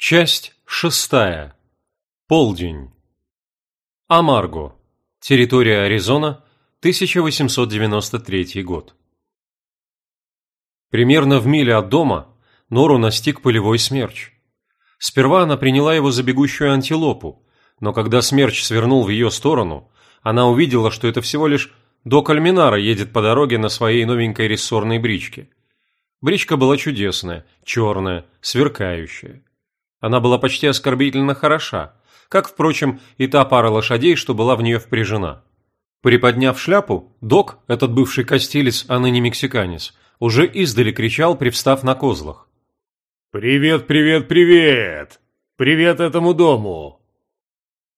Часть шестая. Полдень. Амарго. Территория Аризона, 1893 год. Примерно в миле от дома Нору настиг полевой смерч. Сперва она приняла его за бегущую антилопу, но когда смерч свернул в ее сторону, она увидела, что это всего лишь док Альминара едет по дороге на своей новенькой рессорной бричке. Бричка была чудесная, черная, сверкающая. Она была почти оскорбительно хороша, как, впрочем, и та пара лошадей, что была в нее впряжена. Приподняв шляпу, док, этот бывший костилец, а ныне мексиканец, уже издали кричал, привстав на козлах. «Привет, привет, привет! Привет этому дому!»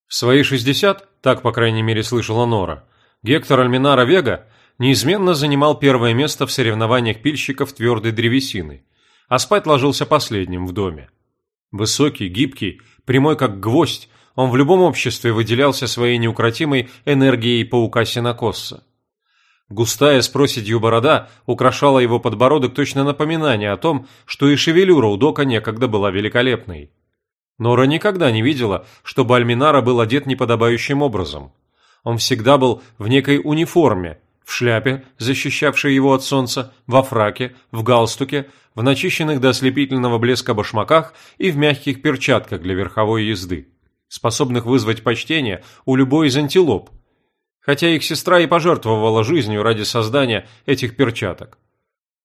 В свои шестьдесят, так, по крайней мере, слышала Нора, Гектор Альминара Вега неизменно занимал первое место в соревнованиях пильщиков твердой древесины, а спать ложился последним в доме. Высокий, гибкий, прямой как гвоздь, он в любом обществе выделялся своей неукротимой энергией паука-синокосса. Густая с проседью борода украшала его подбородок точно напоминание о том, что и шевелюра у Дока некогда была великолепной. Нора никогда не видела, чтобы Альминара был одет неподобающим образом. Он всегда был в некой униформе, в шляпе, защищавшей его от солнца, во фраке, в галстуке, в начищенных до ослепительного блеска башмаках и в мягких перчатках для верховой езды, способных вызвать почтение у любой из антилоп, хотя их сестра и пожертвовала жизнью ради создания этих перчаток.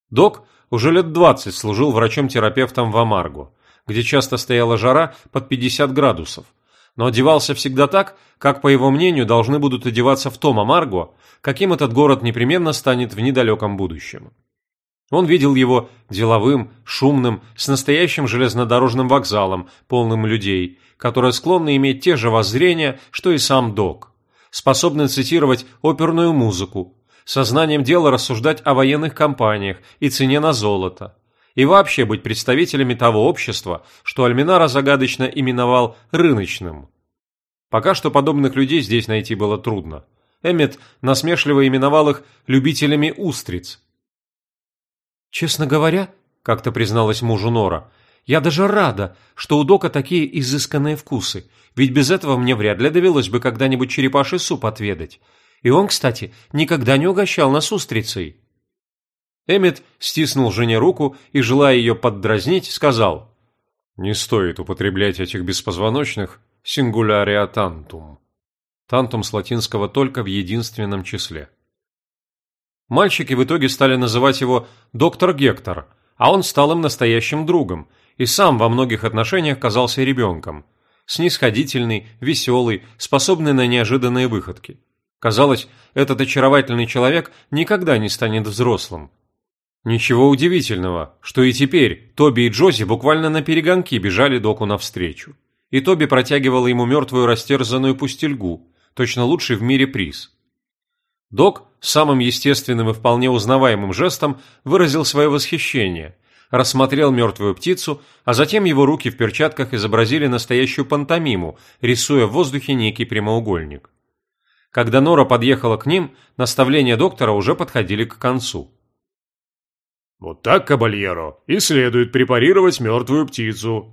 Док уже лет двадцать служил врачом-терапевтом в Амарго, где часто стояла жара под 50 градусов, но одевался всегда так, как, по его мнению, должны будут одеваться в том Амарго, каким этот город непременно станет в недалеком будущем. Он видел его деловым, шумным, с настоящим железнодорожным вокзалом, полным людей, которые склонны иметь те же воззрения, что и сам Док, способны цитировать оперную музыку, сознанием дела рассуждать о военных кампаниях и цене на золото, и вообще быть представителями того общества, что Альминара загадочно именовал «рыночным». Пока что подобных людей здесь найти было трудно. Эммет насмешливо именовал их «любителями устриц», «Честно говоря, — как-то призналась мужу Нора, — я даже рада, что у Дока такие изысканные вкусы, ведь без этого мне вряд ли довелось бы когда-нибудь черепаший суп отведать. И он, кстати, никогда не угощал нас устрицей». Эммет стиснул жене руку и, желая ее поддразнить, сказал, «Не стоит употреблять этих беспозвоночных сингулярия тантум». Тантум с латинского только в единственном числе. Мальчики в итоге стали называть его «доктор Гектор», а он стал им настоящим другом и сам во многих отношениях казался ребенком. Снисходительный, веселый, способный на неожиданные выходки. Казалось, этот очаровательный человек никогда не станет взрослым. Ничего удивительного, что и теперь Тоби и Джози буквально на перегонки бежали доку навстречу. И Тоби протягивала ему мертвую растерзанную пустельгу, точно лучший в мире приз. Док самым естественным и вполне узнаваемым жестом выразил свое восхищение, рассмотрел мертвую птицу, а затем его руки в перчатках изобразили настоящую пантомиму, рисуя в воздухе некий прямоугольник. Когда Нора подъехала к ним, наставления доктора уже подходили к концу. «Вот так, кабальеро, и следует препарировать мертвую птицу».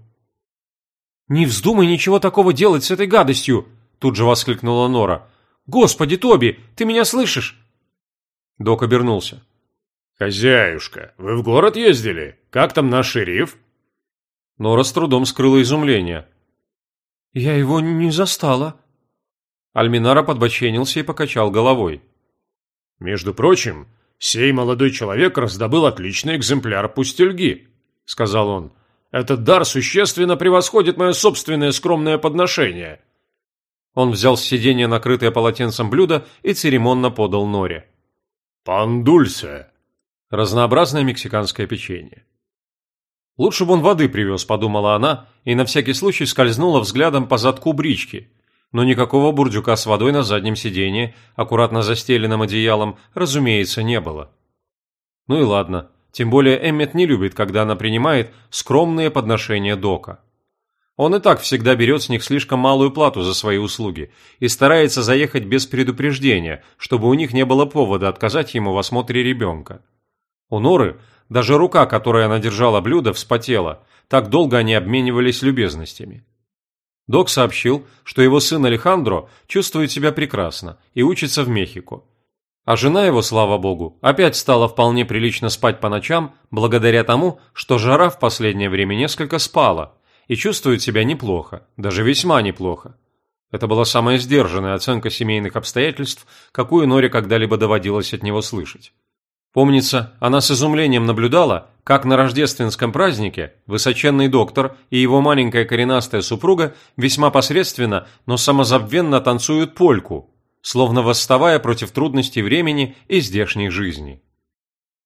«Не вздумай ничего такого делать с этой гадостью!» тут же воскликнула Нора. «Господи, Тоби, ты меня слышишь?» Док обернулся. «Хозяюшка, вы в город ездили? Как там наш шериф?» Нора с трудом скрыла изумление. «Я его не застала». Альминара подбоченился и покачал головой. «Между прочим, сей молодой человек раздобыл отличный экземпляр пустельги», — сказал он. «Этот дар существенно превосходит мое собственное скромное подношение». Он взял с сиденья накрытое полотенцем блюдо и церемонно подал Норе. «Пандульсе!» Разнообразное мексиканское печенье. «Лучше бы он воды привез», – подумала она, и на всякий случай скользнула взглядом по задку брички. Но никакого бурдюка с водой на заднем сиденье, аккуратно застеленным одеялом, разумеется, не было. Ну и ладно, тем более Эммет не любит, когда она принимает скромные подношения Дока. Он и так всегда берет с них слишком малую плату за свои услуги и старается заехать без предупреждения, чтобы у них не было повода отказать ему в осмотре ребенка. У Норы Даже рука, которой она держала блюдо, вспотела. Так долго они обменивались любезностями. Док сообщил, что его сын Алехандро чувствует себя прекрасно и учится в Мехико. А жена его, слава богу, опять стала вполне прилично спать по ночам, благодаря тому, что жара в последнее время несколько спала и чувствует себя неплохо, даже весьма неплохо. Это была самая сдержанная оценка семейных обстоятельств, какую Норе когда-либо доводилось от него слышать. Помнится, она с изумлением наблюдала, как на рождественском празднике высоченный доктор и его маленькая коренастая супруга весьма посредственно, но самозабвенно танцуют польку, словно восставая против трудностей времени и здешней жизни.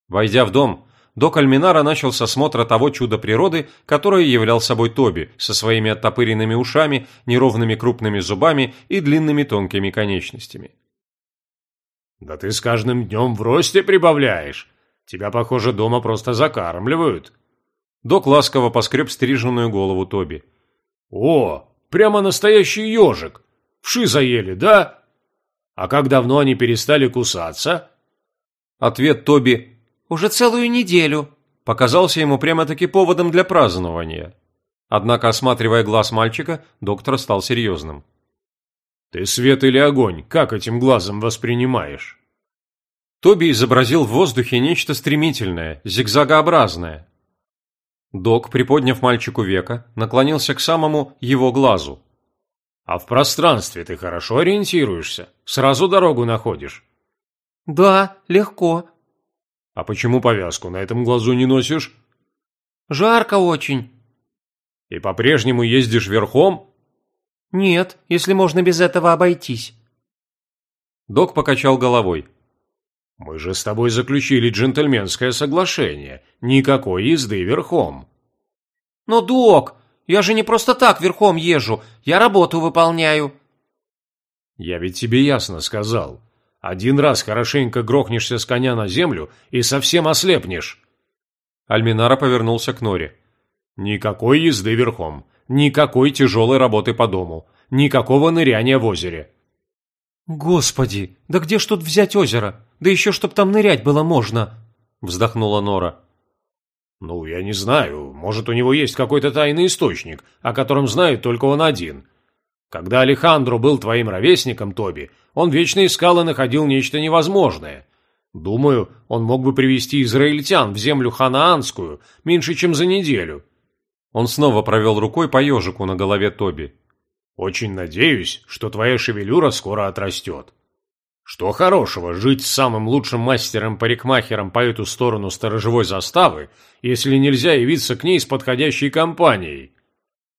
Войдя в дом, док Альминара начал с осмотра того чуда природы, которое являл собой Тоби, со своими оттопыренными ушами, неровными крупными зубами и длинными тонкими конечностями. «Да ты с каждым днем в росте прибавляешь. Тебя, похоже, дома просто закармливают». Док ласково поскреб стриженную голову Тоби. «О, прямо настоящий ежик! Вши заели, да? А как давно они перестали кусаться?» Ответ Тоби «Уже целую неделю» показался ему прямо-таки поводом для празднования. Однако, осматривая глаз мальчика, доктор стал серьезным. Ты свет или огонь, как этим глазом воспринимаешь? Тоби изобразил в воздухе нечто стремительное, зигзагообразное. Док, приподняв мальчику века, наклонился к самому его глазу. «А в пространстве ты хорошо ориентируешься? Сразу дорогу находишь?» «Да, легко». «А почему повязку на этом глазу не носишь?» «Жарко очень». «И по-прежнему ездишь верхом?» «Нет, если можно без этого обойтись». Док покачал головой. «Мы же с тобой заключили джентльменское соглашение. Никакой езды верхом». «Но, док, я же не просто так верхом езжу. Я работу выполняю». «Я ведь тебе ясно сказал. Один раз хорошенько грохнешься с коня на землю и совсем ослепнешь». Альминара повернулся к Норе. «Никакой езды верхом. Никакой тяжелой работы по дому. Никакого ныряния в озере. «Господи, да где ж тут взять озеро? Да еще чтоб там нырять было можно!» Вздохнула Нора. «Ну, я не знаю. Может, у него есть какой-то тайный источник, о котором знает только он один. Когда Алехандро был твоим ровесником, Тоби, он вечно искал и находил нечто невозможное. Думаю, он мог бы привести израильтян в землю ханаанскую меньше, чем за неделю. Он снова провел рукой по ежику на голове Тоби. «Очень надеюсь, что твоя шевелюра скоро отрастет. Что хорошего жить с самым лучшим мастером-парикмахером по эту сторону сторожевой заставы, если нельзя явиться к ней с подходящей компанией?»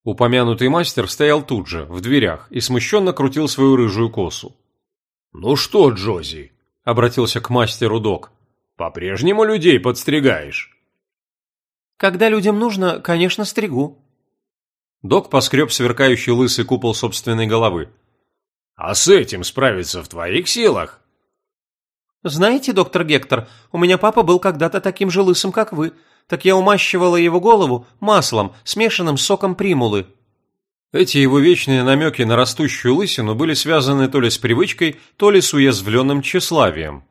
Упомянутый мастер стоял тут же, в дверях, и смущенно крутил свою рыжую косу. «Ну что, Джози?» – обратился к мастеру док. «По-прежнему людей подстригаешь?» Когда людям нужно, конечно, стригу. Док поскреб сверкающий лысый купол собственной головы. А с этим справиться в твоих силах? Знаете, доктор Гектор, у меня папа был когда-то таким же лысым, как вы. Так я умащивала его голову маслом, смешанным с соком примулы. Эти его вечные намеки на растущую лысину были связаны то ли с привычкой, то ли с уязвленным тщеславием.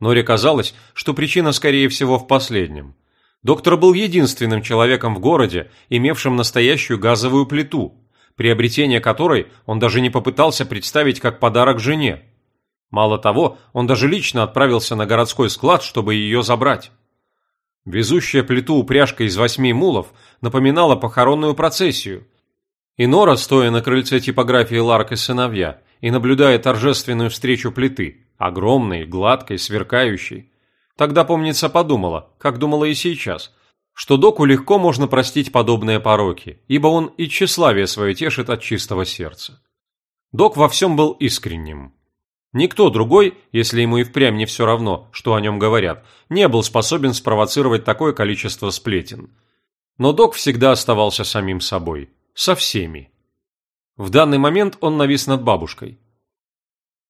Норе казалось, что причина, скорее всего, в последнем. Доктор был единственным человеком в городе, имевшим настоящую газовую плиту, приобретение которой он даже не попытался представить как подарок жене. Мало того, он даже лично отправился на городской склад, чтобы ее забрать. Везущая плиту упряжка из восьми мулов напоминала похоронную процессию. И Нора, стоя на крыльце типографии Ларк и сыновья, и наблюдая торжественную встречу плиты, огромной, гладкой, сверкающей, Тогда, помнится, подумала, как думала и сейчас, что доку легко можно простить подобные пороки, ибо он и тщеславие свое тешит от чистого сердца. Док во всем был искренним. Никто другой, если ему и впрямь не все равно, что о нем говорят, не был способен спровоцировать такое количество сплетен. Но док всегда оставался самим собой, со всеми. В данный момент он навис над бабушкой.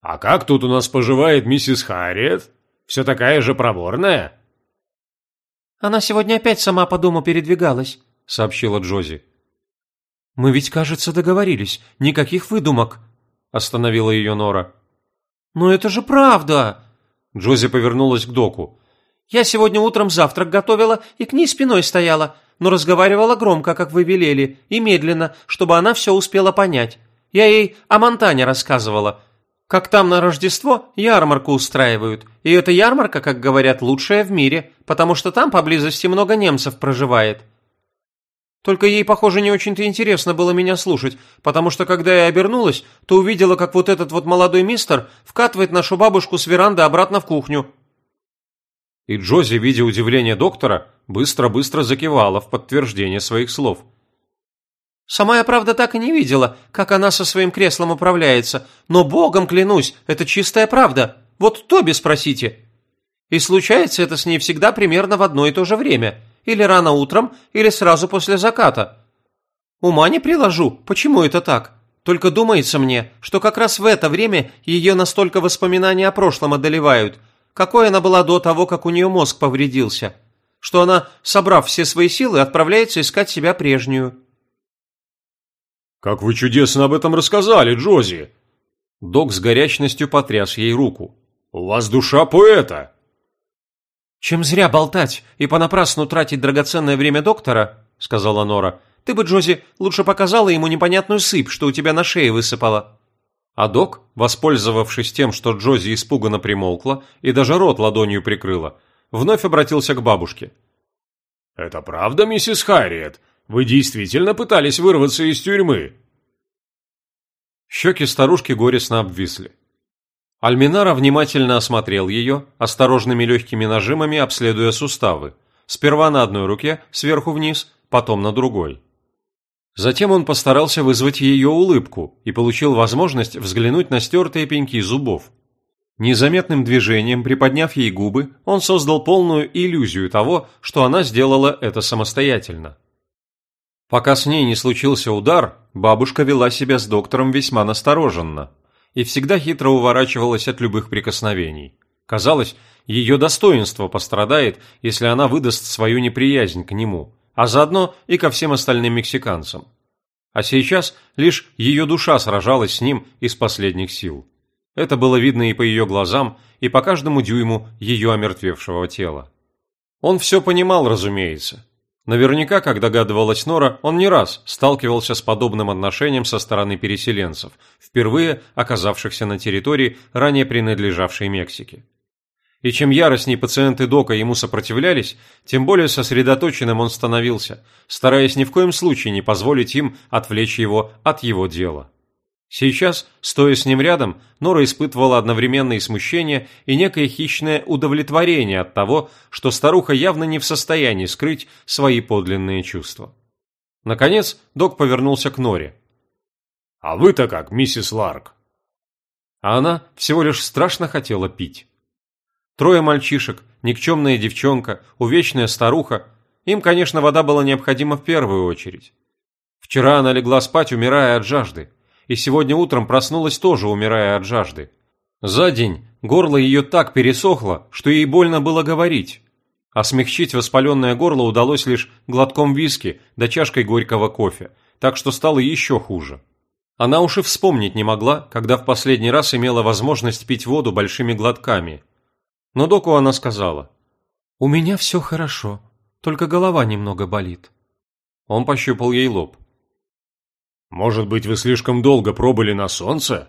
«А как тут у нас поживает миссис Харриет?» Все такая же проворная?» «Она сегодня опять сама по дому передвигалась», — сообщила Джози. «Мы ведь, кажется, договорились. Никаких выдумок», — остановила ее Нора. «Но это же правда!» Джози повернулась к доку. Я сегодня утром завтрак готовила и к ней спиной стояла, но разговаривала громко, как вы велели, и медленно, чтобы она все успела понять. Я ей о Монтане рассказывала. Как там на Рождество ярмарку устраивают. И эта ярмарка, как говорят, лучшая в мире, потому что там поблизости много немцев проживает. Только ей, похоже, не очень-то интересно было меня слушать, потому что когда я обернулась, то увидела, как вот этот вот молодой мистер вкатывает нашу бабушку с веранды обратно в кухню. И Джози, видя удивление доктора, быстро-быстро закивала в подтверждение своих слов. «Сама я, правда, так и не видела, как она со своим креслом управляется, но богом клянусь, это чистая правда. Вот Тоби спросите». И случается это с ней всегда примерно в одно и то же время – или рано утром, или сразу после заката. Ума не приложу, почему это так? Только думается мне, что как раз в это время ее настолько воспоминания о прошлом одолевают, какой она была до того, как у нее мозг повредился, что она, собрав все свои силы, отправляется искать себя прежнюю. «Как вы чудесно об этом рассказали, Джози!» Док с горячностью потряс ей руку. «У вас душа поэта!» «Чем зря болтать и понапрасну тратить драгоценное время доктора», — сказала Нора. «Ты бы, Джози, лучше показала ему непонятную сыпь, что у тебя на шее высыпала». А док, воспользовавшись тем, что Джози испуганно примолкла и даже рот ладонью прикрыла, вновь обратился к бабушке. «Это правда, миссис Харриет? Вы действительно пытались вырваться из тюрьмы?» Щеки старушки горестно обвисли. Альминара внимательно осмотрел ее, осторожными легкими нажимами обследуя суставы. Сперва на одной руке, сверху вниз, потом на другой. Затем он постарался вызвать ее улыбку и получил возможность взглянуть на стертые пеньки зубов. Незаметным движением, приподняв ей губы, он создал полную иллюзию того, что она сделала это самостоятельно. Пока с ней не случился удар, бабушка вела себя с доктором весьма настороженно – и всегда хитро уворачивалась от любых прикосновений. Казалось, ее достоинство пострадает, если она выдаст свою неприязнь к нему, а заодно и ко всем остальным мексиканцам. А сейчас лишь ее душа сражалась с ним из последних сил. Это было видно и по ее глазам, и по каждому дюйму ее омертвевшего тела. Он все понимал, разумеется, Наверняка, как догадывалась Нора, он не раз сталкивался с подобным отношением со стороны переселенцев, впервые оказавшихся на территории, ранее принадлежавшей Мексике. И чем яростнее пациенты Дока ему сопротивлялись, тем более сосредоточенным он становился, стараясь ни в коем случае не позволить им отвлечь его от его дела. Сейчас, стоя с ним рядом, Нора испытывала одновременно и смущение, и некое хищное удовлетворение от того, что старуха явно не в состоянии скрыть свои подлинные чувства. Наконец, док повернулся к Норе. «А вы-то как, миссис Ларк?» А она всего лишь страшно хотела пить. Трое мальчишек, никчемная девчонка, увечная старуха. Им, конечно, вода была необходима в первую очередь. Вчера она легла спать, умирая от жажды и сегодня утром проснулась тоже, умирая от жажды. За день горло ее так пересохло, что ей больно было говорить. А смягчить воспаленное горло удалось лишь глотком виски да чашкой горького кофе, так что стало еще хуже. Она уж и вспомнить не могла, когда в последний раз имела возможность пить воду большими глотками. Но доку она сказала. «У меня все хорошо, только голова немного болит». Он пощупал ей лоб. Может быть, вы слишком долго пробыли на солнце?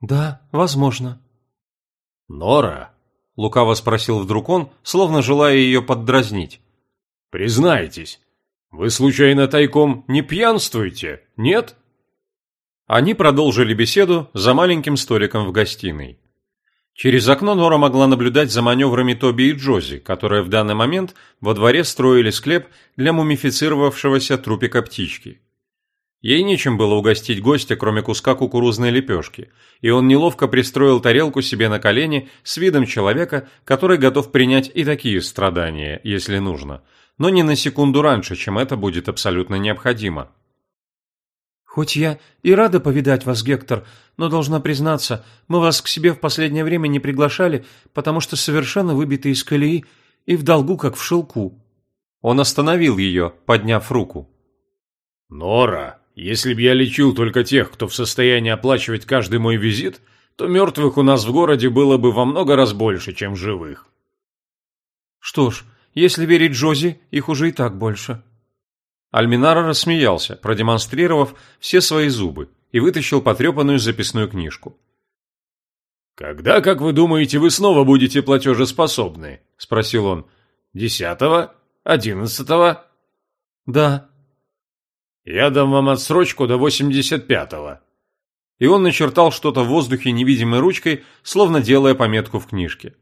Да, возможно. Нора? Лукаво спросил вдруг он, словно желая ее поддразнить. Признайтесь, вы случайно тайком не пьянствуете, нет? Они продолжили беседу за маленьким столиком в гостиной. Через окно Нора могла наблюдать за маневрами Тоби и Джози, которые в данный момент во дворе строили склеп для мумифицировавшегося трупика птички. Ей нечем было угостить гостя, кроме куска кукурузной лепешки, и он неловко пристроил тарелку себе на колени с видом человека, который готов принять и такие страдания, если нужно, но не на секунду раньше, чем это будет абсолютно необходимо. «Хоть я и рада повидать вас, Гектор, но должна признаться, мы вас к себе в последнее время не приглашали, потому что совершенно выбиты из колеи и в долгу, как в шелку». Он остановил ее, подняв руку. «Нора, если б я лечил только тех, кто в состоянии оплачивать каждый мой визит, то мертвых у нас в городе было бы во много раз больше, чем живых. Что ж, если верить Джози, их уже и так больше. Альминара рассмеялся, продемонстрировав все свои зубы, и вытащил потрепанную записную книжку. «Когда, как вы думаете, вы снова будете платежеспособны?» – спросил он. «Десятого? Одиннадцатого?» «Да». «Я дам вам отсрочку до восемьдесят пятого». И он начертал что-то в воздухе невидимой ручкой, словно делая пометку в книжке.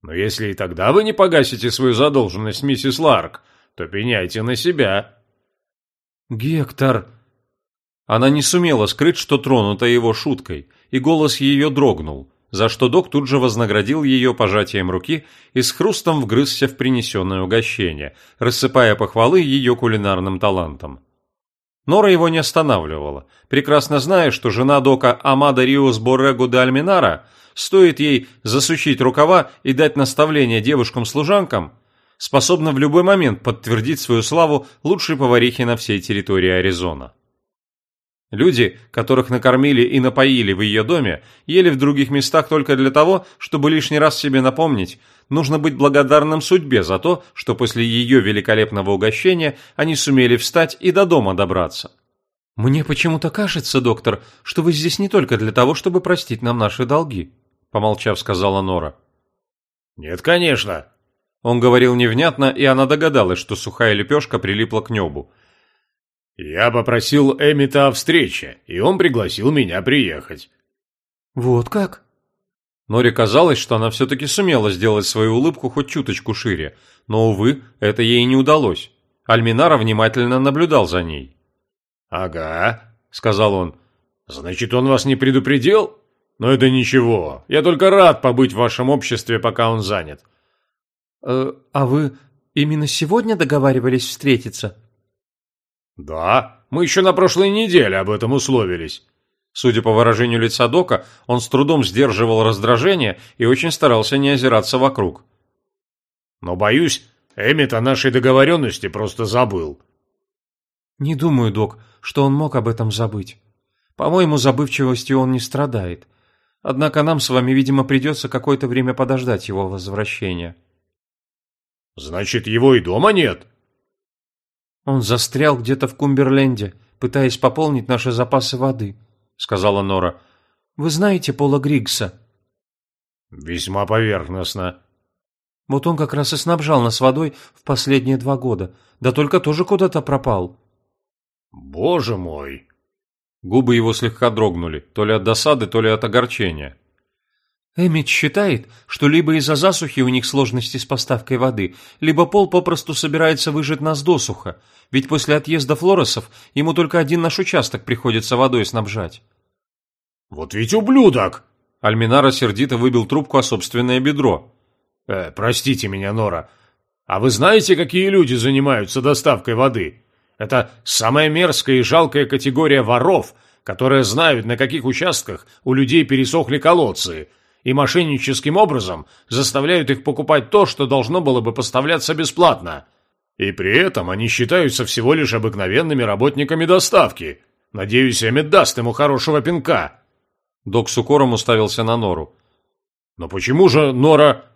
«Но если и тогда вы не погасите свою задолженность, миссис Ларк, то пеняйте на себя». «Гектор!» Она не сумела скрыть, что тронута его шуткой, и голос ее дрогнул, за что док тут же вознаградил ее пожатием руки и с хрустом вгрызся в принесенное угощение, рассыпая похвалы ее кулинарным талантом. Нора его не останавливала, прекрасно зная, что жена дока Амада Риус Боррего де Альминара, стоит ей засучить рукава и дать наставление девушкам-служанкам, способна в любой момент подтвердить свою славу лучшей поварихи на всей территории Аризона. Люди, которых накормили и напоили в ее доме, ели в других местах только для того, чтобы лишний раз себе напомнить, нужно быть благодарным судьбе за то, что после ее великолепного угощения они сумели встать и до дома добраться. «Мне почему-то кажется, доктор, что вы здесь не только для того, чтобы простить нам наши долги», помолчав, сказала Нора. «Нет, конечно», он говорил невнятно, и она догадалась, что сухая лепешка прилипла к небу. «Я попросил Эмита о встрече, и он пригласил меня приехать». «Вот как?» Норе казалось, что она все-таки сумела сделать свою улыбку хоть чуточку шире, но, увы, это ей не удалось. Альминара внимательно наблюдал за ней. «Ага», — сказал он. «Значит, он вас не предупредил? Но это ничего. Я только рад побыть в вашем обществе, пока он занят. Э, «А вы именно сегодня договаривались встретиться?» «Да, мы еще на прошлой неделе об этом условились». Судя по выражению лица Дока, он с трудом сдерживал раздражение и очень старался не озираться вокруг. «Но, боюсь, Эммит о нашей договоренности просто забыл». «Не думаю, Док, что он мог об этом забыть. По-моему, забывчивостью он не страдает. Однако нам с вами, видимо, придется какое-то время подождать его возвращения». Значит, его и дома нет? Он застрял где-то в Кумберленде, пытаясь пополнить наши запасы воды, сказала Нора. Вы знаете Пола Григса? Весьма поверхностно. Вот он как раз и снабжал нас водой в последние два года, да только тоже куда-то пропал. Боже мой! Губы его слегка дрогнули, то ли от досады, то ли от огорчения. Эммит считает, что либо из-за засухи у них сложности с поставкой воды, либо Пол попросту собирается выжать нас досуха, ведь после отъезда Флоресов ему только один наш участок приходится водой снабжать. «Вот ведь ублюдок!» Альминара сердито выбил трубку о собственное бедро. «Э, простите меня, Нора, а вы знаете, какие люди занимаются доставкой воды? Это самая мерзкая и жалкая категория воров, которые знают, на каких участках у людей пересохли колодцы, и мошенническим образом заставляют их покупать то, что должно было бы поставляться бесплатно. И при этом они считаются всего лишь обыкновенными работниками доставки. Надеюсь, Эммет даст ему хорошего пинка. Док с укором уставился на Нору. Но почему же, Нора...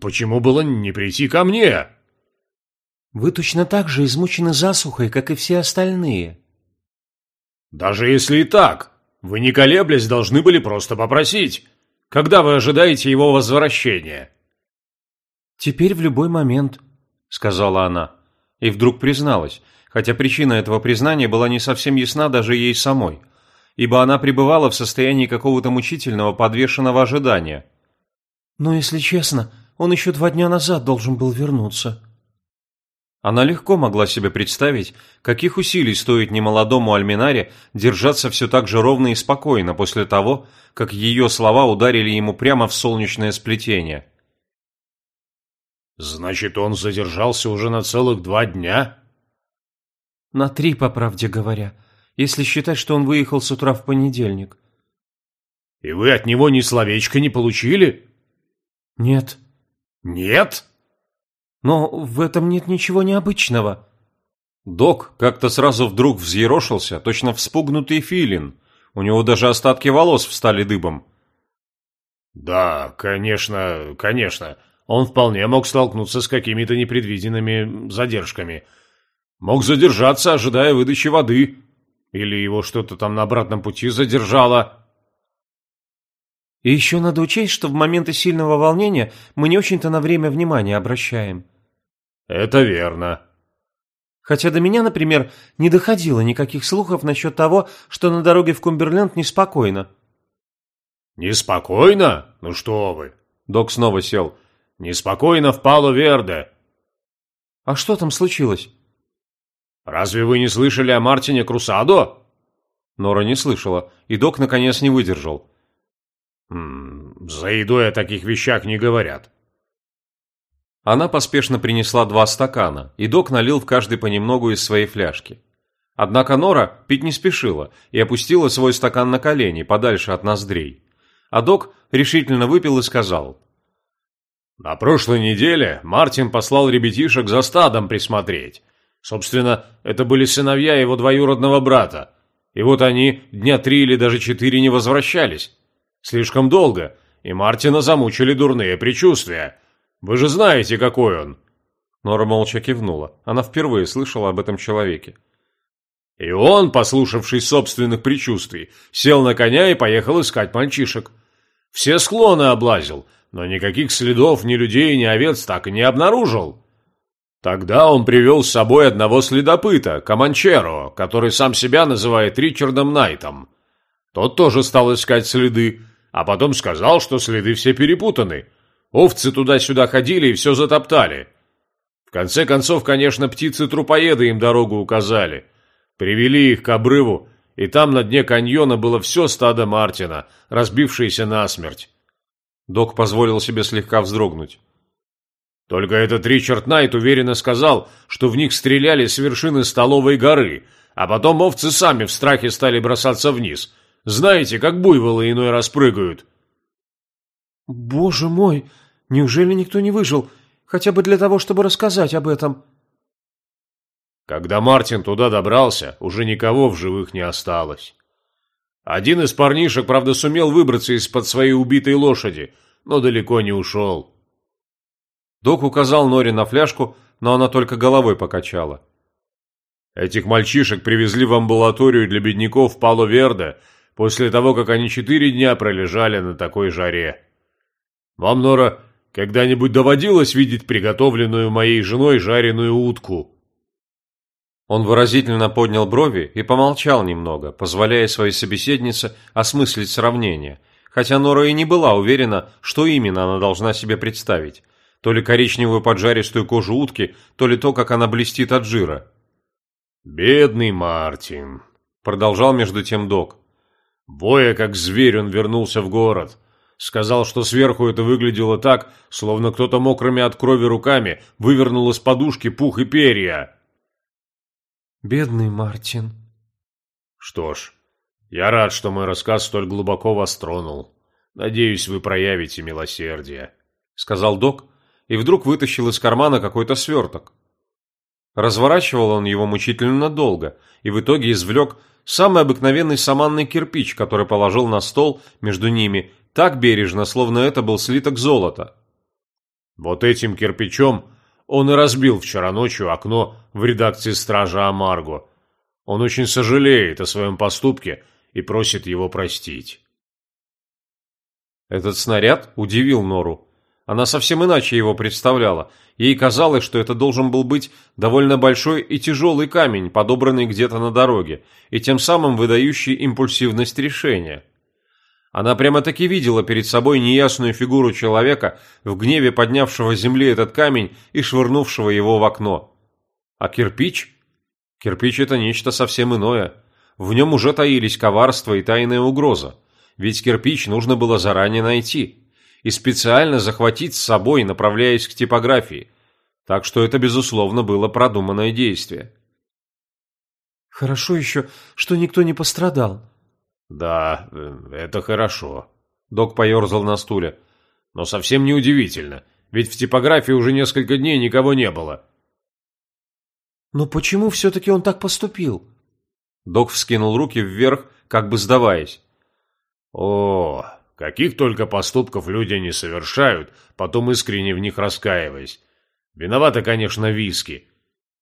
Почему было не прийти ко мне? Вы точно так же измучены засухой, как и все остальные. Даже если и так, вы не колеблясь должны были просто попросить. Когда вы ожидаете его возвращения?» «Теперь в любой момент», — сказала она. И вдруг призналась, хотя причина этого признания была не совсем ясна даже ей самой, ибо она пребывала в состоянии какого-то мучительного подвешенного ожидания. «Но, если честно, он еще два дня назад должен был вернуться». Она легко могла себе представить, каких усилий стоит немолодому Альминаре держаться все так же ровно и спокойно после того, как ее слова ударили ему прямо в солнечное сплетение. «Значит, он задержался уже на целых два дня?» «На три, по правде говоря, если считать, что он выехал с утра в понедельник». «И вы от него ни словечка не получили?» «Нет». «Нет?» Но в этом нет ничего необычного. Док как-то сразу вдруг взъерошился, точно вспугнутый филин. У него даже остатки волос встали дыбом. «Да, конечно, конечно. Он вполне мог столкнуться с какими-то непредвиденными задержками. Мог задержаться, ожидая выдачи воды. Или его что-то там на обратном пути задержало. И еще надо учесть, что в моменты сильного волнения мы не очень-то на время внимания обращаем. Это верно. Хотя до меня, например, не доходило никаких слухов насчет того, что на дороге в Кумберленд неспокойно. Неспокойно? Ну что вы. Док снова сел. Неспокойно в Пало-Верде. А что там случилось? Разве вы не слышали о Мартине Крусадо? Нора не слышала, и док наконец не выдержал. За едой о таких вещах не говорят. Она поспешно принесла два стакана, и док налил в каждый понемногу из своей фляжки. Однако Нора пить не спешила и опустила свой стакан на колени, подальше от ноздрей. А док решительно выпил и сказал. «На прошлой неделе Мартин послал ребятишек за стадом присмотреть. Собственно, это были сыновья его двоюродного брата. И вот они дня три или даже четыре не возвращались. Слишком долго, и Мартина замучили дурные предчувствия. Вы же знаете, какой он!» Нора молча кивнула. Она впервые слышала об этом человеке. И он, послушавшись собственных предчувствий, сел на коня и поехал искать мальчишек. Все склоны облазил, но никаких следов ни людей, ни овец так и не обнаружил. Тогда он привел с собой одного следопыта, Каманчеро, который сам себя называет Ричардом Найтом. Тот тоже стал искать следы, а потом сказал, что следы все перепутаны. Овцы туда-сюда ходили и все затоптали. В конце концов, конечно, птицы-трупоеды им дорогу указали. Привели их к обрыву, и там на дне каньона было все стадо Мартина, разбившееся насмерть. Док позволил себе слегка вздрогнуть. Только этот Ричард Найт уверенно сказал, что в них стреляли с вершины столовой горы, а потом овцы сами в страхе стали бросаться вниз – знаете, как буйволы иной раз прыгают». «Боже мой, неужели никто не выжил? Хотя бы для того, чтобы рассказать об этом?» Когда Мартин туда добрался, уже никого в живых не осталось. Один из парнишек, правда, сумел выбраться из-под своей убитой лошади, но далеко не ушел. Док указал Норе на фляжку, но она только головой покачала. Этих мальчишек привезли в амбулаторию для бедняков Пало-Верде после того, как они четыре дня пролежали на такой жаре. Вам, Нора, когда-нибудь доводилось видеть приготовленную моей женой жареную утку?» Он выразительно поднял брови и помолчал немного, позволяя своей собеседнице осмыслить сравнение, хотя Нора и не была уверена, что именно она должна себе представить, то ли коричневую поджаристую кожу утки, то ли то, как она блестит от жира. «Бедный Мартин», — продолжал между тем док. Боя как зверь он вернулся в город. Сказал, что сверху это выглядело так, словно кто-то мокрыми от крови руками вывернул из подушки пух и перья. Бедный Мартин. Что ж, я рад, что мой рассказ столь глубоко вас тронул. Надеюсь, вы проявите милосердие, сказал док и вдруг вытащил из кармана какой-то сверток. Разворачивал он его мучительно долго и в итоге извлек самый обыкновенный саманный кирпич, который положил на стол между ними, так бережно, словно это был слиток золота. Вот этим кирпичом он и разбил вчера ночью окно в редакции «Стража Амарго». Он очень сожалеет о своем поступке и просит его простить. Этот снаряд удивил Нору. Она совсем иначе его представляла. Ей казалось, что это должен был быть довольно большой и тяжелый камень, подобранный где-то на дороге, и тем самым выдающий импульсивность решения. Она прямо-таки видела перед собой неясную фигуру человека, в гневе поднявшего с земли этот камень и швырнувшего его в окно. А кирпич? Кирпич – это нечто совсем иное. В нем уже таились коварство и тайная угроза. Ведь кирпич нужно было заранее найти – и специально захватить с собой, направляясь к типографии. Так что это, безусловно, было продуманное действие. «Хорошо еще, что никто не пострадал». «Да, э, это хорошо», — док поерзал на стуле. «Но совсем не удивительно, ведь в типографии уже несколько дней никого не было». «Но почему все-таки он так поступил?» Док вскинул руки вверх, как бы сдаваясь. «О, Каких только поступков люди не совершают, потом искренне в них раскаиваясь. Виновата, конечно, виски.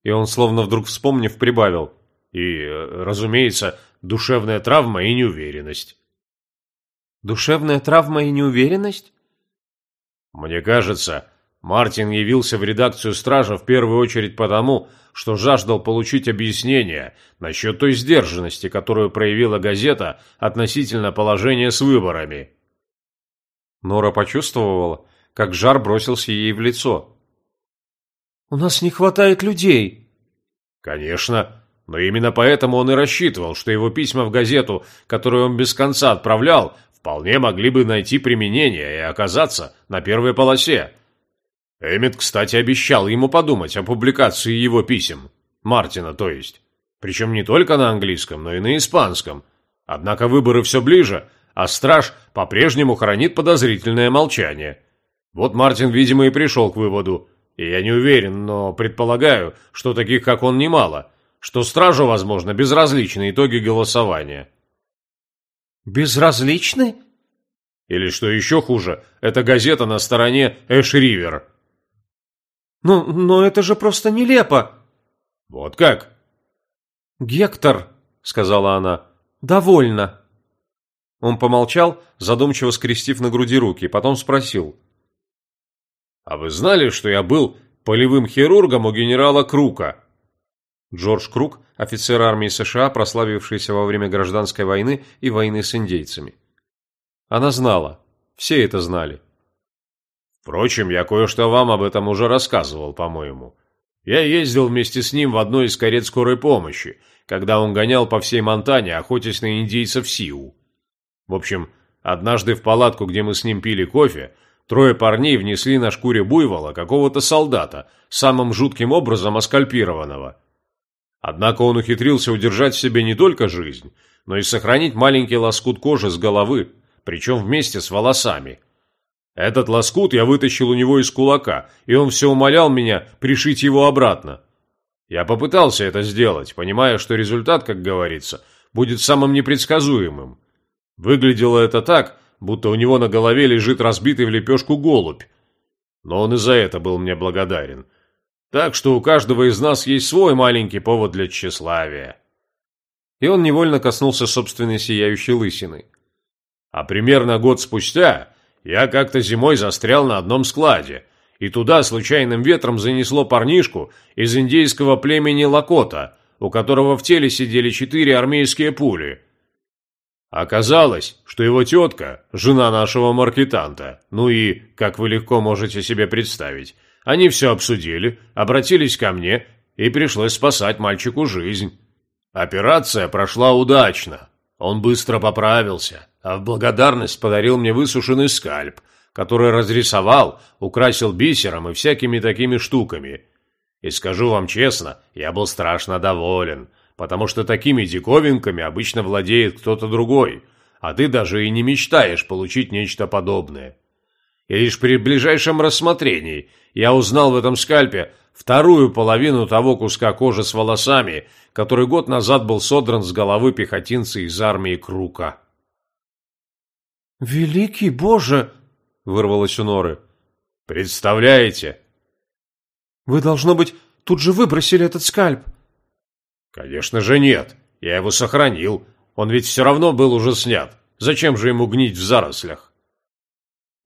И он, словно вдруг вспомнив, прибавил. И, э, разумеется, душевная травма и неуверенность. Душевная травма и неуверенность? Мне кажется, Мартин явился в редакцию «Стража» в первую очередь потому, что жаждал получить объяснение насчет той сдержанности, которую проявила газета относительно положения с выборами. Нора почувствовала, как жар бросился ей в лицо. «У нас не хватает людей». «Конечно, но именно поэтому он и рассчитывал, что его письма в газету, которую он без конца отправлял, вполне могли бы найти применение и оказаться на первой полосе. Эммет, кстати, обещал ему подумать о публикации его писем. Мартина, то есть. Причем не только на английском, но и на испанском. Однако выборы все ближе, а страж по-прежнему хранит подозрительное молчание. Вот Мартин, видимо, и пришел к выводу, и я не уверен, но предполагаю, что таких, как он, немало, что стражу, возможно, безразличны итоги голосования. Безразличны? Или, что еще хуже, эта газета на стороне Эш-Ривер. Но, но это же просто нелепо. Вот как? Гектор, сказала она, довольно. Он помолчал, задумчиво скрестив на груди руки, потом спросил. «А вы знали, что я был полевым хирургом у генерала Крука?» Джордж Крук – офицер армии США, прославившийся во время гражданской войны и войны с индейцами. Она знала. Все это знали. Впрочем, я кое-что вам об этом уже рассказывал, по-моему. Я ездил вместе с ним в одной из карет скорой помощи, когда он гонял по всей Монтане, охотясь на индейцев Сиу. В общем, однажды в палатку, где мы с ним пили кофе, трое парней внесли на шкуре буйвола какого-то солдата, самым жутким образом оскальпированного. Однако он ухитрился удержать в себе не только жизнь, но и сохранить маленький лоскут кожи с головы, причем вместе с волосами. Этот лоскут я вытащил у него из кулака, и он все умолял меня пришить его обратно. Я попытался это сделать, понимая, что результат, как говорится, будет самым непредсказуемым. Выглядело это так, будто у него на голове лежит разбитый в лепешку голубь. Но он и за это был мне благодарен. Так что у каждого из нас есть свой маленький повод для тщеславия. И он невольно коснулся собственной сияющей лысины. А примерно год спустя я как-то зимой застрял на одном складе, и туда случайным ветром занесло парнишку из индейского племени Лакота, у которого в теле сидели четыре армейские пули – Оказалось, что его тетка – жена нашего маркетанта. Ну и, как вы легко можете себе представить, они все обсудили, обратились ко мне, и пришлось спасать мальчику жизнь. Операция прошла удачно. Он быстро поправился, а в благодарность подарил мне высушенный скальп, который разрисовал, украсил бисером и всякими такими штуками. И скажу вам честно, я был страшно доволен – потому что такими диковинками обычно владеет кто-то другой, а ты даже и не мечтаешь получить нечто подобное. И лишь при ближайшем рассмотрении я узнал в этом скальпе вторую половину того куска кожи с волосами, который год назад был содран с головы пехотинца из армии Крука. «Великий Боже!» — вырвалось у Норы. «Представляете?» «Вы, должно быть, тут же выбросили этот скальп», «Конечно же нет. Я его сохранил. Он ведь все равно был уже снят. Зачем же ему гнить в зарослях?»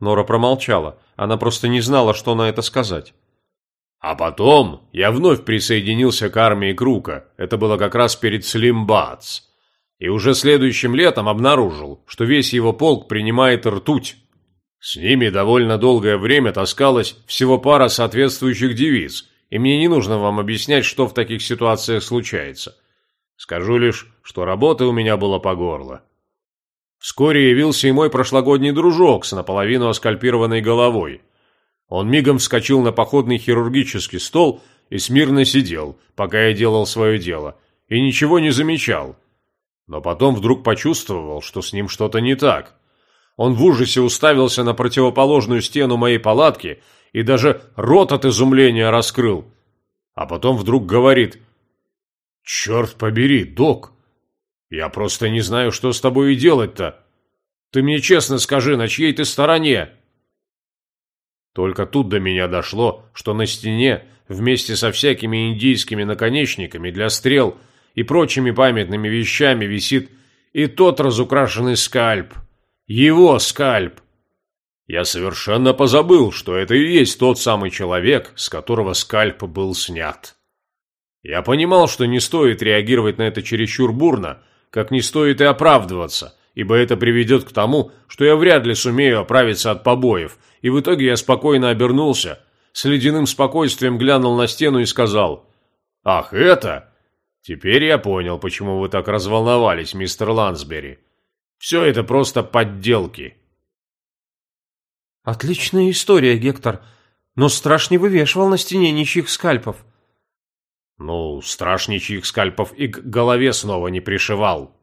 Нора промолчала. Она просто не знала, что на это сказать. А потом я вновь присоединился к армии Крука. Это было как раз перед Слимбац. И уже следующим летом обнаружил, что весь его полк принимает ртуть. С ними довольно долгое время таскалась всего пара соответствующих девиц, и мне не нужно вам объяснять, что в таких ситуациях случается. Скажу лишь, что работы у меня было по горло. Вскоре явился и мой прошлогодний дружок с наполовину оскальпированной головой. Он мигом вскочил на походный хирургический стол и смирно сидел, пока я делал свое дело, и ничего не замечал. Но потом вдруг почувствовал, что с ним что-то не так. Он в ужасе уставился на противоположную стену моей палатки и даже рот от изумления раскрыл. А потом вдруг говорит, «Черт побери, док, я просто не знаю, что с тобой и делать-то. Ты мне честно скажи, на чьей ты стороне?» Только тут до меня дошло, что на стене вместе со всякими индийскими наконечниками для стрел и прочими памятными вещами висит и тот разукрашенный скальп. Его скальп. Я совершенно позабыл, что это и есть тот самый человек, с которого скальп был снят. Я понимал, что не стоит реагировать на это чересчур бурно, как не стоит и оправдываться, ибо это приведет к тому, что я вряд ли сумею оправиться от побоев, и в итоге я спокойно обернулся, с ледяным спокойствием глянул на стену и сказал «Ах, это? Теперь я понял, почему вы так разволновались, мистер Лансбери. Все это просто подделки». «Отличная история, Гектор, но страж не вывешивал на стене ничьих скальпов». Ну, страж ничьих скальпов и к голове снова не пришивал.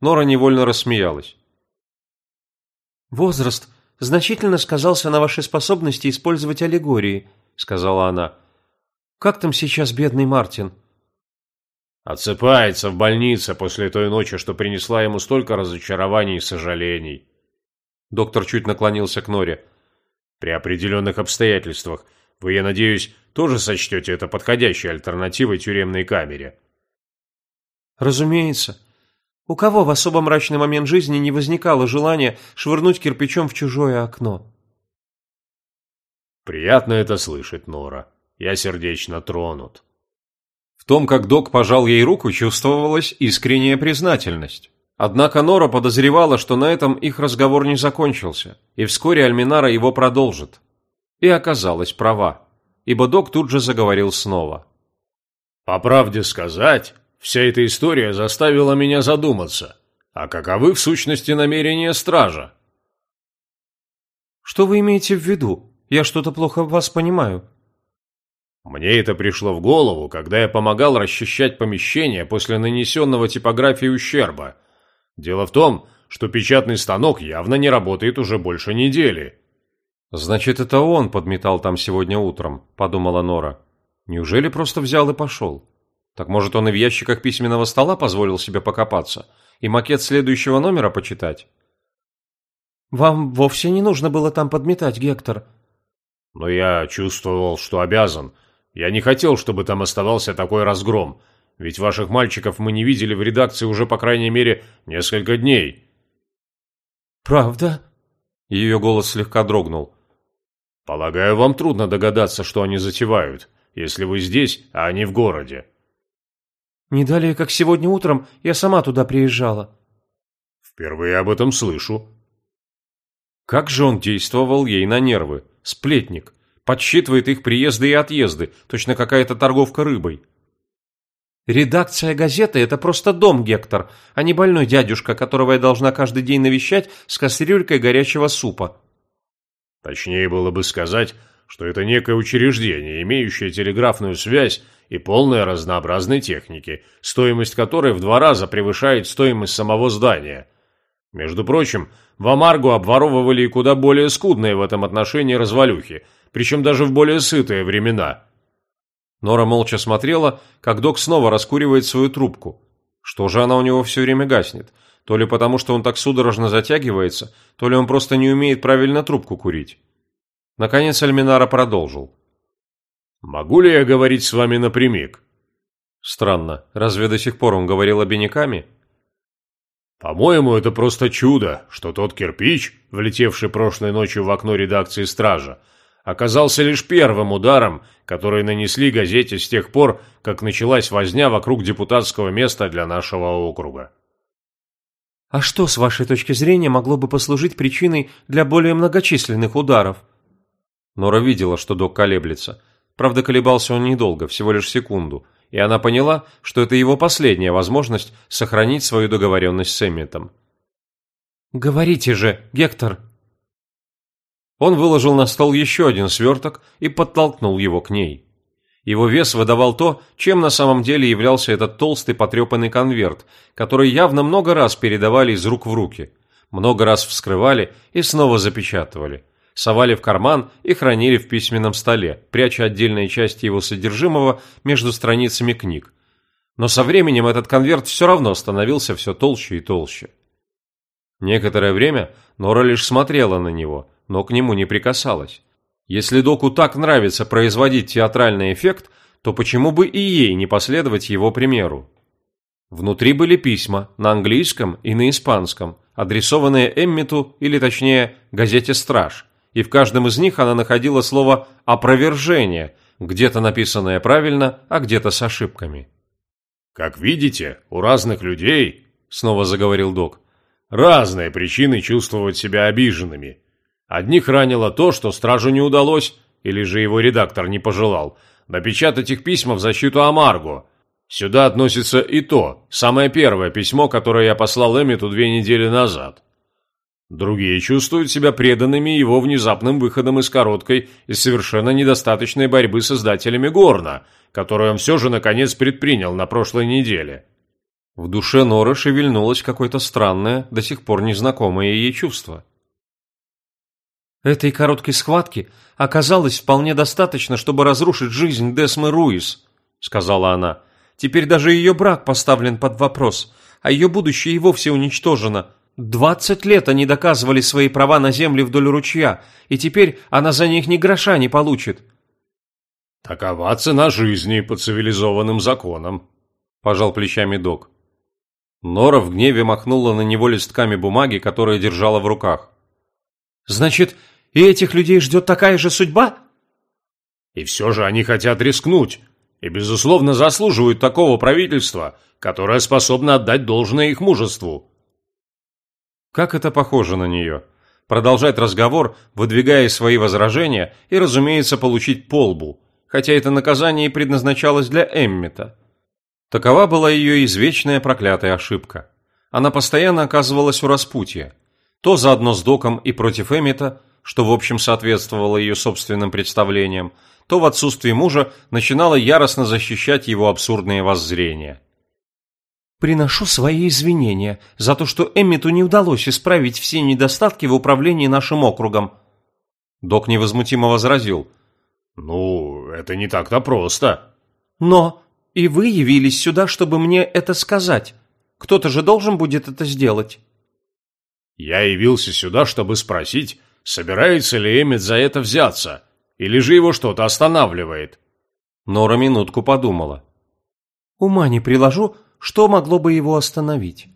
Нора невольно рассмеялась. «Возраст значительно сказался на вашей способности использовать аллегории», — сказала она. «Как там сейчас бедный Мартин?» «Отсыпается в больнице после той ночи, что принесла ему столько разочарований и сожалений». Доктор чуть наклонился к Норе. «При определенных обстоятельствах вы, я надеюсь, тоже сочтете это подходящей альтернативой тюремной камере?» «Разумеется. У кого в особо мрачный момент жизни не возникало желания швырнуть кирпичом в чужое окно?» «Приятно это слышать, Нора. Я сердечно тронут». В том, как док пожал ей руку, чувствовалась искренняя признательность. Однако Нора подозревала, что на этом их разговор не закончился, и вскоре Альминара его продолжит. И оказалась права ибо док тут же заговорил снова. «По правде сказать, вся эта история заставила меня задуматься. А каковы в сущности намерения стража?» «Что вы имеете в виду? Я что-то плохо вас понимаю». Мне это пришло в голову, когда я помогал расчищать помещение после нанесенного типографии ущерба. Дело в том, что печатный станок явно не работает уже больше недели. «Значит, это он подметал там сегодня утром», – подумала Нора. «Неужели просто взял и пошел? Так может, он и в ящиках письменного стола позволил себе покопаться? И макет следующего номера почитать?» «Вам вовсе не нужно было там подметать, Гектор». «Но я чувствовал, что обязан. Я не хотел, чтобы там оставался такой разгром. Ведь ваших мальчиков мы не видели в редакции уже, по крайней мере, несколько дней». «Правда?» Ее голос слегка дрогнул. Полагаю, вам трудно догадаться, что они затевают, если вы здесь, а они в городе. Не далее, как сегодня утром, я сама туда приезжала. Впервые об этом слышу. Как же он действовал ей на нервы? Сплетник. Подсчитывает их приезды и отъезды, точно какая-то торговка рыбой. Редакция газеты – это просто дом, Гектор, а не больной дядюшка, которого я должна каждый день навещать с кастрюлькой горячего супа. Точнее было бы сказать, что это некое учреждение, имеющее телеграфную связь и полное разнообразной техники, стоимость которой в два раза превышает стоимость самого здания. Между прочим, в Амаргу обворовывали и куда более скудные в этом отношении развалюхи, причем даже в более сытые времена. Нора молча смотрела, как док снова раскуривает свою трубку. Что же она у него все время гаснет? То ли потому, что он так судорожно затягивается, то ли он просто не умеет правильно трубку курить. Наконец Альминара продолжил. «Могу ли я говорить с вами напрямик?» Странно, разве до сих пор он говорил обиняками? «По-моему, это просто чудо, что тот кирпич, влетевший прошлой ночью в окно редакции «Стража», оказался лишь первым ударом, который нанесли газете с тех пор, как началась возня вокруг депутатского места для нашего округа. А что, с вашей точки зрения, могло бы послужить причиной для более многочисленных ударов? Нора видела, что док колеблется. Правда, колебался он недолго, всего лишь секунду, и она поняла, что это его последняя возможность сохранить свою договоренность с Эмметом. «Говорите же, Гектор!» Он выложил на стол еще один сверток и подтолкнул его к ней. Его вес выдавал то, чем на самом деле являлся этот толстый потрепанный конверт, который явно много раз передавали из рук в руки, много раз вскрывали и снова запечатывали, совали в карман и хранили в письменном столе, пряча отдельные части его содержимого между страницами книг. Но со временем этот конверт все равно становился все толще и толще. Некоторое время Нора лишь смотрела на него, но к нему не прикасалась. Если доку так нравится производить театральный эффект, то почему бы и ей не последовать его примеру? Внутри были письма на английском и на испанском, адресованные Эммиту или точнее газете «Страж», и в каждом из них она находила слово «опровержение», где-то написанное правильно, а где-то с ошибками. «Как видите, у разных людей, — снова заговорил док, — разные причины чувствовать себя обиженными. Одних ранило то, что стражу не удалось, или же его редактор не пожелал, напечатать их письма в защиту Амарго. Сюда относится и то, самое первое письмо, которое я послал Эмиту две недели назад. Другие чувствуют себя преданными его внезапным выходом из короткой и совершенно недостаточной борьбы с издателями Горна, которую он все же наконец предпринял на прошлой неделе. В душе Норы шевельнулось какое-то странное, до сих пор незнакомое ей чувство. Этой короткой схватки оказалось вполне достаточно, чтобы разрушить жизнь Десмы Руис, сказала она. Теперь даже ее брак поставлен под вопрос, а ее будущее и вовсе уничтожено. Двадцать лет они доказывали свои права на земле вдоль ручья, и теперь она за них ни гроша не получит. Такова цена жизни по цивилизованным законам, пожал плечами док. Нора в гневе махнула на него листками бумаги, которые держала в руках. «Значит, и этих людей ждет такая же судьба?» «И все же они хотят рискнуть, и, безусловно, заслуживают такого правительства, которое способно отдать должное их мужеству». Как это похоже на нее? Продолжать разговор, выдвигая свои возражения и, разумеется, получить полбу, хотя это наказание и предназначалось для Эммета. Такова была ее извечная проклятая ошибка. Она постоянно оказывалась у распутья. То заодно с Доком и против Эммета, что в общем соответствовало ее собственным представлениям, то в отсутствии мужа начинала яростно защищать его абсурдные воззрения. «Приношу свои извинения за то, что Эммету не удалось исправить все недостатки в управлении нашим округом». Док невозмутимо возразил. «Ну, это не так-то просто». «Но и вы явились сюда, чтобы мне это сказать. Кто-то же должен будет это сделать». «Я явился сюда, чтобы спросить, собирается ли Эммет за это взяться, или же его что-то останавливает». Нора минутку подумала. «Ума не приложу, что могло бы его остановить?»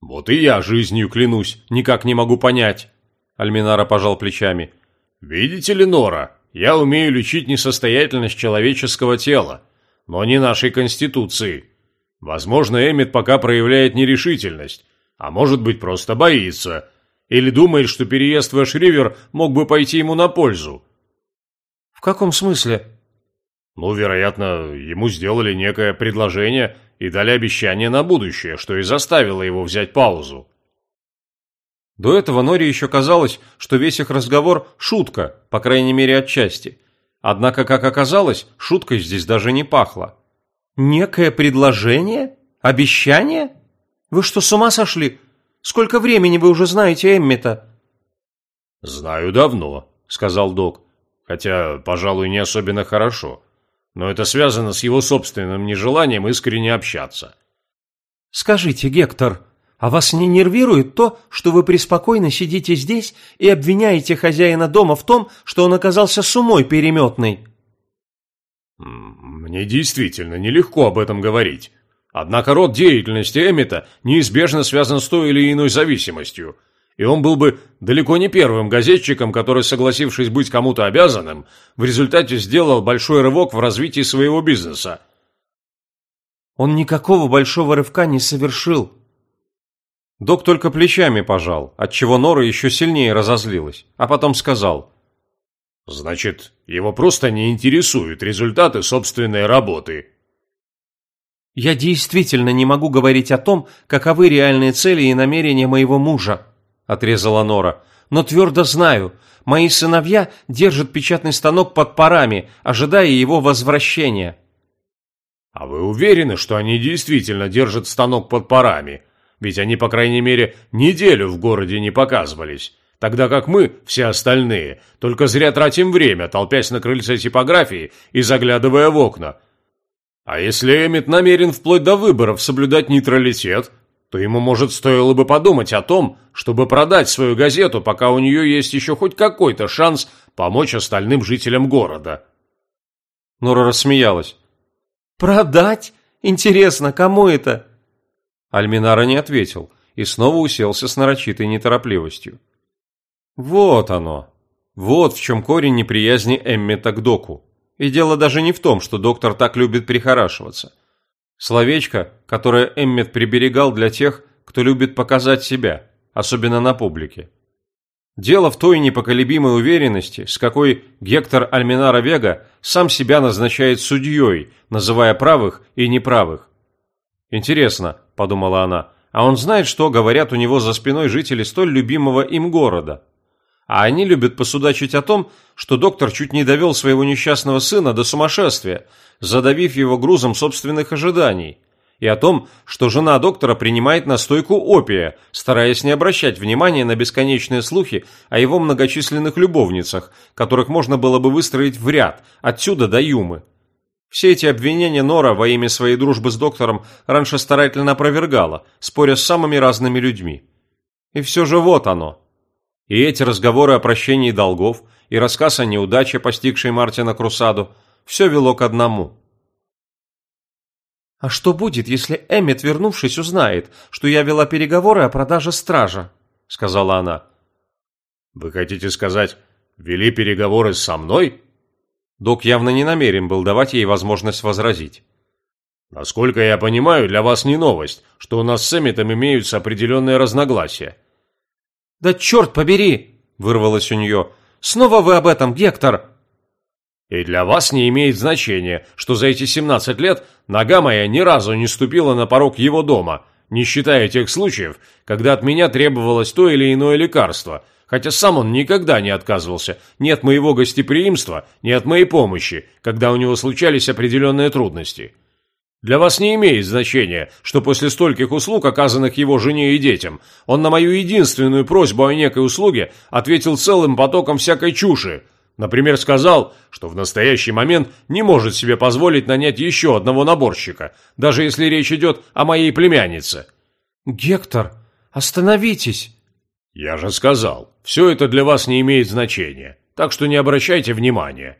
«Вот и я жизнью клянусь, никак не могу понять», — Альминара пожал плечами. «Видите ли, Нора, я умею лечить несостоятельность человеческого тела, но не нашей конституции. Возможно, Эммет пока проявляет нерешительность, а может быть просто боится, или думает, что переезд в Эшривер мог бы пойти ему на пользу». «В каком смысле?» «Ну, вероятно, ему сделали некое предложение, и дали обещание на будущее, что и заставило его взять паузу. До этого Нори еще казалось, что весь их разговор – шутка, по крайней мере отчасти. Однако, как оказалось, шуткой здесь даже не пахло. «Некое предложение? Обещание? Вы что, с ума сошли? Сколько времени вы уже знаете Эммита?» «Знаю давно», – сказал док. «Хотя, пожалуй, не особенно хорошо но это связано с его собственным нежеланием искренне общаться. «Скажите, Гектор, а вас не нервирует то, что вы преспокойно сидите здесь и обвиняете хозяина дома в том, что он оказался с умой переметной?» «Мне действительно нелегко об этом говорить. Однако род деятельности Эмита неизбежно связан с той или иной зависимостью, и он был бы далеко не первым газетчиком, который, согласившись быть кому-то обязанным, в результате сделал большой рывок в развитии своего бизнеса. Он никакого большого рывка не совершил. Док только плечами пожал, отчего Нора еще сильнее разозлилась, а потом сказал. «Значит, его просто не интересуют результаты собственной работы». «Я действительно не могу говорить о том, каковы реальные цели и намерения моего мужа», – отрезала Нора. «Но твердо знаю, мои сыновья держат печатный станок под парами, ожидая его возвращения». «А вы уверены, что они действительно держат станок под парами? Ведь они, по крайней мере, неделю в городе не показывались, тогда как мы, все остальные, только зря тратим время, толпясь на крыльце типографии и заглядывая в окна. А если Эммет намерен вплоть до выборов соблюдать нейтралитет, то ему, может, стоило бы подумать о том, чтобы продать свою газету, пока у нее есть еще хоть какой-то шанс помочь остальным жителям города. Нора рассмеялась. «Продать? Интересно, кому это?» Альминара не ответил и снова уселся с нарочитой неторопливостью. Вот оно. Вот в чем корень неприязни Эммета к доку. И дело даже не в том, что доктор так любит прихорашиваться. Словечко, которое Эммет приберегал для тех, кто любит показать себя, особенно на публике. Дело в той непоколебимой уверенности, с какой Гектор Альминара Вега сам себя назначает судьей, называя правых и неправых. «Интересно», – подумала она, – «а он знает, что говорят у него за спиной жители столь любимого им города?» А они любят посудачить о том, что доктор чуть не довел своего несчастного сына до сумасшествия, задавив его грузом собственных ожиданий, и о том, что жена доктора принимает настойку опия, стараясь не обращать внимания на бесконечные слухи о его многочисленных любовницах, которых можно было бы выстроить в ряд, отсюда до Юмы. Все эти обвинения Нора во имя своей дружбы с доктором раньше старательно опровергала, споря с самыми разными людьми. И все же вот оно. И эти разговоры о прощении долгов, и рассказ о неудаче, постигшей Мартина Крусаду, все вело к одному. «А что будет, если Эммет, вернувшись, узнает, что я вела переговоры о продаже стража?» – сказала она. «Вы хотите сказать, вели переговоры со мной?» Док явно не намерен был давать ей возможность возразить. «Насколько я понимаю, для вас не новость, что у нас с Эмметом имеются определенные разногласия. «Да черт побери!» – вырвалось у нее. «Снова вы об этом, Гектор!» «И для вас не имеет значения, что за эти 17 лет нога моя ни разу не ступила на порог его дома, не считая тех случаев, когда от меня требовалось то или иное лекарство, хотя сам он никогда не отказывался ни от моего гостеприимства, ни от моей помощи, когда у него случались определенные трудности». Для вас не имеет значения, что после стольких услуг, оказанных его жене и детям, он на мою единственную просьбу о некой услуге ответил целым потоком всякой чуши. Например, сказал, что в настоящий момент не может себе позволить нанять еще одного наборщика, даже если речь идет о моей племяннице. «Гектор, остановитесь!» «Я же сказал, все это для вас не имеет значения, так что не обращайте внимания».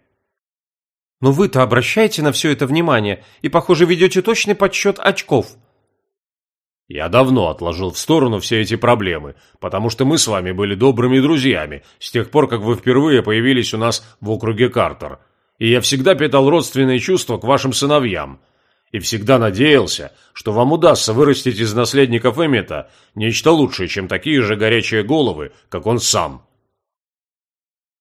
Но вы-то обращаете на все это внимание и, похоже, ведете точный подсчет очков. Я давно отложил в сторону все эти проблемы, потому что мы с вами были добрыми друзьями с тех пор, как вы впервые появились у нас в округе Картер. И я всегда питал родственные чувства к вашим сыновьям. И всегда надеялся, что вам удастся вырастить из наследников Эммета нечто лучшее, чем такие же горячие головы, как он сам.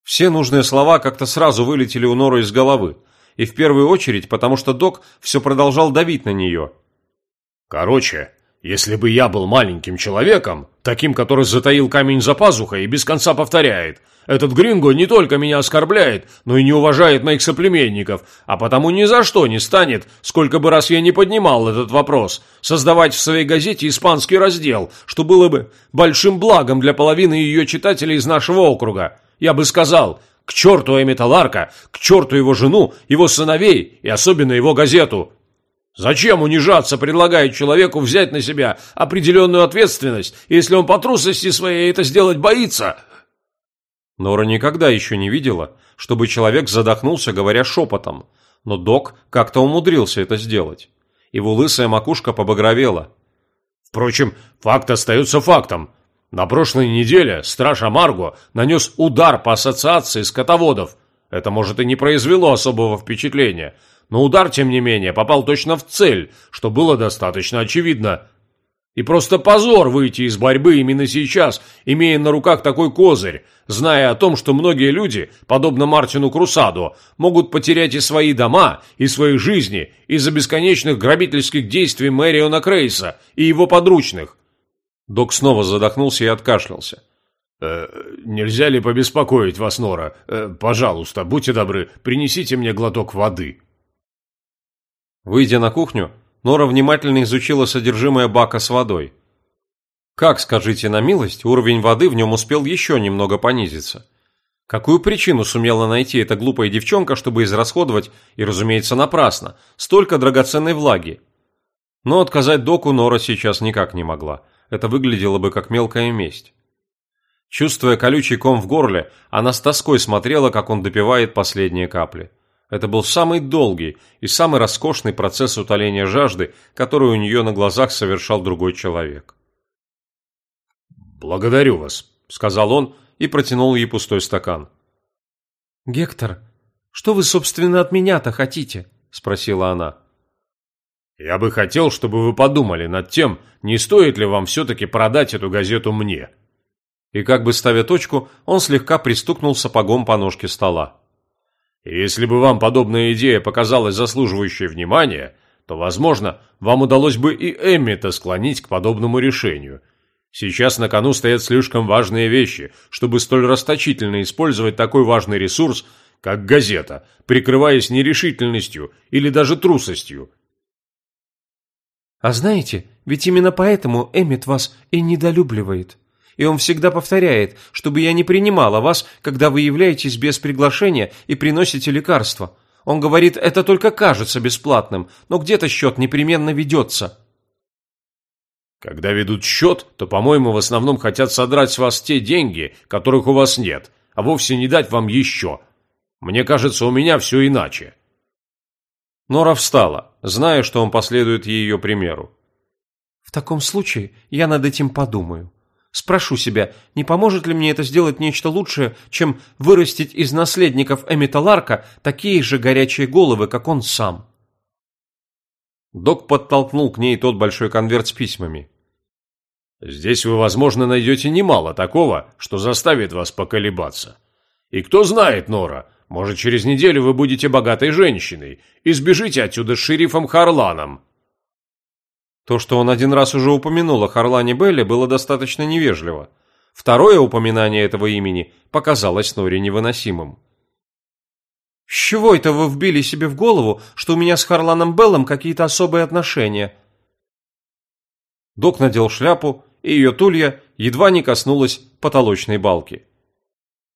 Все нужные слова как-то сразу вылетели у Норы из головы, и в первую очередь потому, что док все продолжал давить на нее. «Короче, если бы я был маленьким человеком, таким, который затаил камень за пазухой и без конца повторяет, этот гринго не только меня оскорбляет, но и не уважает моих соплеменников, а потому ни за что не станет, сколько бы раз я не поднимал этот вопрос, создавать в своей газете испанский раздел, что было бы большим благом для половины ее читателей из нашего округа. Я бы сказал, к черту Эмита Ларка, к черту его жену, его сыновей и особенно его газету. Зачем унижаться, предлагая человеку взять на себя определенную ответственность, если он по трусости своей это сделать боится?» Нора никогда еще не видела, чтобы человек задохнулся, говоря шепотом, но док как-то умудрился это сделать. Его лысая макушка побагровела. «Впрочем, факт остается фактом. На прошлой неделе страж Амарго нанес удар по ассоциации скотоводов. Это, может, и не произвело особого впечатления, но удар, тем не менее, попал точно в цель, что было достаточно очевидно. И просто позор выйти из борьбы именно сейчас, имея на руках такой козырь, зная о том, что многие люди, подобно Мартину Крусаду, могут потерять и свои дома, и свои жизни из-за бесконечных грабительских действий Мэриона Крейса и его подручных. Док снова задохнулся и откашлялся. «Э, «Нельзя ли побеспокоить вас, Нора? Э, пожалуйста, будьте добры, принесите мне глоток воды». Выйдя на кухню, Нора внимательно изучила содержимое бака с водой. Как, скажите на милость, уровень воды в нем успел еще немного понизиться? Какую причину сумела найти эта глупая девчонка, чтобы израсходовать, и, разумеется, напрасно, столько драгоценной влаги? Но отказать доку Нора сейчас никак не могла. Это выглядело бы как мелкая месть. Чувствуя колючий ком в горле, она с тоской смотрела, как он допивает последние капли. Это был самый долгий и самый роскошный процесс утоления жажды, который у нее на глазах совершал другой человек. «Благодарю вас», — сказал он и протянул ей пустой стакан. «Гектор, что вы, собственно, от меня-то хотите?» – спросила она. «Я бы хотел, чтобы вы подумали над тем, не стоит ли вам все-таки продать эту газету мне». И как бы ставя точку, он слегка пристукнул сапогом по ножке стола. «Если бы вам подобная идея показалась заслуживающей внимания, то, возможно, вам удалось бы и Эммита склонить к подобному решению. Сейчас на кону стоят слишком важные вещи, чтобы столь расточительно использовать такой важный ресурс, как газета, прикрываясь нерешительностью или даже трусостью. А знаете, ведь именно поэтому Эммит вас и недолюбливает. И он всегда повторяет, чтобы я не принимала вас, когда вы являетесь без приглашения и приносите лекарства. Он говорит, это только кажется бесплатным, но где-то счет непременно ведется. Когда ведут счет, то, по-моему, в основном хотят содрать с вас те деньги, которых у вас нет, а вовсе не дать вам еще – мне кажется, у меня все иначе». Нора встала, зная, что он последует ее примеру. «В таком случае я над этим подумаю. Спрошу себя, не поможет ли мне это сделать нечто лучшее, чем вырастить из наследников Эмита Ларка такие же горячие головы, как он сам?» Док подтолкнул к ней тот большой конверт с письмами. «Здесь вы, возможно, найдете немало такого, что заставит вас поколебаться. И кто знает, Нора, может, через неделю вы будете богатой женщиной и сбежите отсюда с шерифом Харланом». То, что он один раз уже упомянул о Харлане Белле, было достаточно невежливо. Второе упоминание этого имени показалось Норе невыносимым. «С чего это вы вбили себе в голову, что у меня с Харланом Беллом какие-то особые отношения?» Док надел шляпу, и ее тулья едва не коснулась потолочной балки.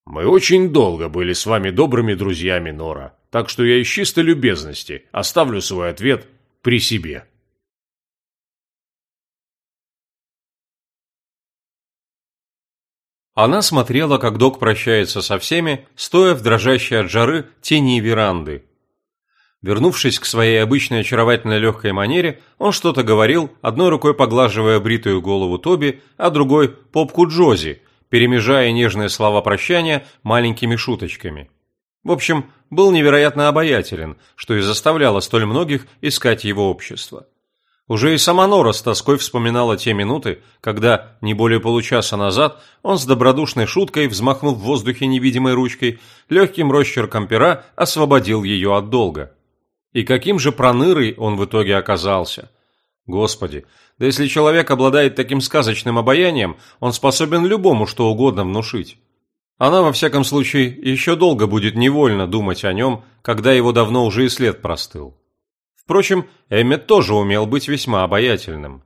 «Мы очень долго были с вами добрыми друзьями, Нора, так что я из чистой любезности оставлю свой ответ при себе». Она смотрела, как док прощается со всеми, стоя в дрожащей от жары тени веранды. Вернувшись к своей обычной очаровательной легкой манере, он что-то говорил, одной рукой поглаживая бритую голову Тоби, а другой – попку Джози, перемежая нежные слова прощания маленькими шуточками. В общем, был невероятно обаятелен, что и заставляло столь многих искать его общество. Уже и сама Нора с тоской вспоминала те минуты, когда, не более получаса назад, он с добродушной шуткой, взмахнув в воздухе невидимой ручкой, легким росчерком пера освободил ее от долга. И каким же пронырой он в итоге оказался. Господи, да если человек обладает таким сказочным обаянием, он способен любому что угодно внушить. Она, во всяком случае, еще долго будет невольно думать о нем, когда его давно уже и след простыл. Впрочем, Эммет тоже умел быть весьма обаятельным.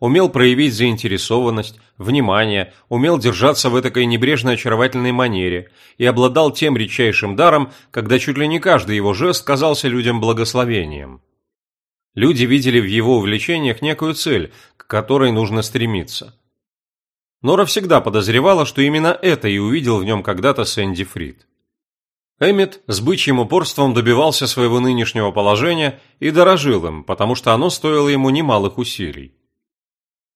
Умел проявить заинтересованность, внимание, умел держаться в этой небрежной очаровательной манере и обладал тем редчайшим даром, когда чуть ли не каждый его жест казался людям благословением. Люди видели в его увлечениях некую цель, к которой нужно стремиться. Нора всегда подозревала, что именно это и увидел в нем когда-то Сэнди Фрид. Эммет с бычьим упорством добивался своего нынешнего положения и дорожил им, потому что оно стоило ему немалых усилий.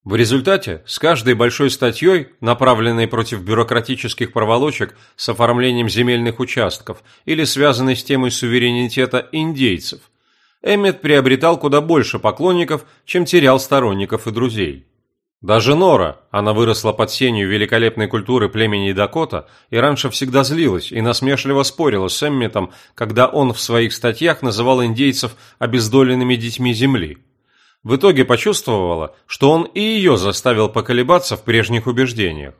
В результате, с каждой большой статьей, направленной против бюрократических проволочек с оформлением земельных участков или связанной с темой суверенитета индейцев, Эммет приобретал куда больше поклонников, чем терял сторонников и друзей. Даже Нора, она выросла под сенью великолепной культуры племени Дакота и раньше всегда злилась и насмешливо спорила с Эмметом, когда он в своих статьях называл индейцев обездоленными детьми земли. В итоге почувствовала, что он и ее заставил поколебаться в прежних убеждениях.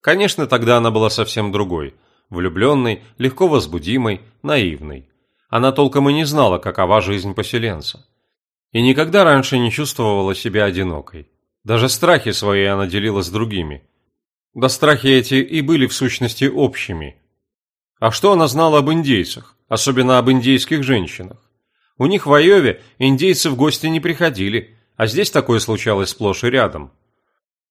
Конечно, тогда она была совсем другой, влюбленной, легко возбудимой, наивной она толком и не знала, какова жизнь поселенца. И никогда раньше не чувствовала себя одинокой. Даже страхи свои она делила с другими. Да страхи эти и были в сущности общими. А что она знала об индейцах, особенно об индейских женщинах? У них в Айове индейцы в гости не приходили, а здесь такое случалось сплошь и рядом.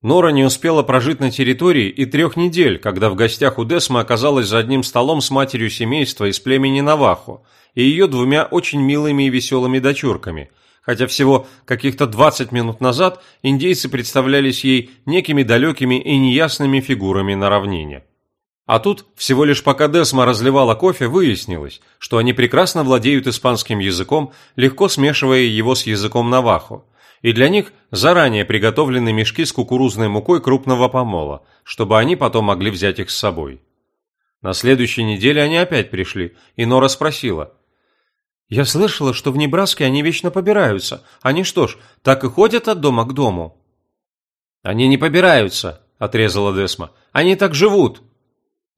Нора не успела прожить на территории и трех недель, когда в гостях у Десмы оказалась за одним столом с матерью семейства из племени Навахо и ее двумя очень милыми и веселыми дочурками, хотя всего каких-то 20 минут назад индейцы представлялись ей некими далекими и неясными фигурами на равнине. А тут, всего лишь пока Десма разливала кофе, выяснилось, что они прекрасно владеют испанским языком, легко смешивая его с языком Навахо, и для них заранее приготовлены мешки с кукурузной мукой крупного помола, чтобы они потом могли взять их с собой. На следующей неделе они опять пришли, и Нора спросила. «Я слышала, что в Небраске они вечно побираются. Они что ж, так и ходят от дома к дому?» «Они не побираются», – отрезала Десма. «Они так живут».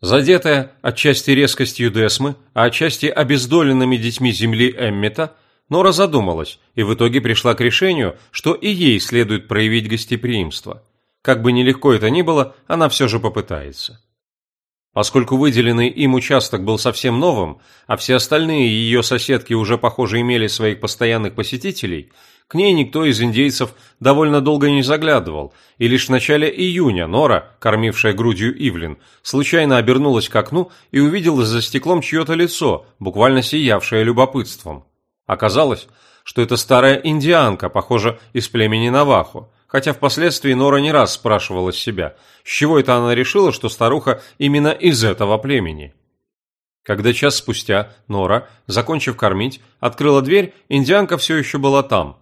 Задетая отчасти резкостью Десмы, а отчасти обездоленными детьми земли Эммета, Нора задумалась и в итоге пришла к решению, что и ей следует проявить гостеприимство. Как бы нелегко это ни было, она все же попытается. Поскольку выделенный им участок был совсем новым, а все остальные ее соседки уже, похоже, имели своих постоянных посетителей, к ней никто из индейцев довольно долго не заглядывал, и лишь в начале июня Нора, кормившая грудью Ивлин, случайно обернулась к окну и увидела за стеклом чье-то лицо, буквально сиявшее любопытством. Оказалось, что это старая индианка, похоже, из племени Навахо, хотя впоследствии Нора не раз спрашивала себя, с чего это она решила, что старуха именно из этого племени. Когда час спустя Нора, закончив кормить, открыла дверь, индианка все еще была там.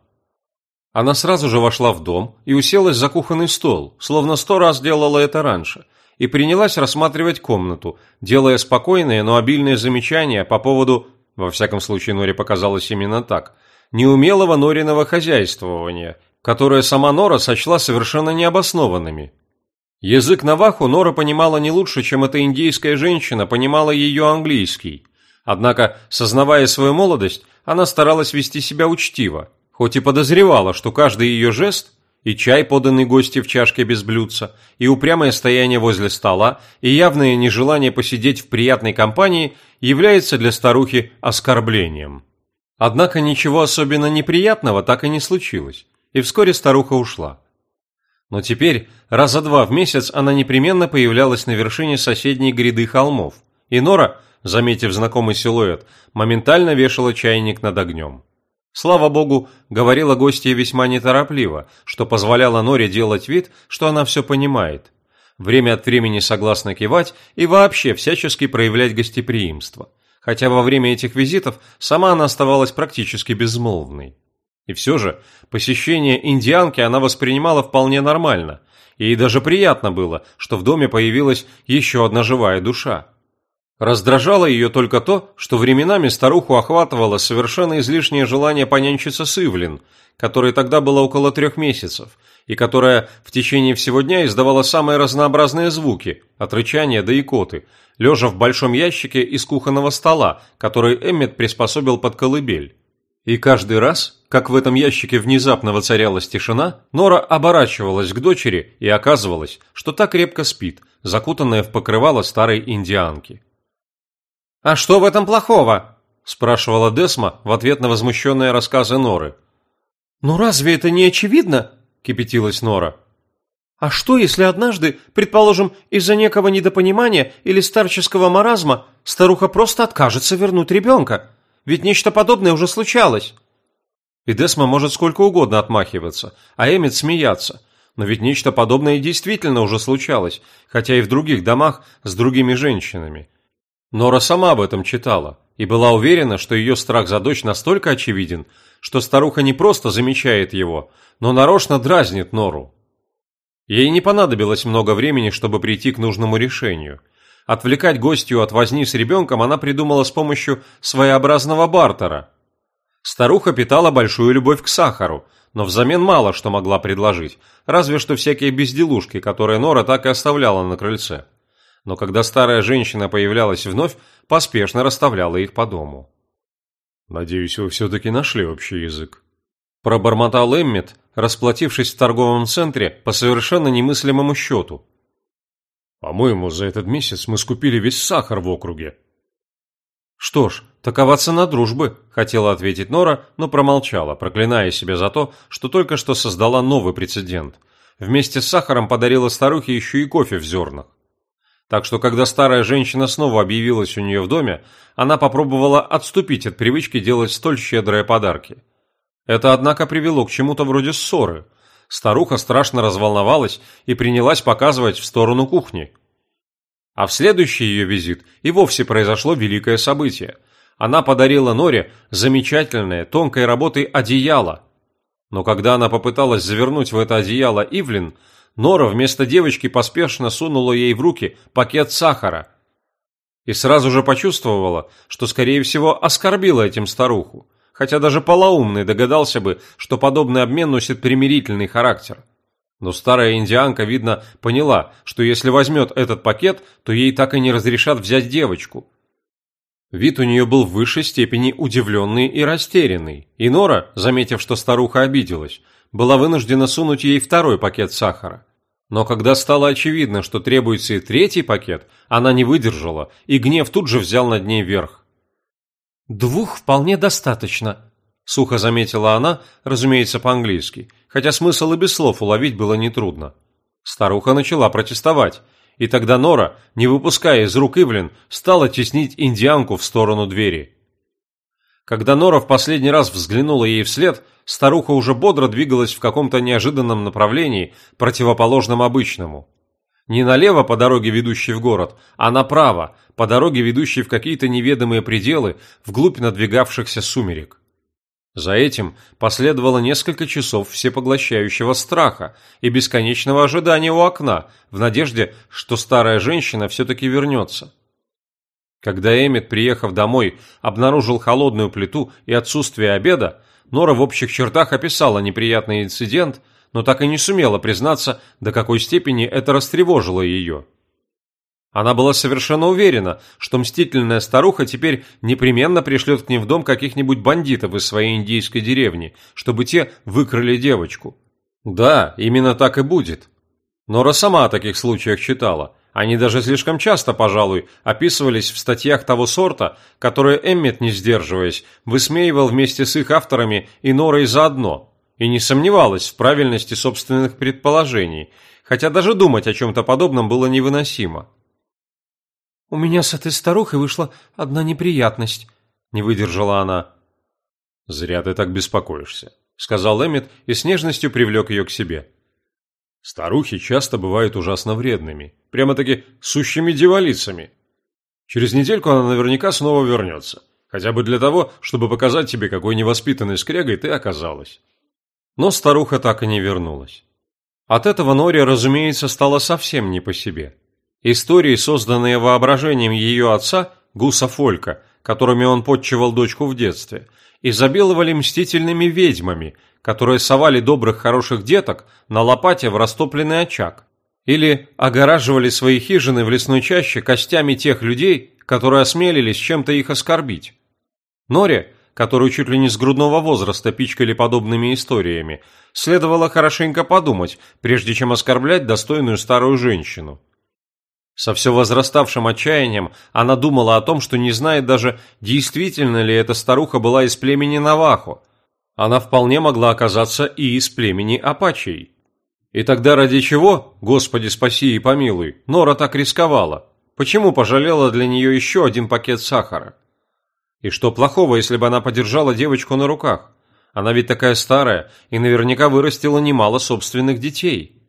Она сразу же вошла в дом и уселась за кухонный стол, словно сто раз делала это раньше, и принялась рассматривать комнату, делая спокойные, но обильные замечания по поводу во всяком случае Норе показалось именно так, неумелого Нориного хозяйствования, которое сама Нора сочла совершенно необоснованными. Язык Наваху Нора понимала не лучше, чем эта индейская женщина понимала ее английский. Однако, сознавая свою молодость, она старалась вести себя учтиво, хоть и подозревала, что каждый ее жест и чай, поданный гости в чашке без блюдца, и упрямое стояние возле стола, и явное нежелание посидеть в приятной компании является для старухи оскорблением. Однако ничего особенно неприятного так и не случилось, и вскоре старуха ушла. Но теперь раза два в месяц она непременно появлялась на вершине соседней гряды холмов, и Нора, заметив знакомый силуэт, моментально вешала чайник над огнем. Слава богу, говорила гостья весьма неторопливо, что позволяло Норе делать вид, что она все понимает. Время от времени согласно кивать и вообще всячески проявлять гостеприимство. Хотя во время этих визитов сама она оставалась практически безмолвной. И все же, посещение индианки она воспринимала вполне нормально. Ей даже приятно было, что в доме появилась еще одна живая душа. Раздражало ее только то, что временами старуху охватывало совершенно излишнее желание понянчиться с Ивлин, которой тогда было около трех месяцев, и которая в течение всего дня издавала самые разнообразные звуки, от рычания до икоты, лежа в большом ящике из кухонного стола, который Эммет приспособил под колыбель. И каждый раз, как в этом ящике внезапно воцарялась тишина, Нора оборачивалась к дочери и оказывалось, что та крепко спит, закутанная в покрывало старой индианки. «А что в этом плохого?» – спрашивала Десма в ответ на возмущенные рассказы Норы. «Ну разве это не очевидно?» – кипятилась Нора. «А что, если однажды, предположим, из-за некого недопонимания или старческого маразма старуха просто откажется вернуть ребенка? Ведь нечто подобное уже случалось». И Десма может сколько угодно отмахиваться, а Эммет смеяться. Но ведь нечто подобное действительно уже случалось, хотя и в других домах с другими женщинами. Нора сама об этом читала и была уверена, что ее страх за дочь настолько очевиден, что старуха не просто замечает его, но нарочно дразнит Нору. Ей не понадобилось много времени, чтобы прийти к нужному решению. Отвлекать гостью от возни с ребенком она придумала с помощью своеобразного бартера. Старуха питала большую любовь к сахару, но взамен мало что могла предложить, разве что всякие безделушки, которые Нора так и оставляла на крыльце но когда старая женщина появлялась вновь, поспешно расставляла их по дому. «Надеюсь, вы все-таки нашли общий язык», – пробормотал Эммет, расплатившись в торговом центре по совершенно немыслимому счету. «По-моему, за этот месяц мы скупили весь сахар в округе». «Что ж, такова цена дружбы», – хотела ответить Нора, но промолчала, проклиная себя за то, что только что создала новый прецедент. Вместе с сахаром подарила старухе еще и кофе в зернах. Так что, когда старая женщина снова объявилась у нее в доме, она попробовала отступить от привычки делать столь щедрые подарки. Это, однако, привело к чему-то вроде ссоры. Старуха страшно разволновалась и принялась показывать в сторону кухни – а в следующий ее визит и вовсе произошло великое событие. Она подарила Норе замечательное, тонкой работой одеяло. Но когда она попыталась завернуть в это одеяло Ивлин, Нора вместо девочки поспешно сунула ей в руки пакет сахара. И сразу же почувствовала, что, скорее всего, оскорбила этим старуху, хотя даже полоумный догадался бы, что подобный обмен носит примирительный характер. Но старая индианка, видно, поняла, что если возьмет этот пакет, то ей так и не разрешат взять девочку. Вид у нее был в высшей степени удивленный и растерянный, и Нора, заметив, что старуха обиделась, была вынуждена сунуть ей второй пакет сахара. Но когда стало очевидно, что требуется и третий пакет, она не выдержала, и гнев тут же взял над ней верх. «Двух вполне достаточно», – сухо заметила она, разумеется, по-английски – хотя смысл и без слов уловить было нетрудно. Старуха начала протестовать, и тогда Нора, не выпуская из рук Ивлин, стала теснить индианку в сторону двери. Когда Нора в последний раз взглянула ей вслед, старуха уже бодро двигалась в каком-то неожиданном направлении, противоположном обычному. Не налево по дороге, ведущей в город, а направо, по дороге, ведущей в какие-то неведомые пределы, вглубь надвигавшихся сумерек. За этим последовало несколько часов всепоглощающего страха и бесконечного ожидания у окна, в надежде, что старая женщина все-таки вернется. Когда Эммет, приехав домой, обнаружил холодную плиту и отсутствие обеда, Нора в общих чертах описала неприятный инцидент, но так и не сумела признаться, до какой степени это растревожило ее. Она была совершенно уверена, что мстительная старуха теперь непременно пришлет к ним в дом каких-нибудь бандитов из своей индийской деревни, чтобы те выкрали девочку. Да, именно так и будет. Нора сама о таких случаях читала. Они даже слишком часто, пожалуй, описывались в статьях того сорта, которые Эммет, не сдерживаясь, высмеивал вместе с их авторами и Норой заодно, и не сомневалась в правильности собственных предположений, хотя даже думать о чем-то подобном было невыносимо. «У меня с этой старухой вышла одна неприятность», – не выдержала она. «Зря ты так беспокоишься», – сказал Эммет и с нежностью привлек ее к себе. «Старухи часто бывают ужасно вредными, прямо-таки сущими дьяволицами. Через недельку она наверняка снова вернется, хотя бы для того, чтобы показать тебе, какой невоспитанной скрягой ты оказалась». Но старуха так и не вернулась. От этого Нори, разумеется, стало совсем не по себе. Истории, созданные воображением ее отца, Гуса Фолька, которыми он подчивал дочку в детстве, изобиловали мстительными ведьмами, которые совали добрых хороших деток на лопате в растопленный очаг, или огораживали свои хижины в лесной чаще костями тех людей, которые осмелились чем-то их оскорбить. Норе, которую чуть ли не с грудного возраста пичкали подобными историями, следовало хорошенько подумать, прежде чем оскорблять достойную старую женщину. Со все возраставшим отчаянием она думала о том, что не знает даже, действительно ли эта старуха была из племени Навахо. Она вполне могла оказаться и из племени Апачей. И тогда ради чего, Господи спаси и помилуй, Нора так рисковала? Почему пожалела для нее еще один пакет сахара? И что плохого, если бы она подержала девочку на руках? Она ведь такая старая и наверняка вырастила немало собственных детей.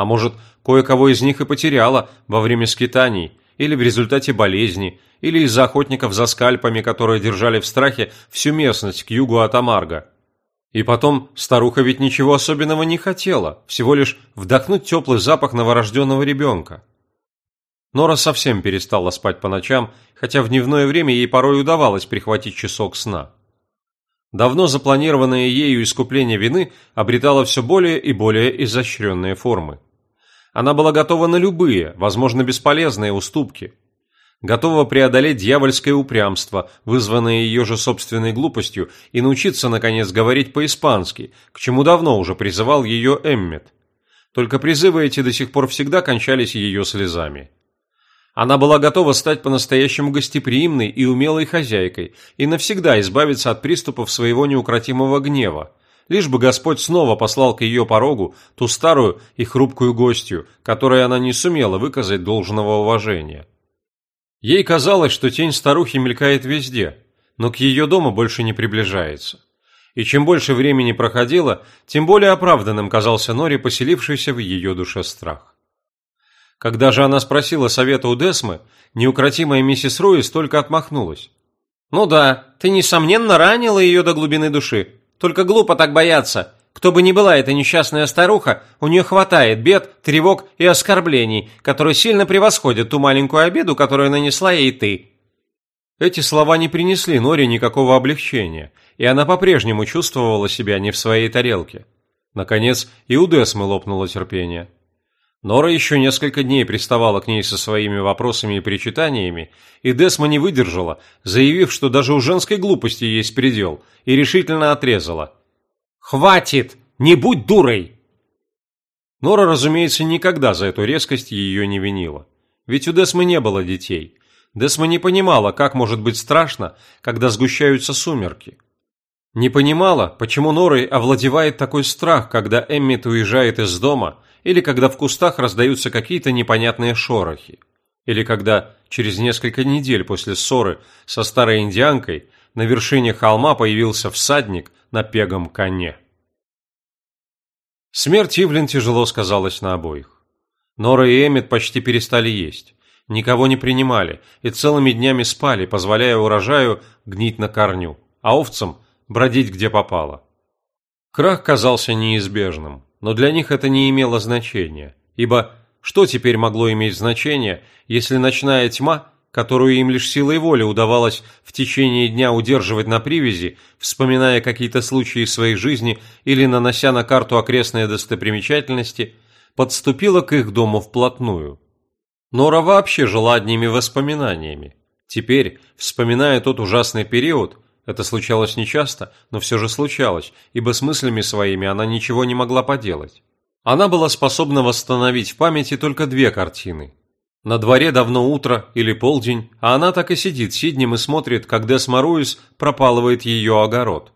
А может, кое-кого из них и потеряла во время скитаний, или в результате болезни, или из-за охотников за скальпами, которые держали в страхе всю местность к югу от Амарга. И потом, старуха ведь ничего особенного не хотела, всего лишь вдохнуть теплый запах новорожденного ребенка. Нора совсем перестала спать по ночам, хотя в дневное время ей порой удавалось прихватить часок сна. Давно запланированное ею искупление вины обретало все более и более изощренные формы. Она была готова на любые, возможно, бесполезные уступки. Готова преодолеть дьявольское упрямство, вызванное ее же собственной глупостью, и научиться, наконец, говорить по-испански, к чему давно уже призывал ее Эммет. Только призывы эти до сих пор всегда кончались ее слезами. Она была готова стать по-настоящему гостеприимной и умелой хозяйкой и навсегда избавиться от приступов своего неукротимого гнева, лишь бы Господь снова послал к ее порогу ту старую и хрупкую гостью, которой она не сумела выказать должного уважения. Ей казалось, что тень старухи мелькает везде, но к ее дому больше не приближается. И чем больше времени проходило, тем более оправданным казался Нори, поселившийся в ее душе страх. Когда же она спросила совета у Десмы, неукротимая миссис Руис только отмахнулась. «Ну да, ты, несомненно, ранила ее до глубины души. Только глупо так бояться. Кто бы ни была эта несчастная старуха, у нее хватает бед, тревог и оскорблений, которые сильно превосходят ту маленькую обиду, которую нанесла ей ты». Эти слова не принесли Норе никакого облегчения, и она по-прежнему чувствовала себя не в своей тарелке. Наконец, и у Десмы лопнуло терпение. Нора еще несколько дней приставала к ней со своими вопросами и причитаниями, и Десма не выдержала, заявив, что даже у женской глупости есть предел, и решительно отрезала. «Хватит! Не будь дурой!» Нора, разумеется, никогда за эту резкость ее не винила. Ведь у Десмы не было детей. Десма не понимала, как может быть страшно, когда сгущаются сумерки. Не понимала, почему Норой овладевает такой страх, когда Эммит уезжает из дома – или когда в кустах раздаются какие-то непонятные шорохи, или когда через несколько недель после ссоры со старой индианкой на вершине холма появился всадник на пегом коне. Смерть Ивлин тяжело сказалась на обоих. Нора и Эммет почти перестали есть, никого не принимали и целыми днями спали, позволяя урожаю гнить на корню, а овцам бродить где попало. Крах казался неизбежным но для них это не имело значения, ибо что теперь могло иметь значение, если ночная тьма, которую им лишь силой воли удавалось в течение дня удерживать на привязи, вспоминая какие-то случаи своей жизни или нанося на карту окрестные достопримечательности, подступила к их дому вплотную. Нора вообще жила одними воспоминаниями. Теперь, вспоминая тот ужасный период, это случалось нечасто, но все же случалось, ибо с мыслями своими она ничего не могла поделать. Она была способна восстановить в памяти только две картины. На дворе давно утро или полдень, а она так и сидит сиднем и смотрит, как Десма Руис пропалывает ее огород.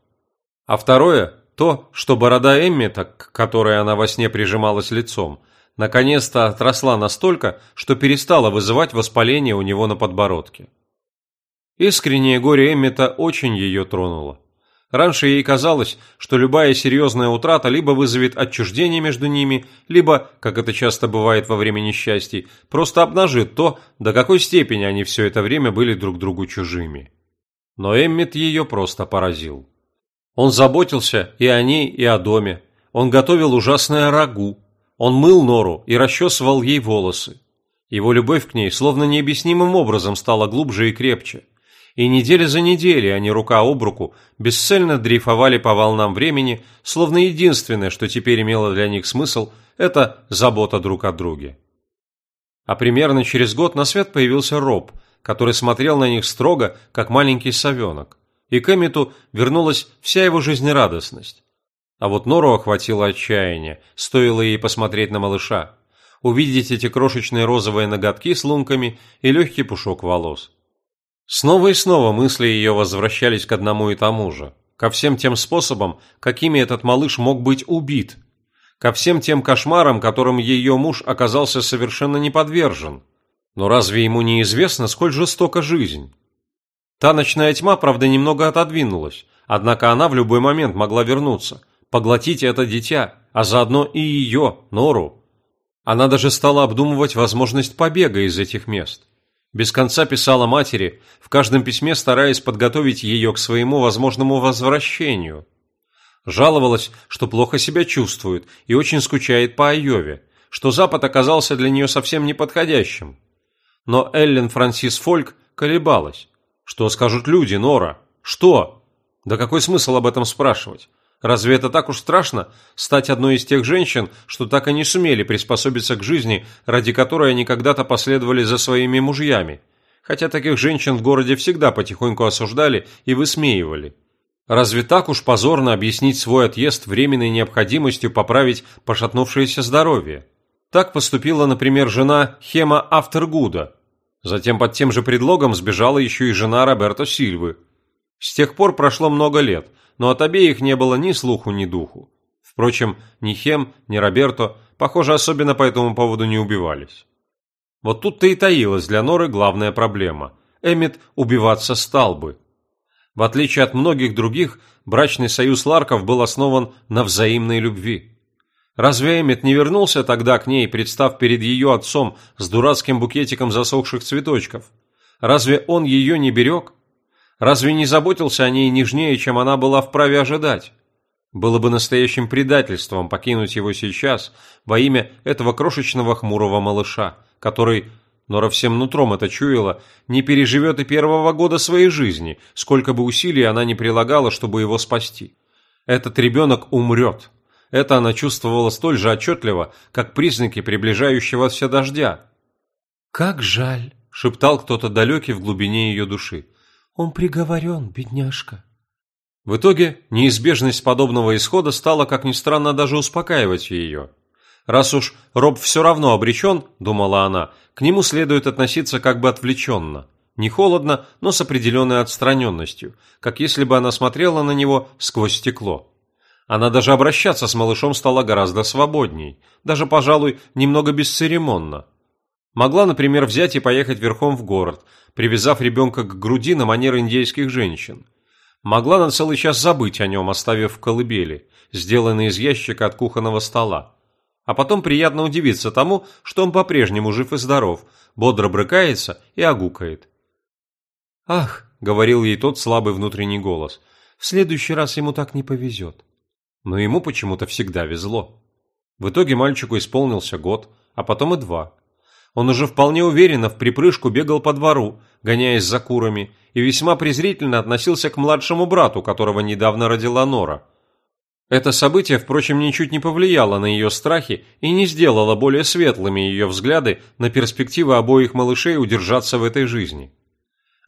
А второе – то, что борода Эммета, к которой она во сне прижималась лицом, наконец-то отросла настолько, что перестала вызывать воспаление у него на подбородке. Искреннее горе Эммета очень ее тронуло. Раньше ей казалось, что любая серьезная утрата либо вызовет отчуждение между ними, либо, как это часто бывает во время несчастий, просто обнажит то, до какой степени они все это время были друг другу чужими. Но Эммет ее просто поразил. Он заботился и о ней, и о доме. Он готовил ужасное рагу. Он мыл Нору и расчесывал ей волосы. Его любовь к ней словно необъяснимым образом стала глубже и крепче и неделя за неделей они рука об руку бесцельно дрейфовали по волнам времени, словно единственное, что теперь имело для них смысл, это забота друг о друге. А примерно через год на свет появился Роб, который смотрел на них строго, как маленький совенок, и к Эммету вернулась вся его жизнерадостность. А вот Нору охватило отчаяние, стоило ей посмотреть на малыша, увидеть эти крошечные розовые ноготки с лунками и легкий пушок волос. Снова и снова мысли ее возвращались к одному и тому же, ко всем тем способам, какими этот малыш мог быть убит, ко всем тем кошмарам, которым ее муж оказался совершенно не подвержен. Но разве ему не известно, сколь жестока жизнь? Та ночная тьма, правда, немного отодвинулась, однако она в любой момент могла вернуться, поглотить это дитя, а заодно и ее, Нору. Она даже стала обдумывать возможность побега из этих мест – без конца писала матери, в каждом письме стараясь подготовить ее к своему возможному возвращению. Жаловалась, что плохо себя чувствует и очень скучает по Айове, что Запад оказался для нее совсем неподходящим. Но Эллен Франсис Фольк колебалась. Что скажут люди, Нора? Что? Да какой смысл об этом спрашивать? Разве это так уж страшно – стать одной из тех женщин, что так и не сумели приспособиться к жизни, ради которой они когда-то последовали за своими мужьями? Хотя таких женщин в городе всегда потихоньку осуждали и высмеивали. Разве так уж позорно объяснить свой отъезд временной необходимостью поправить пошатнувшееся здоровье? Так поступила, например, жена Хема Автергуда. Затем под тем же предлогом сбежала еще и жена Роберто Сильвы. С тех пор прошло много лет, но от обеих не было ни слуху, ни духу. Впрочем, ни Хем, ни Роберто, похоже, особенно по этому поводу не убивались. Вот тут-то и таилась для Норы главная проблема. Эммет убиваться стал бы. В отличие от многих других, брачный союз Ларков был основан на взаимной любви. Разве Эммет не вернулся тогда к ней, представ перед ее отцом с дурацким букетиком засохших цветочков? Разве он ее не берег? Разве не заботился о ней нежнее, чем она была вправе ожидать? Было бы настоящим предательством покинуть его сейчас во имя этого крошечного хмурого малыша, который, Нора всем нутром это чуяла, не переживет и первого года своей жизни, сколько бы усилий она ни прилагала, чтобы его спасти. Этот ребенок умрет, это она чувствовала столь же отчетливо, как признаки приближающегося дождя. «Как жаль!» – шептал кто-то далекий в глубине ее души. «Он приговорен, бедняжка!» В итоге неизбежность подобного исхода стала, как ни странно, даже успокаивать ее. Раз уж Роб все равно обречен, думала она, к нему следует относиться как бы отвлеченно. Не холодно, но с определенной отстраненностью, как если бы она смотрела на него сквозь стекло. Она даже обращаться с малышом стала гораздо свободней, даже, пожалуй, немного бесцеремонно. Могла, например, взять и поехать верхом в город, привязав ребенка к груди на манер индейских женщин. Могла на целый час забыть о нем, оставив в колыбели, сделанной из ящика от кухонного стола. А потом приятно удивиться тому, что он по-прежнему жив и здоров, бодро брыкается и огукает. «Ах», — говорил ей тот слабый внутренний голос, — «в следующий раз ему так не повезет» но ему почему-то всегда везло. В итоге мальчику исполнился год, а потом и два. Он уже вполне уверенно в припрыжку бегал по двору, гоняясь за курами, и весьма презрительно относился к младшему брату, которого недавно родила Нора. Это событие, впрочем, ничуть не повлияло на ее страхи и не сделало более светлыми ее взгляды на перспективы обоих малышей удержаться в этой жизни.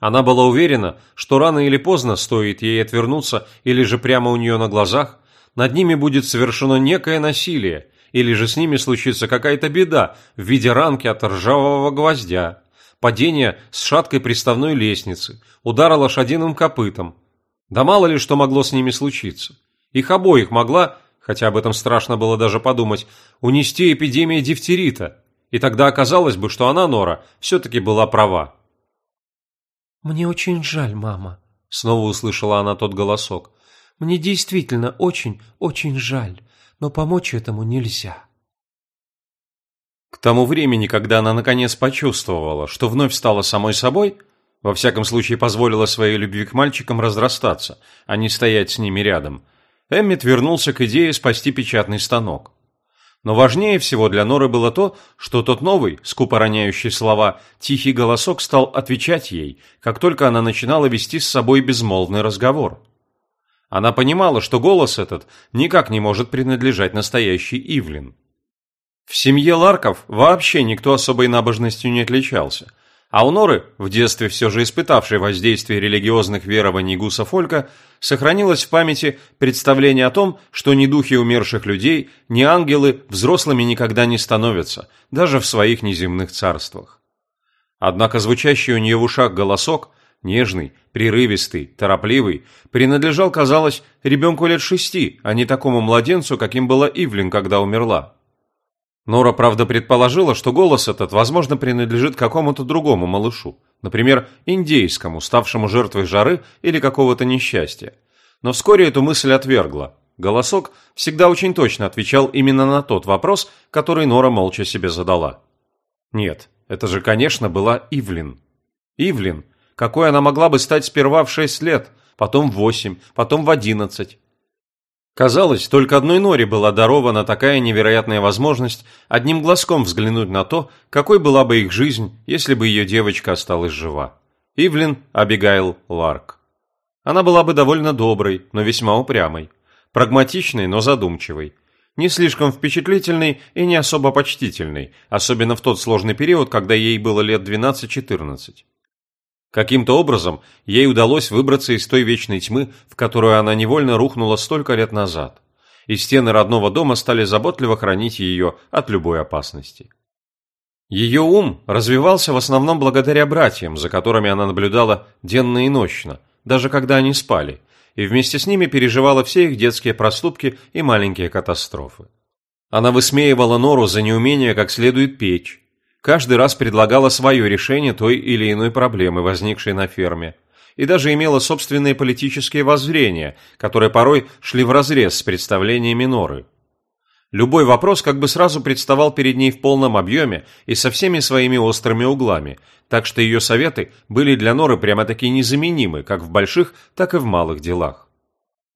Она была уверена, что рано или поздно стоит ей отвернуться или же прямо у нее на глазах, над ними будет совершено некое насилие, или же с ними случится какая-то беда в виде ранки от ржавого гвоздя, падения с шаткой приставной лестницы, удара лошадиным копытом. Да мало ли что могло с ними случиться. Их обоих могла, хотя об этом страшно было даже подумать, унести эпидемия дифтерита, и тогда оказалось бы, что она, Нора, все-таки была права. «Мне очень жаль, мама», — снова услышала она тот голосок. Мне действительно очень, очень жаль, но помочь этому нельзя. К тому времени, когда она наконец почувствовала, что вновь стала самой собой, во всяком случае позволила своей любви к мальчикам разрастаться, а не стоять с ними рядом, Эммит вернулся к идее спасти печатный станок. Но важнее всего для Норы было то, что тот новый, скупо роняющий слова, тихий голосок стал отвечать ей, как только она начинала вести с собой безмолвный разговор. Она понимала, что голос этот никак не может принадлежать настоящей Ивлин. В семье Ларков вообще никто особой набожностью не отличался, а у Норы, в детстве все же испытавшей воздействие религиозных верований Гуса Фолька, сохранилось в памяти представление о том, что ни духи умерших людей, ни ангелы взрослыми никогда не становятся, даже в своих неземных царствах. Однако звучащий у нее в ушах голосок нежный, прерывистый, торопливый, принадлежал, казалось, ребенку лет шести, а не такому младенцу, каким была Ивлин, когда умерла. Нора, правда, предположила, что голос этот, возможно, принадлежит какому-то другому малышу, например, индейскому, ставшему жертвой жары или какого-то несчастья. Но вскоре эту мысль отвергла. Голосок всегда очень точно отвечал именно на тот вопрос, который Нора молча себе задала. Нет, это же, конечно, была Ивлин. Ивлин, какой она могла бы стать сперва в шесть лет, потом в восемь, потом в одиннадцать. Казалось, только одной Норе была дарована такая невероятная возможность одним глазком взглянуть на то, какой была бы их жизнь, если бы ее девочка осталась жива. Ивлин Абигайл Ларк. Она была бы довольно доброй, но весьма упрямой, прагматичной, но задумчивой, не слишком впечатлительной и не особо почтительной, особенно в тот сложный период, когда ей было лет 12-14. Каким-то образом ей удалось выбраться из той вечной тьмы, в которую она невольно рухнула столько лет назад, и стены родного дома стали заботливо хранить ее от любой опасности. Ее ум развивался в основном благодаря братьям, за которыми она наблюдала денно и нощно, даже когда они спали, и вместе с ними переживала все их детские проступки и маленькие катастрофы. Она высмеивала Нору за неумение как следует печь, каждый раз предлагала свое решение той или иной проблемы, возникшей на ферме, и даже имела собственные политические воззрения, которые порой шли вразрез с представлениями Норы – Любой вопрос как бы сразу представал перед ней в полном объеме и со всеми своими острыми углами, так что ее советы были для Норы прямо-таки незаменимы как в больших, так и в малых делах.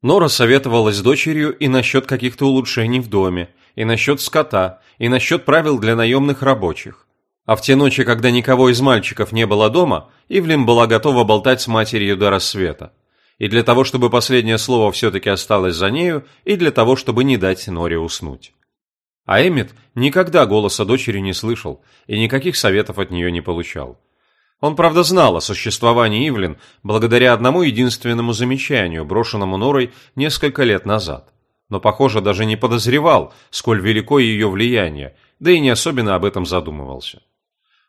Нора советовалась с дочерью и насчет каких-то улучшений в доме, и насчет скота, и насчет правил для наемных рабочих. А в те ночи, когда никого из мальчиков не было дома, Ивлин была готова болтать с матерью до рассвета и для того, чтобы последнее слово все-таки осталось за нею, и для того, чтобы не дать Норе уснуть. А Эммет никогда голоса дочери не слышал и никаких советов от нее не получал. Он, правда, знал о существовании Ивлин благодаря одному единственному замечанию, брошенному Норой несколько лет назад. Но, похоже, даже не подозревал, сколь велико ее влияние, да и не особенно об этом задумывался.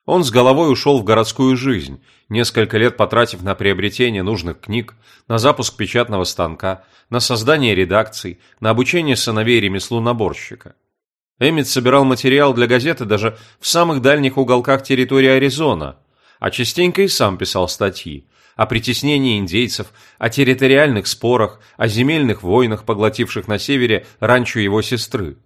Он с головой ушел в городскую жизнь, несколько лет потратив на приобретение нужных книг, на запуск печатного станка, на создание редакций, на обучение сыновей ремеслу наборщика. Эммит собирал материал для газеты даже в самых дальних уголках территории Аризона, а частенько и сам писал статьи о притеснении индейцев, о территориальных спорах, о земельных войнах, поглотивших на севере ранчо его сестры.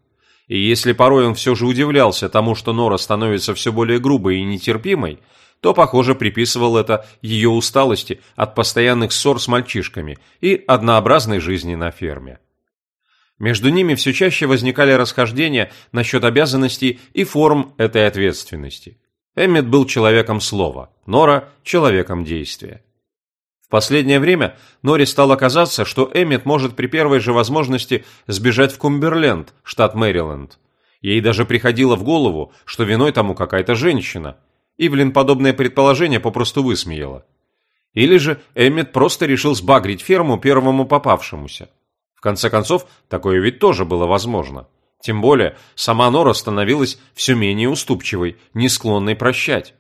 И если порой он все же удивлялся тому, что Нора становится все более грубой и нетерпимой, то, похоже, приписывал это ее усталости от постоянных ссор с мальчишками и однообразной жизни на ферме. Между ними все чаще возникали расхождения насчет обязанностей и форм этой ответственности. Эммет был человеком слова, Нора – человеком действия. В последнее время Нори стало казаться, что Эммет может при первой же возможности сбежать в Кумберленд, штат Мэриленд. Ей даже приходило в голову, что виной тому какая-то женщина. Ивлин подобное предположение попросту высмеяла. Или же Эммет просто решил сбагрить ферму первому попавшемуся. В конце концов, такое ведь тоже было возможно. Тем более, сама Нора становилась все менее уступчивой, не склонной прощать.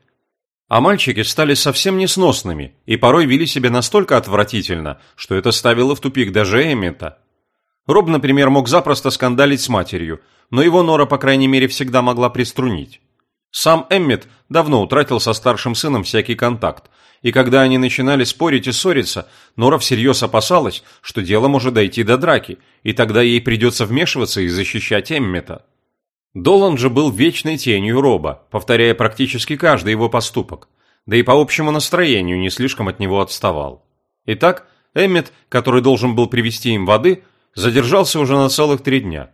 А мальчики стали совсем несносными и порой вели себя настолько отвратительно, что это ставило в тупик даже Эммета. Роб, например, мог запросто скандалить с матерью, но его Нора, по крайней мере, всегда могла приструнить. Сам Эммет давно утратил со старшим сыном всякий контакт, и когда они начинали спорить и ссориться, Нора всерьез опасалась, что дело может дойти до драки, и тогда ей придется вмешиваться и защищать Эммета. Долан же был вечной тенью Роба, повторяя практически каждый его поступок, да и по общему настроению не слишком от него отставал. Итак, Эммет, который должен был привезти им воды, задержался уже на целых три дня.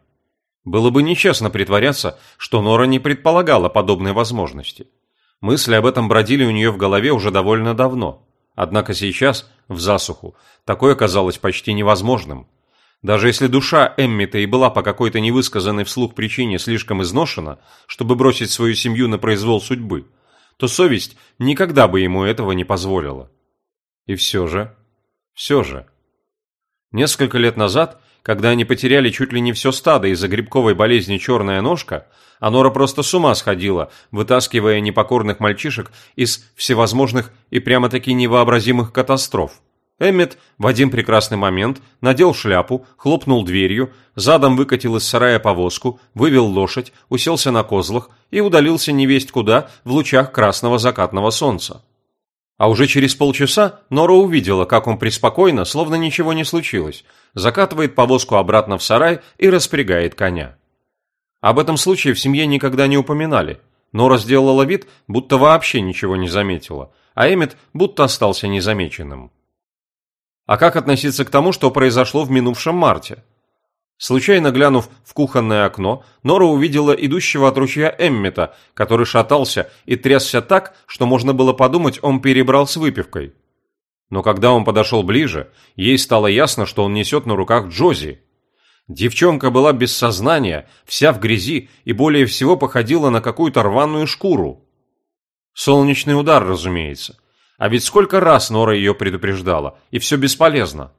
Было бы нечестно притворяться, что Нора не предполагала подобной возможности. Мысли об этом бродили у нее в голове уже довольно давно. Однако сейчас, в засуху, такое казалось почти невозможным – даже если душа Эммита и была по какой-то невысказанной вслух причине слишком изношена, чтобы бросить свою семью на произвол судьбы, то совесть никогда бы ему этого не позволила. И все же, все же. Несколько лет назад, когда они потеряли чуть ли не все стадо из-за грибковой болезни «черная ножка», Анора просто с ума сходила, вытаскивая непокорных мальчишек из всевозможных и прямо-таки невообразимых катастроф. Эммет в один прекрасный момент надел шляпу, хлопнул дверью, задом выкатил из сарая повозку, вывел лошадь, уселся на козлах и удалился невесть куда в лучах красного закатного солнца. А уже через полчаса Нора увидела, как он преспокойно, словно ничего не случилось, закатывает повозку обратно в сарай и распрягает коня. Об этом случае в семье никогда не упоминали. Нора сделала вид, будто вообще ничего не заметила, а Эммет будто остался незамеченным. А как относиться к тому, что произошло в минувшем марте? Случайно глянув в кухонное окно, Нора увидела идущего от ручья Эммета, который шатался и трясся так, что можно было подумать, он перебрал с выпивкой. Но когда он подошел ближе, ей стало ясно, что он несет на руках Джози. Девчонка была без сознания, вся в грязи и более всего походила на какую-то рваную шкуру. Солнечный удар, разумеется. А ведь сколько раз Нора ее предупреждала, и все бесполезно.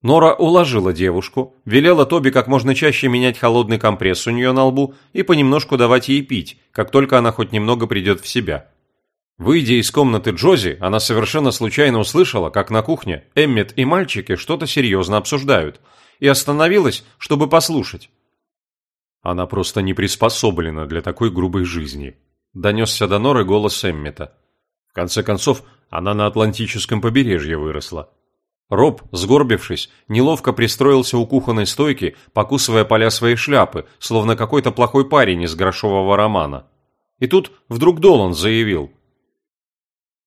Нора уложила девушку, велела Тоби как можно чаще менять холодный компресс у нее на лбу и понемножку давать ей пить, как только она хоть немного придет в себя. Выйдя из комнаты Джози, она совершенно случайно услышала, как на кухне Эммет и мальчики что-то серьезно обсуждают, и остановилась, чтобы послушать. Она просто не приспособлена для такой грубой жизни. Донесся до Норы голос Эммета. В конце концов, она на Атлантическом побережье выросла. Роб, сгорбившись, неловко пристроился у кухонной стойки, покусывая поля своей шляпы, словно какой-то плохой парень из грошового романа. И тут вдруг Долан заявил –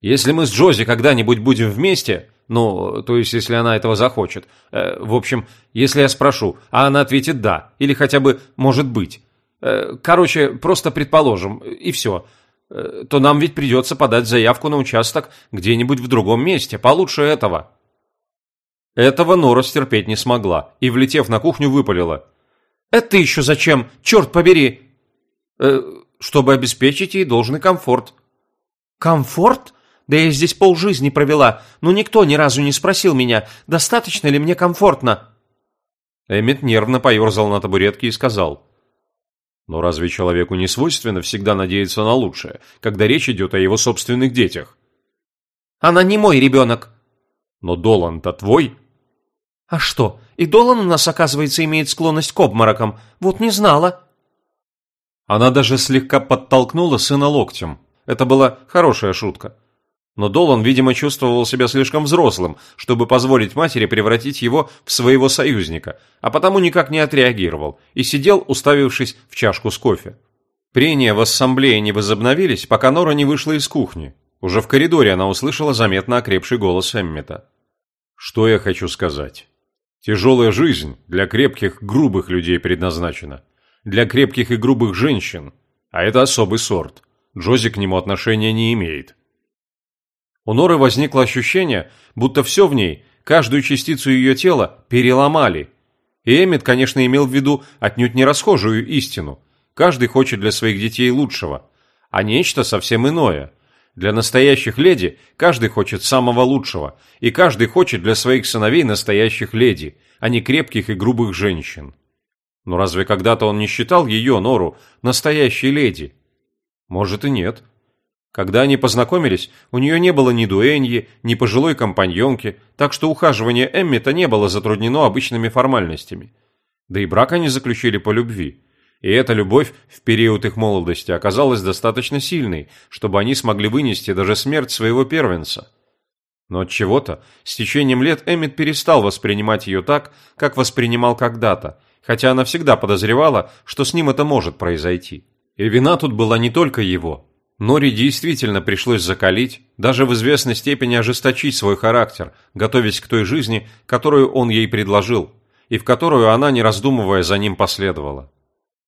если мы с Джози когда-нибудь будем вместе, ну, то есть, если она этого захочет, э, в общем, если я спрошу, а она ответит «да», или хотя бы «может быть», э, короче, просто предположим, и все, то нам ведь придется подать заявку на участок где-нибудь в другом месте, получше этого. Этого Нора стерпеть не смогла и, влетев на кухню, выпалила. «Это еще зачем? Черт побери!» э, «Чтобы обеспечить ей должный комфорт». «Комфорт?» Да я здесь полжизни провела, но никто ни разу не спросил меня, достаточно ли мне комфортно». Эммет нервно поерзал на табуретке и сказал. «Но разве человеку не свойственно всегда надеяться на лучшее, когда речь идет о его собственных детях?» «Она не мой ребенок». «Но Долан-то твой?» «А что, и Долан у нас, оказывается, имеет склонность к обморокам. Вот не знала». Она даже слегка подтолкнула сына локтем. Это была хорошая шутка. Но Долан, видимо, чувствовал себя слишком взрослым, чтобы позволить матери превратить его в своего союзника, а потому никак не отреагировал и сидел, уставившись в чашку с кофе. Прения в ассамблее не возобновились, пока Нора не вышла из кухни. Уже в коридоре она услышала заметно окрепший голос Эммета. «Что я хочу сказать? Тяжелая жизнь для крепких, грубых людей предназначена. Для крепких и грубых женщин. А это особый сорт. Джози к нему отношения не имеет». У Норы возникло ощущение, будто все в ней, каждую частицу ее тела, переломали. И Эммет, конечно, имел в виду отнюдь не расхожую истину. Каждый хочет для своих детей лучшего. А нечто совсем иное. Для настоящих леди каждый хочет самого лучшего, и каждый хочет для своих сыновей настоящих леди, а не крепких и грубых женщин. Но разве когда-то он не считал ее, Нору, настоящей леди? Может и нет. Когда они познакомились, у нее не было ни дуэньи, ни пожилой компаньонки, так что ухаживание Эммита не было затруднено обычными формальностями. Да и брак они заключили по любви. И эта любовь в период их молодости оказалась достаточно сильной, чтобы они смогли вынести даже смерть своего первенца. Но от чего-то с течением лет Эммит перестал воспринимать ее так, как воспринимал когда-то, хотя она всегда подозревала, что с ним это может произойти. И вина тут была не только его, Нори действительно пришлось закалить, даже в известной степени ожесточить свой характер, готовясь к той жизни, которую он ей предложил, и в которую она, не раздумывая, за ним последовала.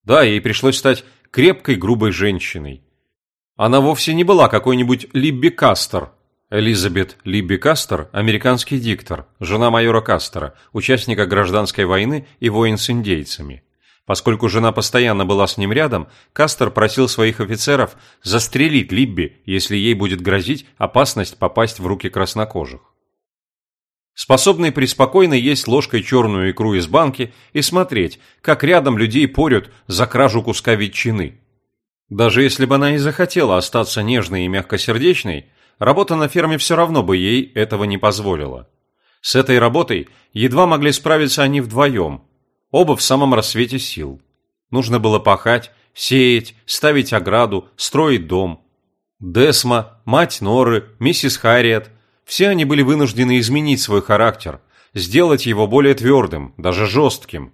Да, ей пришлось стать крепкой, грубой женщиной. Она вовсе не была какой-нибудь Либби Кастер. Элизабет Либби Кастер – американский диктор, жена майора Кастера, участника гражданской войны и воин с индейцами. Поскольку жена постоянно была с ним рядом, Кастер просил своих офицеров застрелить Либби, если ей будет грозить опасность попасть в руки краснокожих. Способный преспокойно есть ложкой черную икру из банки и смотреть, как рядом людей порют за кражу куска ветчины. Даже если бы она и захотела остаться нежной и мягкосердечной, работа на ферме все равно бы ей этого не позволила. С этой работой едва могли справиться они вдвоем – Оба в самом рассвете сил. Нужно было пахать, сеять, ставить ограду, строить дом. Десма, мать Норы, миссис Харриет – все они были вынуждены изменить свой характер, сделать его более твердым, даже жестким.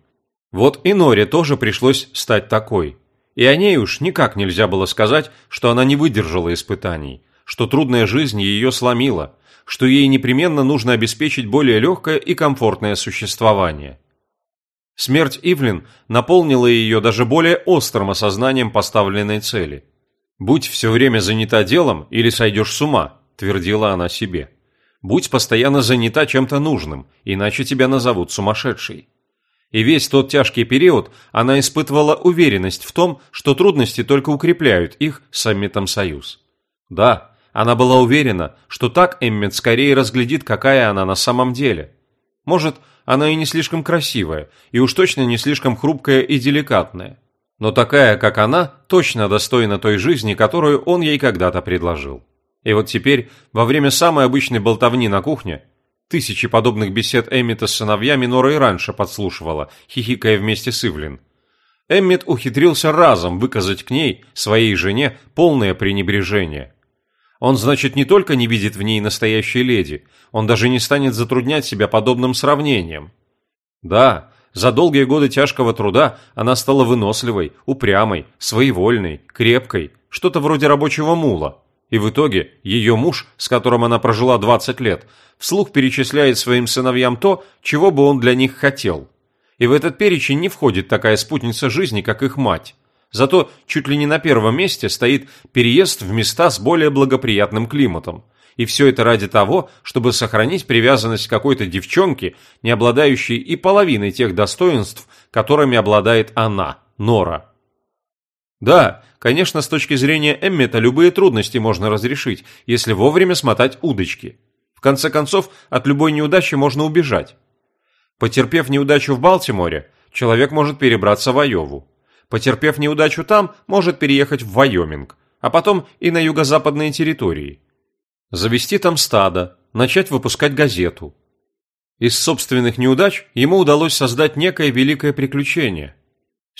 Вот и Норе тоже пришлось стать такой. И о ней уж никак нельзя было сказать, что она не выдержала испытаний, что трудная жизнь ее сломила, что ей непременно нужно обеспечить более легкое и комфортное существование. Смерть Ивлин наполнила ее даже более острым осознанием поставленной цели. «Будь все время занята делом, или сойдешь с ума», – твердила она себе. «Будь постоянно занята чем-то нужным, иначе тебя назовут сумасшедшей». И весь тот тяжкий период она испытывала уверенность в том, что трудности только укрепляют их с саммитом Союз. Да, она была уверена, что так Эммет скорее разглядит, какая она на самом деле – Может, она и не слишком красивая, и уж точно не слишком хрупкая и деликатная. Но такая, как она, точно достойна той жизни, которую он ей когда-то предложил. И вот теперь, во время самой обычной болтовни на кухне, тысячи подобных бесед Эммита с сыновьями Нора и раньше подслушивала, хихикая вместе с Ивлин. Эммит ухитрился разом выказать к ней, своей жене, полное пренебрежение. Он, значит, не только не видит в ней настоящей леди, он даже не станет затруднять себя подобным сравнением. Да, за долгие годы тяжкого труда она стала выносливой, упрямой, своевольной, крепкой, что-то вроде рабочего мула. И в итоге ее муж, с которым она прожила 20 лет, вслух перечисляет своим сыновьям то, чего бы он для них хотел. И в этот перечень не входит такая спутница жизни, как их мать. Зато чуть ли не на первом месте стоит переезд в места с более благоприятным климатом. И все это ради того, чтобы сохранить привязанность какой-то девчонке, не обладающей и половиной тех достоинств, которыми обладает она, Нора. Да, конечно, с точки зрения Эммета любые трудности можно разрешить, если вовремя смотать удочки. В конце концов, от любой неудачи можно убежать. Потерпев неудачу в Балтиморе, человек может перебраться в Айову. Потерпев неудачу там, может переехать в Вайоминг, а потом и на юго-западные территории. Завести там стадо, начать выпускать газету. Из собственных неудач ему удалось создать некое великое приключение –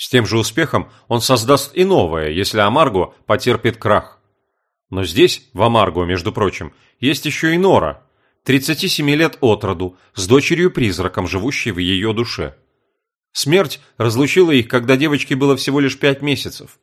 с тем же успехом он создаст и новое, если Амарго потерпит крах. Но здесь, в Амарго, между прочим, есть еще и Нора, 37 лет от роду, с дочерью-призраком, живущей в ее душе. Смерть разлучила их, когда девочке было всего лишь пять месяцев.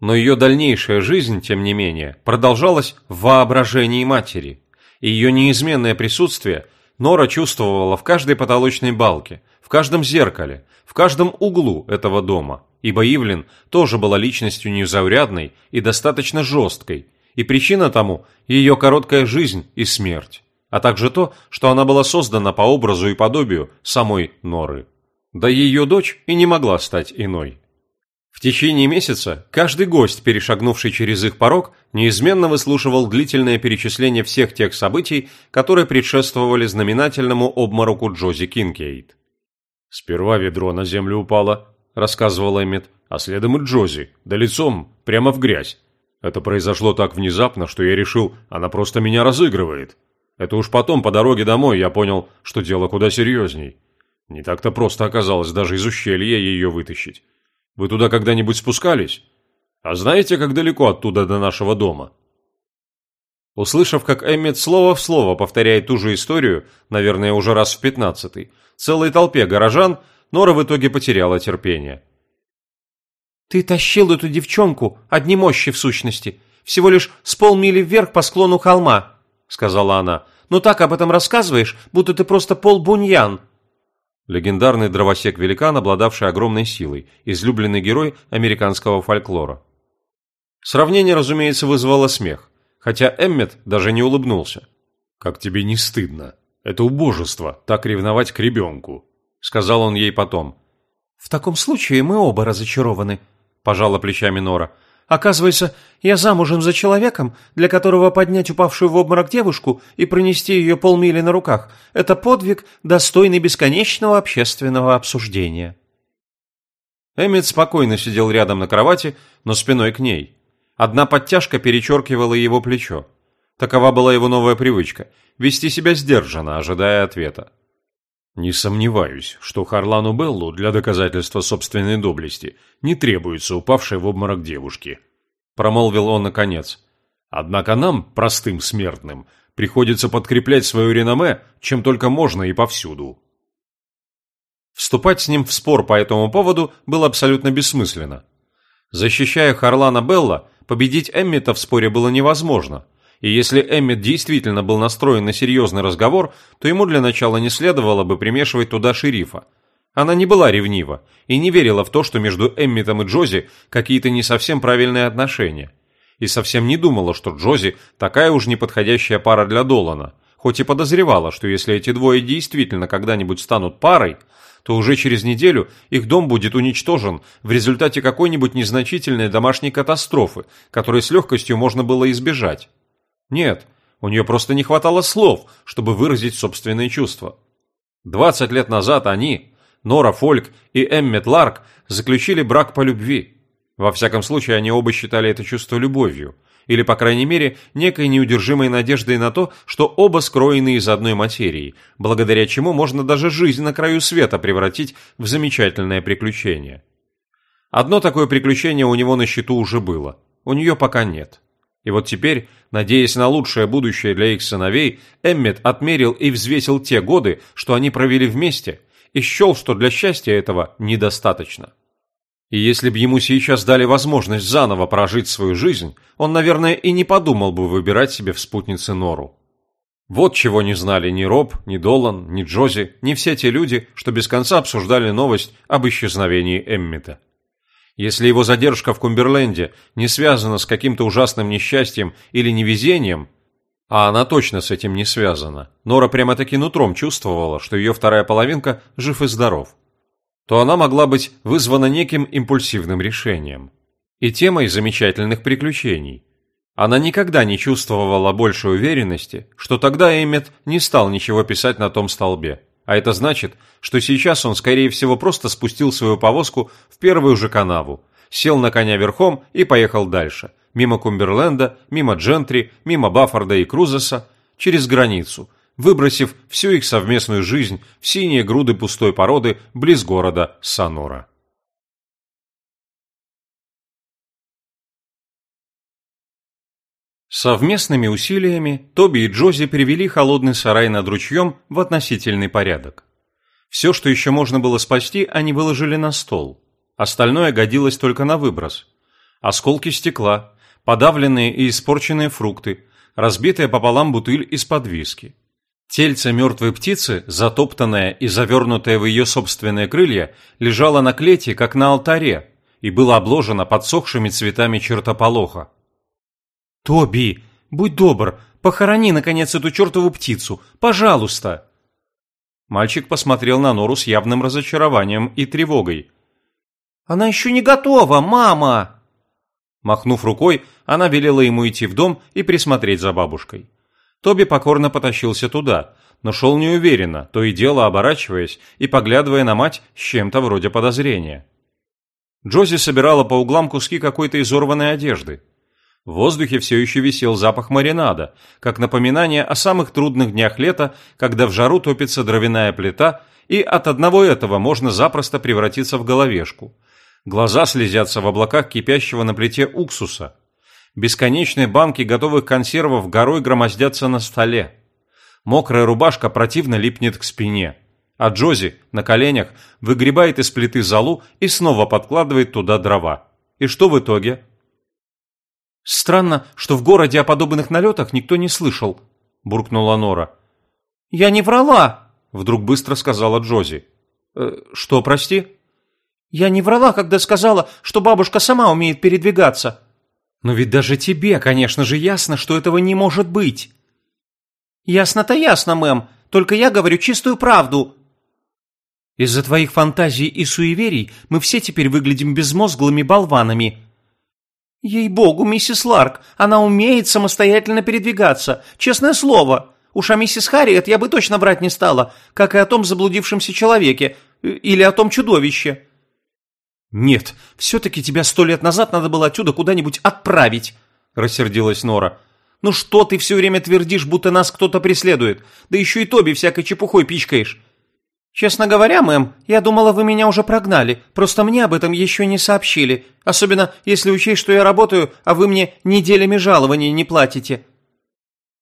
Но ее дальнейшая жизнь, тем не менее, продолжалась в воображении матери. И ее неизменное присутствие Нора чувствовала в каждой потолочной балке, в каждом зеркале, в каждом углу этого дома, ибо Ивлин тоже была личностью незаурядной и достаточно жесткой, и причина тому – ее короткая жизнь и смерть, а также то, что она была создана по образу и подобию самой Норы. Да ее дочь и не могла стать иной. В течение месяца каждый гость, перешагнувший через их порог, неизменно выслушивал длительное перечисление всех тех событий, которые предшествовали знаменательному обмороку Джози Кинкейд. «Сперва ведро на землю упало», – рассказывал Эммет, – «а следом и Джози, да лицом, прямо в грязь. Это произошло так внезапно, что я решил, она просто меня разыгрывает. Это уж потом, по дороге домой, я понял, что дело куда серьезней. Не так-то просто оказалось даже из ущелья ее вытащить. Вы туда когда-нибудь спускались? А знаете, как далеко оттуда до нашего дома?» Услышав, как Эммет слово в слово повторяет ту же историю, наверное, уже раз в пятнадцатый, целой толпе горожан, Нора в итоге потеряла терпение. «Ты тащил эту девчонку, одни мощи в сущности, всего лишь с полмили вверх по склону холма», — сказала она. «Но так об этом рассказываешь, будто ты просто полбуньян». Легендарный дровосек-великан, обладавший огромной силой, излюбленный герой американского фольклора. Сравнение, разумеется, вызвало смех, хотя Эммет даже не улыбнулся. «Как тебе не стыдно?» Это убожество, так ревновать к ребенку», — сказал он ей потом. «В таком случае мы оба разочарованы», — пожала плечами Нора. «Оказывается, я замужем за человеком, для которого поднять упавшую в обморок девушку и пронести ее полмили на руках — это подвиг, достойный бесконечного общественного обсуждения». Эммит спокойно сидел рядом на кровати, но спиной к ней. Одна подтяжка перечеркивала его плечо. Такова была его новая привычка – вести себя сдержанно, ожидая ответа. Не сомневаюсь, что Харлану Беллу для доказательства собственной доблести не требуется упавшей в обморок девушки. Промолвил он наконец. Однако нам, простым смертным, приходится подкреплять свое реноме, чем только можно и повсюду. Вступать с ним в спор по этому поводу было абсолютно бессмысленно. Защищая Харлана Белла, победить Эммита в споре было невозможно – и если Эммет действительно был настроен на серьезный разговор, то ему для начала не следовало бы примешивать туда шерифа. Она не была ревнива и не верила в то, что между Эмметом и Джози какие-то не совсем правильные отношения. И совсем не думала, что Джози такая уж неподходящая пара для Долана, хоть и подозревала, что если эти двое действительно когда-нибудь станут парой, то уже через неделю их дом будет уничтожен в результате какой-нибудь незначительной домашней катастрофы, которой с легкостью можно было избежать. Нет, у нее просто не хватало слов, чтобы выразить собственные чувства. 20 лет назад они, Нора Фольк и Эммет Ларк, заключили брак по любви. Во всяком случае, они оба считали это чувство любовью, или, по крайней мере, некой неудержимой надеждой на то, что оба скроены из одной материи, благодаря чему можно даже жизнь на краю света превратить в замечательное приключение. Одно такое приключение у него на счету уже было, у нее пока нет. И вот теперь, надеясь на лучшее будущее для их сыновей, Эммет отмерил и взвесил те годы, что они провели вместе, и счел, что для счастья этого недостаточно. И если бы ему сейчас дали возможность заново прожить свою жизнь, он, наверное, и не подумал бы выбирать себе в спутнице Нору. Вот чего не знали ни Роб, ни Долан, ни Джози, ни все те люди, что без конца обсуждали новость об исчезновении Эммита. Если его задержка в Кумберленде не связана с каким-то ужасным несчастьем или невезением, а она точно с этим не связана, Нора прямо-таки нутром чувствовала, что ее вторая половинка жив и здоров – то она могла быть вызвана неким импульсивным решением и темой замечательных приключений. Она никогда не чувствовала большей уверенности, что тогда Эммет не стал ничего писать на том столбе. А это значит, что сейчас он, скорее всего, просто спустил свою повозку в первую же канаву, сел на коня верхом и поехал дальше, мимо Кумберленда, мимо Джентри, мимо Баффорда и Крузеса, через границу, выбросив всю их совместную жизнь в синие груды пустой породы близ города Санора. Совместными усилиями Тоби и Джози привели холодный сарай над ручьем в относительный порядок. Все, что еще можно было спасти, они выложили на стол. Остальное годилось только на выброс. Осколки стекла, подавленные и испорченные фрукты, разбитая пополам бутыль из-под виски. Тельце мертвой птицы, затоптанное и завернутое в ее собственные крылья, лежало на клете, как на алтаре, и было обложено подсохшими цветами чертополоха. «Тоби, будь добр, похорони, наконец, эту чертову птицу, пожалуйста!» Мальчик посмотрел на Нору с явным разочарованием и тревогой. «Она еще не готова, мама!» Махнув рукой, она велела ему идти в дом и присмотреть за бабушкой. Тоби покорно потащился туда, но шел неуверенно, то и дело оборачиваясь и поглядывая на мать с чем-то вроде подозрения. Джози собирала по углам куски какой-то изорванной одежды. В воздухе все еще висел запах маринада, как напоминание о самых трудных днях лета, когда в жару топится дровяная плита, и от одного этого можно запросто превратиться в головешку. Глаза слезятся в облаках кипящего на плите уксуса – Бесконечные банки готовых консервов горой громоздятся на столе. Мокрая рубашка противно липнет к спине. А Джози на коленях выгребает из плиты залу и снова подкладывает туда дрова. И что в итоге? «Странно, что в городе о подобных налетах никто не слышал», – буркнула Нора. «Я не врала», – вдруг быстро сказала Джози. «Э, «Что, прости?» «Я не врала, когда сказала, что бабушка сама умеет передвигаться. Но ведь даже тебе, конечно же, ясно, что этого не может быть. Ясно-то ясно, мэм, только я говорю чистую правду. Из-за твоих фантазий и суеверий мы все теперь выглядим безмозглыми болванами. Ей-богу, миссис Ларк, она умеет самостоятельно передвигаться, честное слово. Уж о миссис Харриет я бы точно врать не стала, как и о том заблудившемся человеке, э, или о том чудовище. «Нет, все-таки тебя сто лет назад надо было отсюда куда-нибудь отправить», – рассердилась Нора. «Ну что ты все время твердишь, будто нас кто-то преследует? Да еще и Тоби всякой чепухой пичкаешь». «Честно говоря, мэм, я думала, вы меня уже прогнали, просто мне об этом еще не сообщили, особенно если учесть, что я работаю, а вы мне неделями жалований не платите».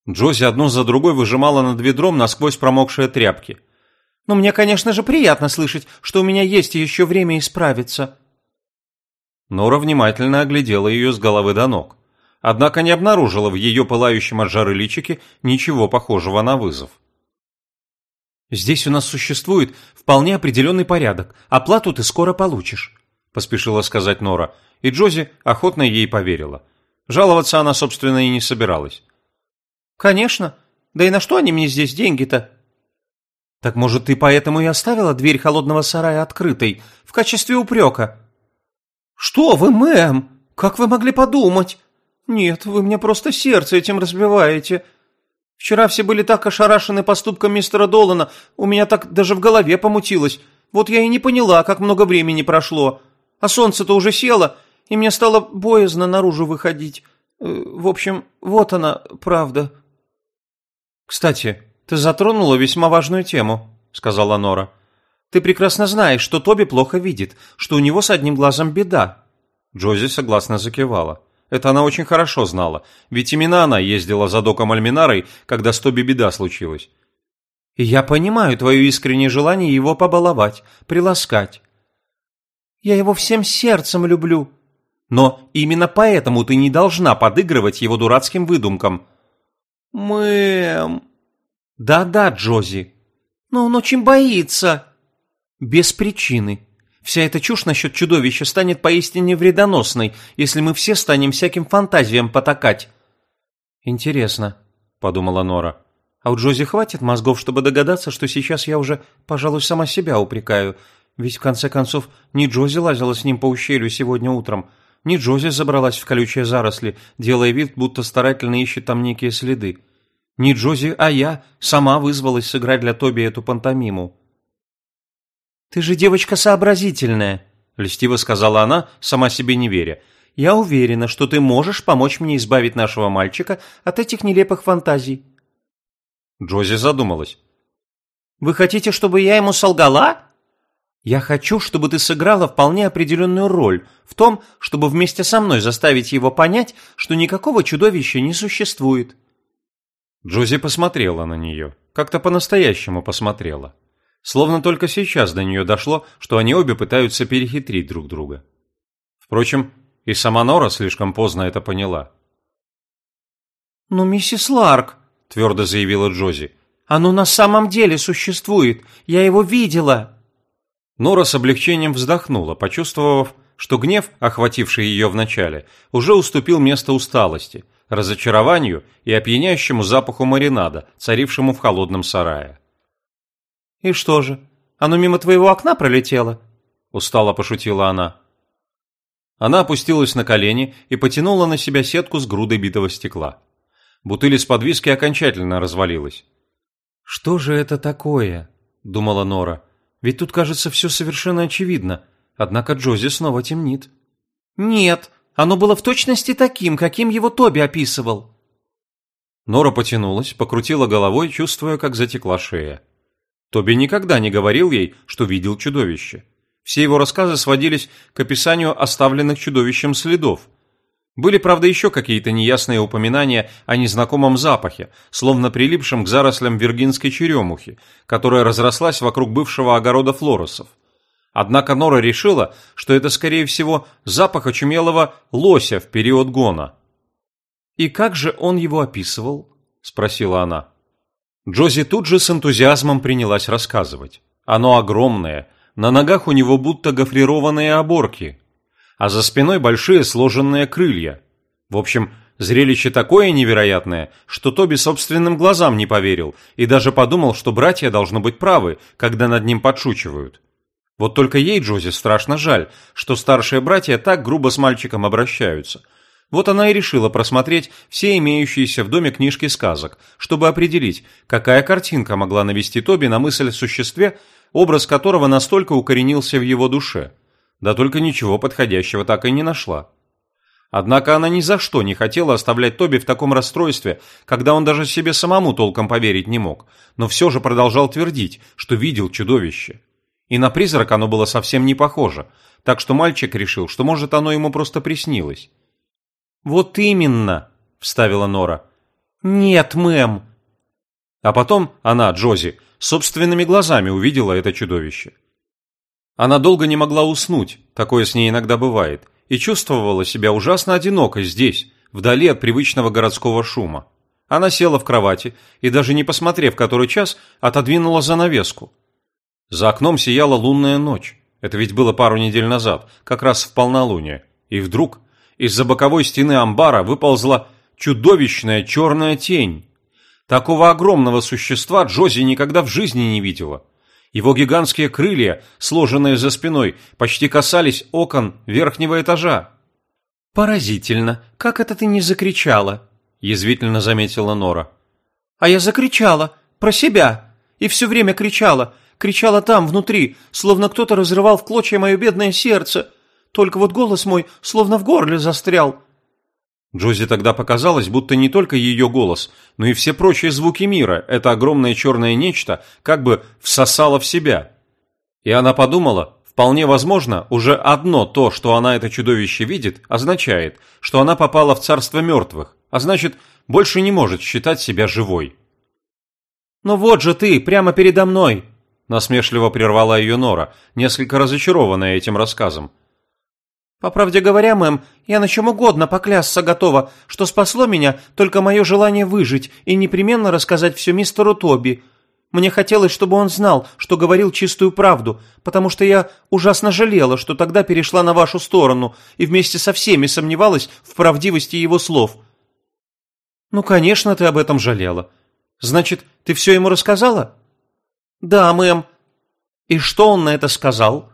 Джози одну за другой выжимала над ведром насквозь промокшие тряпки. Но мне, конечно же, приятно слышать, что у меня есть еще время исправиться». Нора внимательно оглядела ее с головы до ног, однако не обнаружила в ее пылающем от жары личике ничего похожего на вызов. «Здесь у нас существует вполне определенный порядок, оплату ты скоро получишь», – поспешила сказать Нора, и Джози охотно ей поверила. Жаловаться она, собственно, и не собиралась. «Конечно. Да и на что они мне здесь деньги-то?» «Так, может, ты поэтому и оставила дверь холодного сарая открытой, в качестве упрека?» «Что вы, мэм? Как вы могли подумать? Нет, вы мне просто сердце этим разбиваете». Вчера все были так ошарашены поступком мистера Долана, у меня так даже в голове помутилось. Вот я и не поняла, как много времени прошло. А солнце-то уже село, и мне стало боязно наружу выходить. Э, в общем, вот она, правда. «Кстати, ты затронула весьма важную тему», — сказала Нора. «Ты прекрасно знаешь, что Тоби плохо видит, что у него с одним глазом беда». Джози согласно закивала. Это она очень хорошо знала, ведь именно она ездила за доком Альминарой, когда с Тоби беда случилась. «И я понимаю твое искреннее желание его побаловать, приласкать». «Я его всем сердцем люблю», но именно поэтому ты не должна подыгрывать его дурацким выдумкам. Мэм. Да-да, Джози. Но он очень боится. Без причины. Вся эта чушь насчет чудовища станет поистине вредоносной, если мы все станем всяким фантазиям потакать. Интересно, подумала Нора. А у Джози хватит мозгов, чтобы догадаться, что сейчас я уже, пожалуй, сама себя упрекаю. Ведь, в конце концов, не Джози лазила с ним по ущелью сегодня утром, не Джози забралась в колючие заросли, делая вид, будто старательно ищет там некие следы. Не Джози, а я сама вызвалась сыграть для Тоби эту пантомиму. «Ты же девочка сообразительная», — льстиво сказала она, сама себе не веря. «Я уверена, что ты можешь помочь мне избавить нашего мальчика от этих нелепых фантазий». Джози задумалась. «Вы хотите, чтобы я ему солгала?» Я хочу, чтобы ты сыграла вполне определенную роль в том, чтобы вместе со мной заставить его понять, что никакого чудовища не существует». Джози посмотрела на нее, как-то по-настоящему посмотрела. Словно только сейчас до нее дошло, что они обе пытаются перехитрить друг друга. Впрочем, и сама Нора слишком поздно это поняла. «Но, миссис Ларк», — твердо заявила Джози, — «оно на самом деле существует. Я его видела». Нора с облегчением вздохнула, почувствовав, что гнев, охвативший ее вначале, уже уступил место усталости, разочарованию и опьяняющему запаху маринада, царившему в холодном сарае. «И что же, оно мимо твоего окна пролетело?» – устало пошутила она. Она опустилась на колени и потянула на себя сетку с грудой битого стекла. Бутыль из-под виски окончательно развалилась. «Что же это такое?» – думала Нора. Ведь тут, кажется, все совершенно очевидно. Однако Джози снова темнит. «Нет, оно было в точности таким, каким его Тоби описывал». Нора потянулась, покрутила головой, чувствуя, как затекла шея. Тоби никогда не говорил ей, что видел чудовище. Все его рассказы сводились к описанию оставленных чудовищем следов, были, правда, еще какие-то неясные упоминания о незнакомом запахе, словно прилипшем к зарослям виргинской черемухи, которая разрослась вокруг бывшего огорода флоросов. Однако Нора решила, что это, скорее всего, запах очумелого лося в период гона. «И как же он его описывал?» – спросила она. Джози тут же с энтузиазмом принялась рассказывать. Оно огромное, на ногах у него будто гофрированные оборки, а за спиной большие сложенные крылья. В общем, зрелище такое невероятное, что Тоби собственным глазам не поверил и даже подумал, что братья должны быть правы, когда над ним подшучивают. Вот только ей, Джози, страшно жаль, что старшие братья так грубо с мальчиком обращаются. Вот она и решила просмотреть все имеющиеся в доме книжки сказок, чтобы определить, какая картинка могла навести Тоби на мысль о существе, образ которого настолько укоренился в его душе – да только ничего подходящего так и не нашла. Однако она ни за что не хотела оставлять Тоби в таком расстройстве, когда он даже себе самому толком поверить не мог, но все же продолжал твердить, что видел чудовище. И на призрак оно было совсем не похоже, так что мальчик решил, что может оно ему просто приснилось. «Вот именно», — вставила Нора. «Нет, мэм». А потом она, Джози, собственными глазами увидела это чудовище. Она долго не могла уснуть, такое с ней иногда бывает, и чувствовала себя ужасно одинокой здесь, вдали от привычного городского шума. Она села в кровати и, даже не посмотрев который час, отодвинула занавеску. За окном сияла лунная ночь. Это ведь было пару недель назад, как раз в полнолуние. И вдруг из-за боковой стены амбара выползла чудовищная черная тень. Такого огромного существа Джози никогда в жизни не видела. Его гигантские крылья, сложенные за спиной, почти касались окон верхнего этажа. «Поразительно, как это ты не закричала?» – язвительно заметила Нора. А я закричала, про себя, и все время кричала, кричала там, внутри, словно кто-то разрывал в клочья мое бедное сердце. Только вот голос мой словно в горле застрял. Джози тогда показалось, будто не только ее голос, но и все прочие звуки мира это огромное черное нечто как бы всосало в себя. И она подумала, вполне возможно, уже одно то, что она это чудовище видит, означает, что она попала в царство мертвых, а значит, больше не может считать себя живой. «Ну вот же ты, прямо передо мной!» Насмешливо прервала ее Нора, несколько разочарованная этим рассказом. «По правде говоря, мэм, я на чем угодно поклясться готова, что спасло меня только мое желание выжить и непременно рассказать все мистеру Тоби. Мне хотелось, чтобы он знал, что говорил чистую правду, потому что я ужасно жалела, что тогда перешла на вашу сторону и вместе со всеми сомневалась в правдивости его слов». «Ну, конечно, ты об этом жалела. Значит, ты все ему рассказала?» «Да, мэм». «И что он на это сказал?»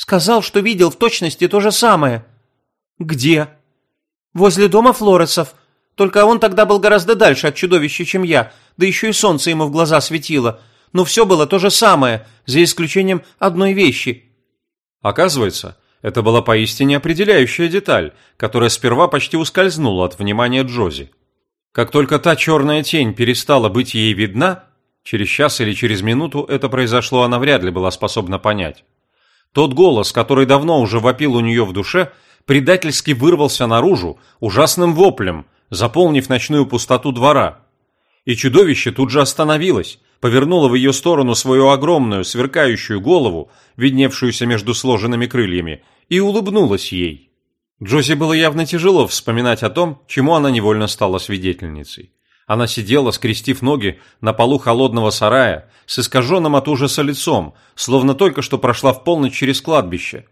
«Сказал, что видел в точности то же самое». «Где?» «Возле дома Флоресов. Только он тогда был гораздо дальше от чудовища, чем я, да еще и солнце ему в глаза светило. Но все было то же самое, за исключением одной вещи». Оказывается, это была поистине определяющая деталь, которая сперва почти ускользнула от внимания Джози. Как только та черная тень перестала быть ей видна, через час или через минуту это произошло, она вряд ли была способна понять. Тот голос, который давно уже вопил у нее в душе, предательски вырвался наружу ужасным воплем, заполнив ночную пустоту двора. И чудовище тут же остановилось, повернуло в ее сторону свою огромную, сверкающую голову, видневшуюся между сложенными крыльями, и улыбнулось ей. Джози было явно тяжело вспоминать о том, чему она невольно стала свидетельницей. Она сидела, скрестив ноги, на полу холодного сарая, с искаженным от ужаса лицом, словно только что прошла в полночь через кладбище.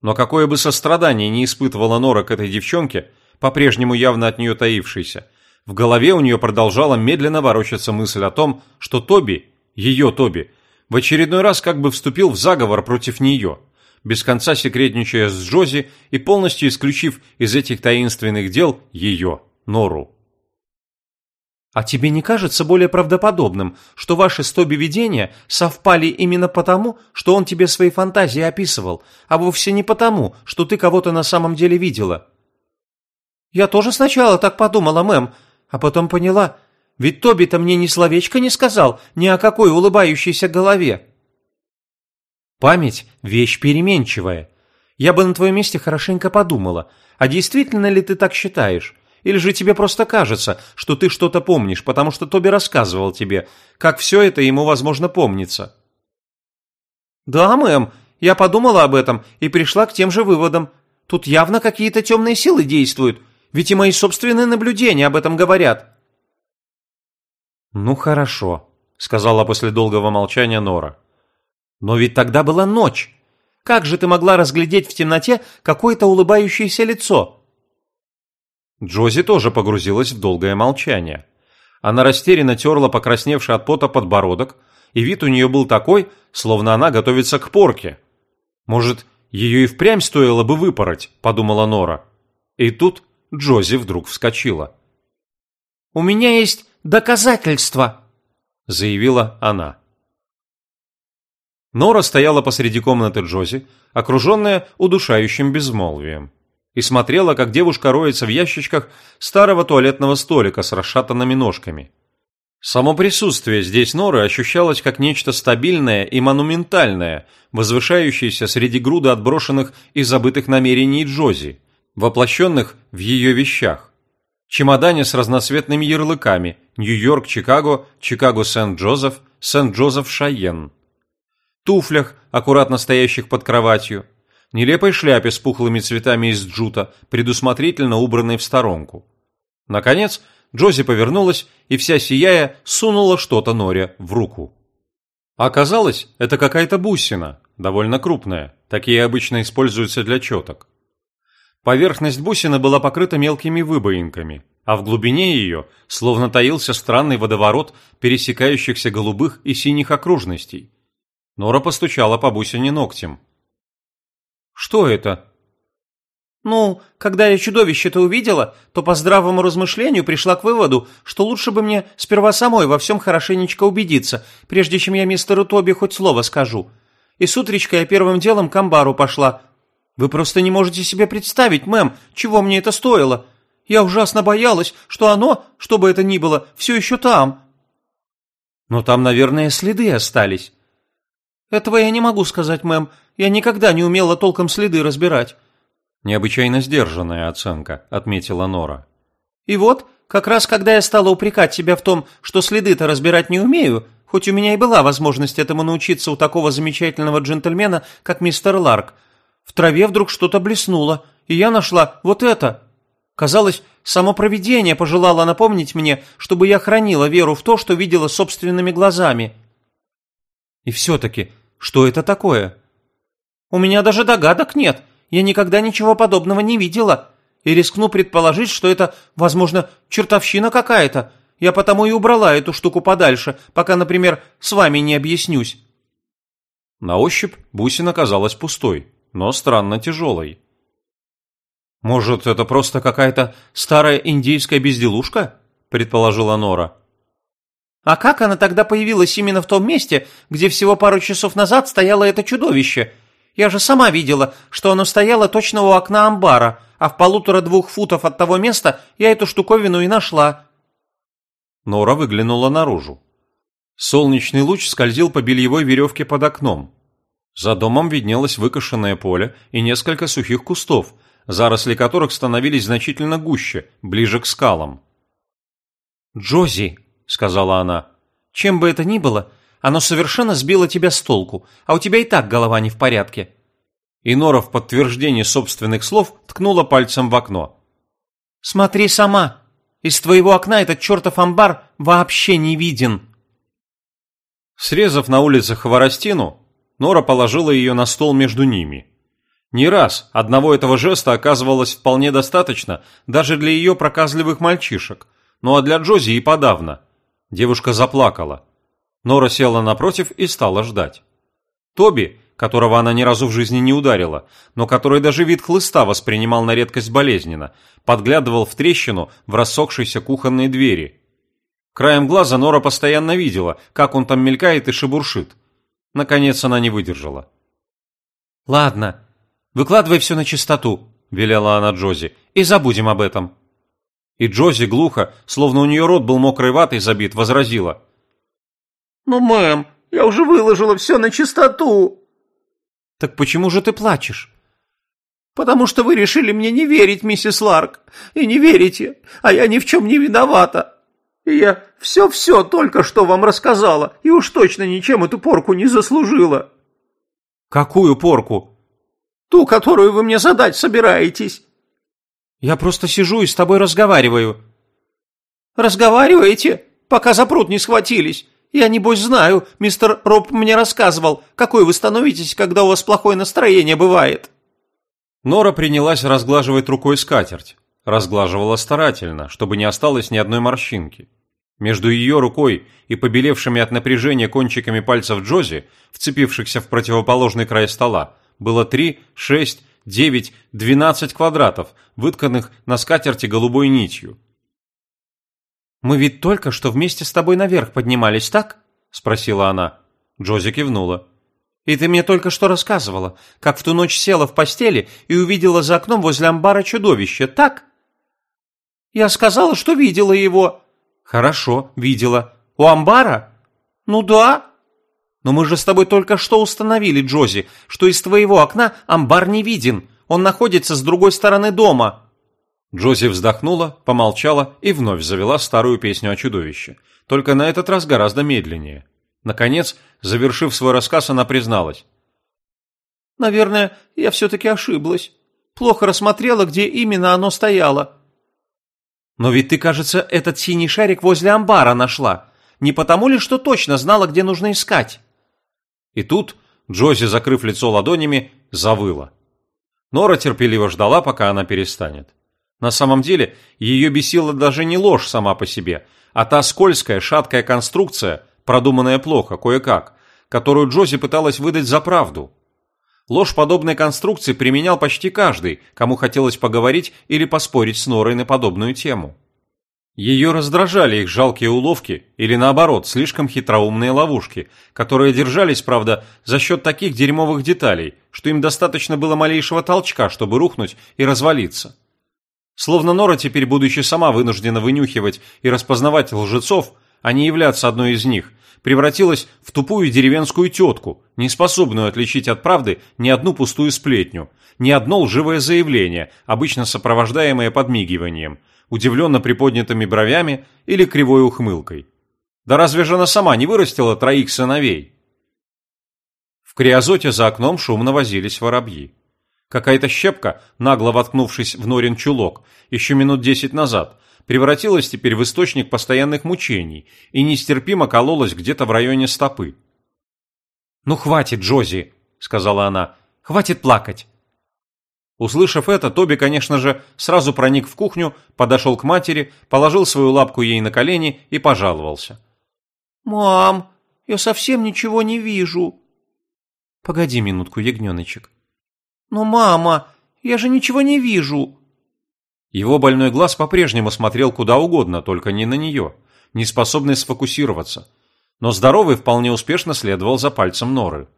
Но какое бы сострадание не испытывала Нора к этой девчонке, по-прежнему явно от нее таившейся, в голове у нее продолжала медленно ворочаться мысль о том, что Тоби, ее Тоби, в очередной раз как бы вступил в заговор против нее – без конца секретничая с Джози и полностью исключив из этих таинственных дел ее, Нору. «А тебе не кажется более правдоподобным, что ваши с Тоби видения совпали именно потому, что он тебе свои фантазии описывал, а вовсе не потому, что ты кого-то на самом деле видела?» «Я тоже сначала так подумала, мэм, а потом поняла, ведь Тоби-то мне ни словечко не сказал ни о какой улыбающейся голове». Память – вещь переменчивая. Я бы на твоем месте хорошенько подумала, а действительно ли ты так считаешь? Или же тебе просто кажется, что ты что-то помнишь, потому что Тоби рассказывал тебе, как все это ему, возможно, помнится? Да, мэм, я подумала об этом и пришла к тем же выводам. Тут явно какие-то темные силы действуют, ведь и мои собственные наблюдения об этом говорят. Ну хорошо, сказала после долгого молчания Нора. Но ведь тогда была ночь. Как же ты могла разглядеть в темноте какое-то улыбающееся лицо? Джози тоже погрузилась в долгое молчание. Она растерянно терла покрасневший от пота подбородок, и вид у нее был такой, словно она готовится к порке. Может, ее и впрямь стоило бы выпороть, подумала Нора. И тут Джози вдруг вскочила. «У меня есть доказательства», — заявила она. Нора стояла посреди комнаты Джози, окруженная удушающим безмолвием, и смотрела, как девушка роется в ящичках старого туалетного столика с расшатанными ножками. Само присутствие здесь Норы ощущалось как нечто стабильное и монументальное, возвышающееся среди груды отброшенных и забытых намерений Джози, воплощенных в ее вещах. Чемодане с разноцветными ярлыками «Нью-Йорк, Чикаго», «Чикаго-Сент-Джозеф», «Сент-Джозеф-Шайен» туфлях, аккуратно стоящих под кроватью, нелепой шляпе с пухлыми цветами из джута, предусмотрительно убранной в сторонку. Наконец, Джози повернулась и вся сияя сунула что-то Норе в руку. Оказалось, это какая-то бусина, довольно крупная, такие обычно используются для четок. Поверхность бусины была покрыта мелкими выбоинками, а в глубине ее словно таился странный водоворот пересекающихся голубых и синих окружностей, Нора постучала по бусине ногтем. «Что это?» «Ну, когда я чудовище-то увидела, то по здравому размышлению пришла к выводу, что лучше бы мне сперва самой во всем хорошенечко убедиться, прежде чем я мистеру Тоби хоть слово скажу. И с утречка я первым делом к амбару пошла. Вы просто не можете себе представить, мэм, чего мне это стоило. Я ужасно боялась, что оно, что бы это ни было, все еще там». «Но там, наверное, следы остались». «Этого я не могу сказать, мэм. Я никогда не умела толком следы разбирать». «Необычайно сдержанная оценка», — отметила Нора. «И вот, как раз когда я стала упрекать себя в том, что следы-то разбирать не умею, хоть у меня и была возможность этому научиться у такого замечательного джентльмена, как мистер Ларк, в траве вдруг что-то блеснуло, и я нашла вот это. Казалось, само провидение пожелало напомнить мне, чтобы я хранила веру в то, что видела собственными глазами». «И все-таки, что это такое?» «У меня даже догадок нет», я никогда ничего подобного не видела. И рискну предположить, что это, возможно, чертовщина какая-то. Я потому и убрала эту штуку подальше, пока, например, с вами не объяснюсь». На ощупь бусина казалась пустой, но странно тяжелой. «Может, это просто какая-то старая индийская безделушка?» – предположила Нора. «А как она тогда появилась именно в том месте, где всего пару часов назад стояло это чудовище?» Я же сама видела, что оно стояло точно у окна амбара, а в полутора-двух футов от того места я эту штуковину и нашла». Нора выглянула наружу. Солнечный луч скользил по бельевой веревке под окном. За домом виднелось выкошенное поле и несколько сухих кустов, заросли которых становились значительно гуще, ближе к скалам. «Джози», — сказала она, — «чем бы это ни было, оно совершенно сбило тебя с толку, а у тебя и так голова не в порядке». И Нора в подтверждение собственных слов ткнула пальцем в окно. «Смотри сама. Из твоего окна этот чертов амбар вообще не виден». Срезав на улице хворостину, Нора положила ее на стол между ними. Не раз одного этого жеста оказывалось вполне достаточно даже для ее проказливых мальчишек, ну а для Джози и подавно. Девушка заплакала. Нора села напротив и стала ждать. Тоби, которого она ни разу в жизни не ударила, но который даже вид хлыста воспринимал на редкость болезненно, подглядывал в трещину в рассохшейся кухонной двери. Краем глаза Нора постоянно видела, как он там мелькает и шебуршит. Наконец она не выдержала. «Ладно, выкладывай все на чистоту», – велела она Джози, – «и забудем об этом». И Джози глухо, словно у нее рот был мокрой ватой забит, возразила – «Ну, мэм, я уже выложила все на чистоту». «Так почему же ты плачешь?» «Потому что вы решили мне не верить, миссис Ларк, и не верите, а я ни в чем не виновата. И я все-все только что вам рассказала, и уж точно ничем эту порку не заслужила». «Какую порку?» «Ту, которую вы мне задать собираетесь». «Я просто сижу и с тобой разговариваю». «Разговариваете, пока за пруд не схватились? Я, небось, знаю, мистер Роб мне рассказывал, какой вы становитесь, когда у вас плохое настроение бывает». Нора принялась разглаживать рукой скатерть. Разглаживала старательно, чтобы не осталось ни одной морщинки. Между ее рукой и побелевшими от напряжения кончиками пальцев Джози, вцепившихся в противоположный край стола, было три, шесть, девять, двенадцать квадратов, вытканных на скатерти голубой нитью. «Мы ведь только что вместе с тобой наверх поднимались, так?» – спросила она. Джози кивнула. «И ты мне только что рассказывала, как в ту ночь села в постели и увидела за окном возле амбара чудовище, так?» «Я сказала, что видела его». «Хорошо, видела. У амбара?» «Ну да». «Но мы же с тобой только что установили, Джози, что из твоего окна амбар не виден. Он находится с другой стороны дома». Джози вздохнула, помолчала и вновь завела старую песню о чудовище, только на этот раз гораздо медленнее. Наконец, завершив свой рассказ, она призналась. «Наверное, я все-таки ошиблась. Плохо рассмотрела, где именно оно стояло». «Но ведь ты, кажется, этот синий шарик возле амбара нашла. Не потому ли, что точно знала, где нужно искать?» И тут Джози, закрыв лицо ладонями, завыла. Нора терпеливо ждала, пока она перестанет. На самом деле, ее бесила даже не ложь сама по себе, а та скользкая, шаткая конструкция, продуманная плохо, кое-как, которую Джози пыталась выдать за правду. Ложь подобной конструкции применял почти каждый, кому хотелось поговорить или поспорить с Норой на подобную тему. Ее раздражали их жалкие уловки или, наоборот, слишком хитроумные ловушки, которые держались, правда, за счет таких дерьмовых деталей, что им достаточно было малейшего толчка, чтобы рухнуть и развалиться. Словно Нора теперь, будучи сама вынуждена вынюхивать и распознавать лжецов, а не являться одной из них, превратилась в тупую деревенскую тетку, не способную отличить от правды ни одну пустую сплетню, ни одно лживое заявление, обычно сопровождаемое подмигиванием – удивленно приподнятыми бровями или кривой ухмылкой. Да разве же она сама не вырастила троих сыновей? В криозоте за окном шумно возились воробьи. Какая-то щепка, нагло воткнувшись в Норин чулок, еще минут десять назад, превратилась теперь в источник постоянных мучений и нестерпимо кололась где-то в районе стопы. «Ну хватит, Джози!» — сказала она. «Хватит плакать. Услышав это, Тоби, конечно же, сразу проник в кухню, подошел к матери, положил свою лапку ей на колени и пожаловался. «Мам, я совсем ничего не вижу». «Погоди минутку, ягненочек». «Но, мама, я же ничего не вижу». Его больной глаз по-прежнему смотрел куда угодно, только не на нее, не способный сфокусироваться. Но здоровый вполне успешно следовал за пальцем Норы.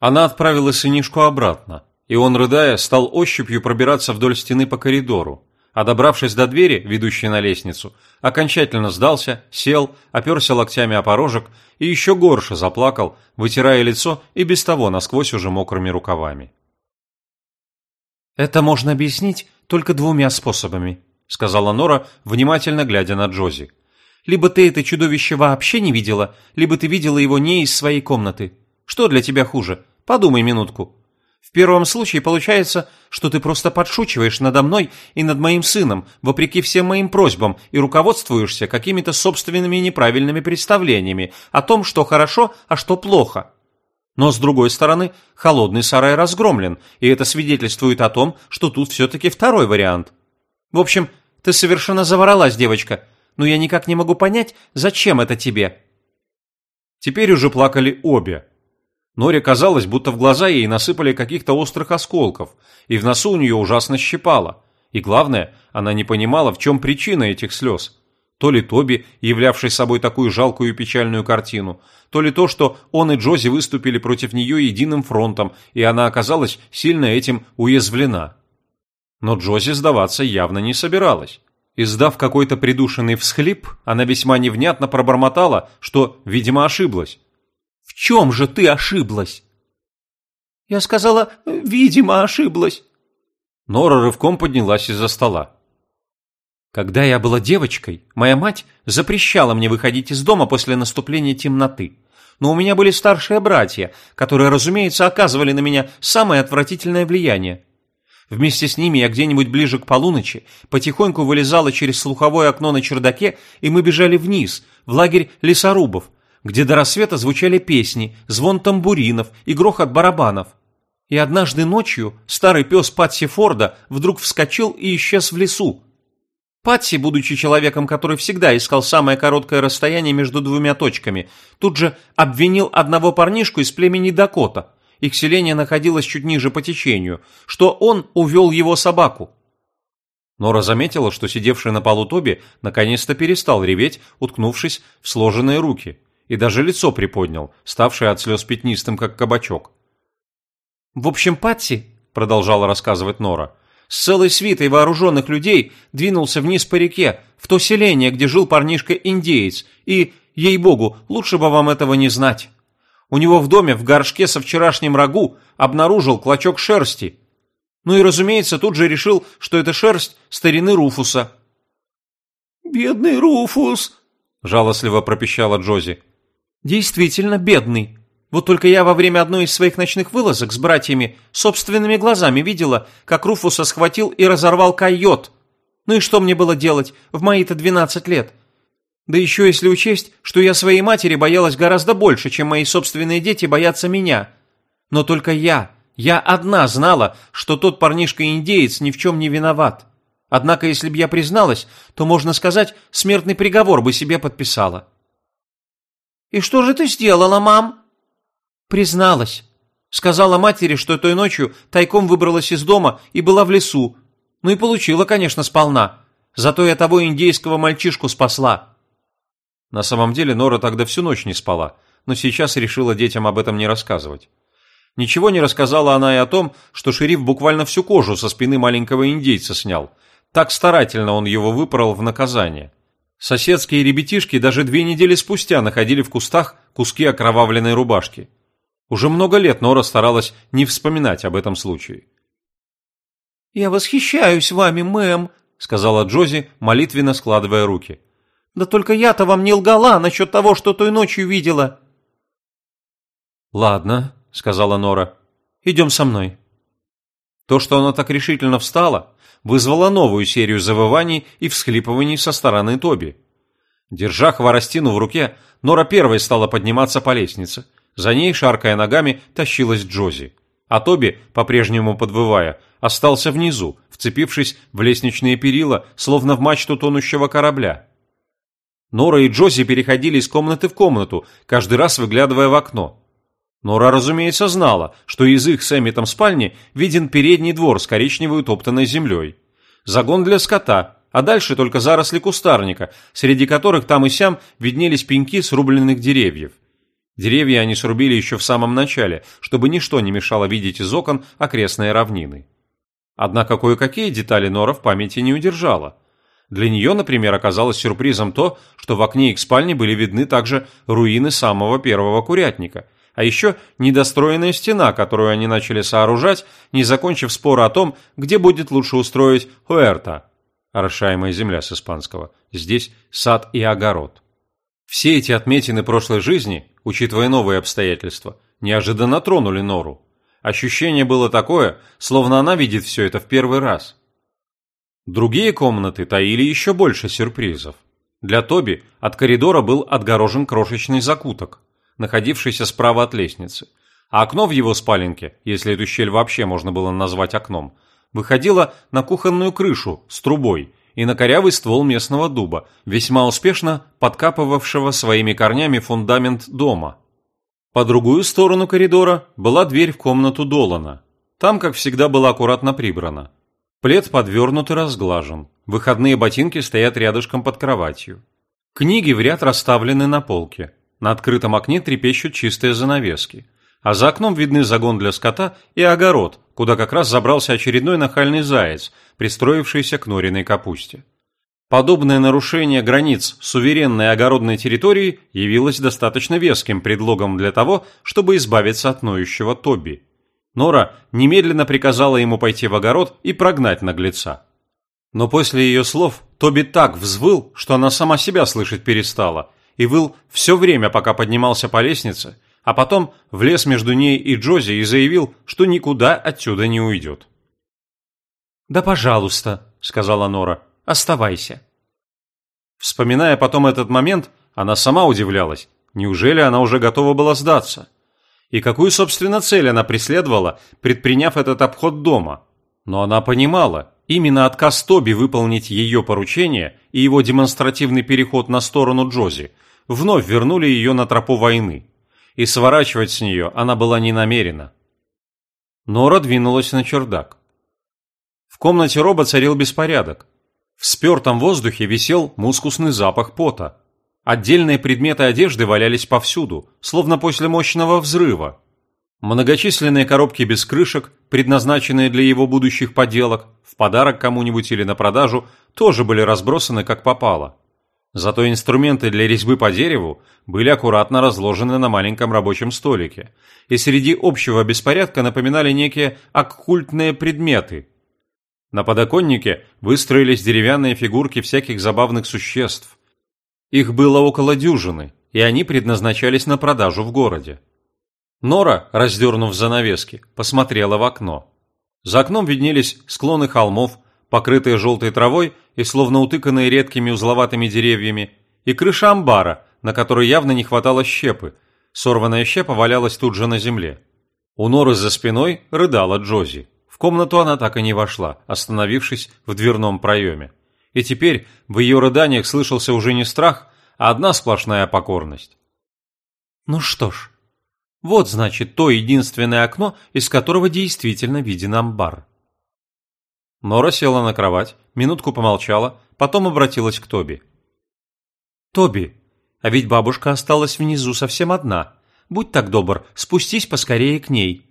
Она отправила сынишку обратно, и он, рыдая, стал ощупью пробираться вдоль стены по коридору, а добравшись до двери, ведущей на лестницу, окончательно сдался, сел, оперся локтями о порожек и еще горше заплакал, вытирая лицо и без того насквозь уже мокрыми рукавами. «Это можно объяснить только двумя способами», — сказала Нора, внимательно глядя на Джози. «Либо ты это чудовище вообще не видела, либо ты видела его не из своей комнаты. Что для тебя хуже? Подумай минутку. В первом случае получается, что ты просто подшучиваешь надо мной и над моим сыном, вопреки всем моим просьбам, и руководствуешься какими-то собственными неправильными представлениями о том, что хорошо, а что плохо. Но, с другой стороны, холодный сарай разгромлен, и это свидетельствует о том, что тут все-таки второй вариант. В общем, ты совершенно заворолась, девочка, но я никак не могу понять, зачем это тебе. Теперь уже плакали обе, Норе казалось, будто в глаза ей насыпали каких-то острых осколков, и в носу у нее ужасно щипало. И главное, она не понимала, в чем причина этих слез. То ли Тоби, являвший собой такую жалкую и печальную картину, то ли то, что он и Джози выступили против нее единым фронтом, и она оказалась сильно этим уязвлена. Но Джози сдаваться явно не собиралась. Издав какой-то придушенный всхлип, она весьма невнятно пробормотала, что, видимо, ошиблась, в чем же ты ошиблась?» «Я сказала, видимо, ошиблась». Нора рывком поднялась из-за стола. «Когда я была девочкой, моя мать запрещала мне выходить из дома после наступления темноты. Но у меня были старшие братья, которые, разумеется, оказывали на меня самое отвратительное влияние. Вместе с ними я где-нибудь ближе к полуночи потихоньку вылезала через слуховое окно на чердаке, и мы бежали вниз, в лагерь лесорубов, где до рассвета звучали песни, звон тамбуринов и грохот барабанов. И однажды ночью старый пес Патси Форда вдруг вскочил и исчез в лесу. Патси, будучи человеком, который всегда искал самое короткое расстояние между двумя точками, тут же обвинил одного парнишку из племени Дакота, их селение находилось чуть ниже по течению, что он увел его собаку. Нора заметила, что сидевший на полу Тоби наконец-то перестал реветь, уткнувшись в сложенные руки – и даже лицо приподнял, ставшее от слез пятнистым, как кабачок. «В общем, Патси», — продолжала рассказывать Нора, «с целой свитой вооруженных людей двинулся вниз по реке, в то селение, где жил парнишка-индеец, и, ей-богу, лучше бы вам этого не знать. У него в доме в горшке со вчерашним рагу обнаружил клочок шерсти. Ну и, разумеется, тут же решил, что это шерсть старины Руфуса». «Бедный Руфус!» – жалостливо пропищала Джози. Действительно бедный. Вот только я во время одной из своих ночных вылазок с братьями собственными глазами видела, как Руфуса схватил и разорвал койот. Ну и что мне было делать в мои-то двенадцать лет? Да еще если учесть, что я своей матери боялась гораздо больше, чем мои собственные дети боятся меня. Но только я, я одна знала, что тот парнишка-индеец ни в чем не виноват. Однако, если б я призналась, то, можно сказать, смертный приговор бы себе подписала. «И что же ты сделала, мам?» «Призналась». Сказала матери, что той ночью тайком выбралась из дома и была в лесу. Ну и получила, конечно, сполна. Зато я того индейского мальчишку спасла. На самом деле Нора тогда всю ночь не спала, но сейчас решила детям об этом не рассказывать. Ничего не рассказала она и о том, что шериф буквально всю кожу со спины маленького индейца снял. Так старательно он его выпорол в наказание. Соседские ребятишки даже две недели спустя находили в кустах куски окровавленной рубашки. Уже много лет Нора старалась не вспоминать об этом случае. «Я восхищаюсь вами, мэм», — сказала Джози, молитвенно складывая руки. «Да только я-то вам не лгала насчет того, что той ночью видела». «Ладно», — сказала Нора, — «идем со мной». То, что она так решительно встала, вызвало новую серию завываний и всхлипываний со стороны Тоби. Держа хворостину в руке, Нора первой стала подниматься по лестнице — за ней, шаркая ногами, тащилась Джози. А Тоби, по-прежнему подвывая, остался внизу, вцепившись в лестничные перила, словно в мачту тонущего корабля. Нора и Джози переходили из комнаты в комнату, каждый раз выглядывая в окно. Нора, разумеется, знала, что из их с Эмметом спальни виден передний двор с коричневой утоптанной землей. Загон для скота, а дальше только заросли кустарника, среди которых там и сям виднелись пеньки срубленных деревьев. Деревья они срубили еще в самом начале, чтобы ничто не мешало видеть из окон окрестные равнины. Однако кое-какие детали Нора в памяти не удержала. Для нее, например, оказалось сюрпризом то, что в окне их спальни были видны также руины самого первого курятника, а еще недостроенная стена, которую они начали сооружать, не закончив спора о том, где будет лучше устроить хуэрта, орошаемая земля с испанского, здесь сад и огород. Все эти отметины прошлой жизни, учитывая новые обстоятельства, неожиданно тронули Нору. Ощущение было такое, словно она видит все это в первый раз. Другие комнаты таили еще больше сюрпризов. Для Тоби от коридора был отгорожен крошечный закуток, находившийся справа от лестницы, а окно в его спаленке, если эту щель вообще можно было назвать окном, выходило на кухонную крышу с трубой – и на корявый ствол местного дуба, весьма успешно подкапывавшего своими корнями фундамент дома. По другую сторону коридора была дверь в комнату Долана. Там, как всегда, было аккуратно прибрано. Плед подвернут и разглажен. Выходные ботинки стоят рядышком под кроватью. Книги в ряд расставлены на полке. На открытом окне трепещут чистые занавески. А за окном видны загон для скота и огород, куда как раз забрался очередной нахальный заяц, пристроившийся к нориной капусте. Подобное нарушение границ суверенной огородной территории явилось достаточно веским предлогом для того, чтобы избавиться от ноющего Тоби. Нора немедленно приказала ему пойти в огород и прогнать наглеца. Но после ее слов Тоби так взвыл, что она сама себя слышать перестала, и выл все время, пока поднимался по лестнице, а потом влез между ней и Джози и заявил, что никуда отсюда не уйдет. «Да пожалуйста», — сказала Нора, — «оставайся». Вспоминая потом этот момент, она сама удивлялась, неужели она уже готова была сдаться? И какую, собственно, цель она преследовала, предприняв этот обход дома? Но она понимала, именно отказ Тоби выполнить ее поручение и его демонстративный переход на сторону Джози вновь вернули ее на тропу войны и сворачивать с нее она была не намерена. Нора двинулась на чердак. В комнате Роба царил беспорядок. В спертом воздухе висел мускусный запах пота. Отдельные предметы одежды валялись повсюду, словно после мощного взрыва. Многочисленные коробки без крышек, предназначенные для его будущих поделок, в подарок кому-нибудь или на продажу, тоже были разбросаны как попало. Зато инструменты для резьбы по дереву были аккуратно разложены на маленьком рабочем столике, и среди общего беспорядка напоминали некие оккультные предметы. На подоконнике выстроились деревянные фигурки всяких забавных существ. Их было около дюжины, и они предназначались на продажу в городе. Нора, раздернув занавески, посмотрела в окно. За окном виднелись склоны холмов, покрытые желтой травой и словно утыканные редкими узловатыми деревьями, и крыша амбара, на которой явно не хватало щепы. Сорванная щепа валялась тут же на земле. У Норы за спиной рыдала Джози. В комнату она так и не вошла, остановившись в дверном проеме. И теперь в ее рыданиях слышался уже не страх, а одна сплошная покорность. «Ну что ж, Вот, значит, то единственное окно, из которого действительно виден амбар. Нора села на кровать, минутку помолчала, потом обратилась к Тоби. «Тоби, а ведь бабушка осталась внизу совсем одна. Будь так добр, спустись поскорее к ней».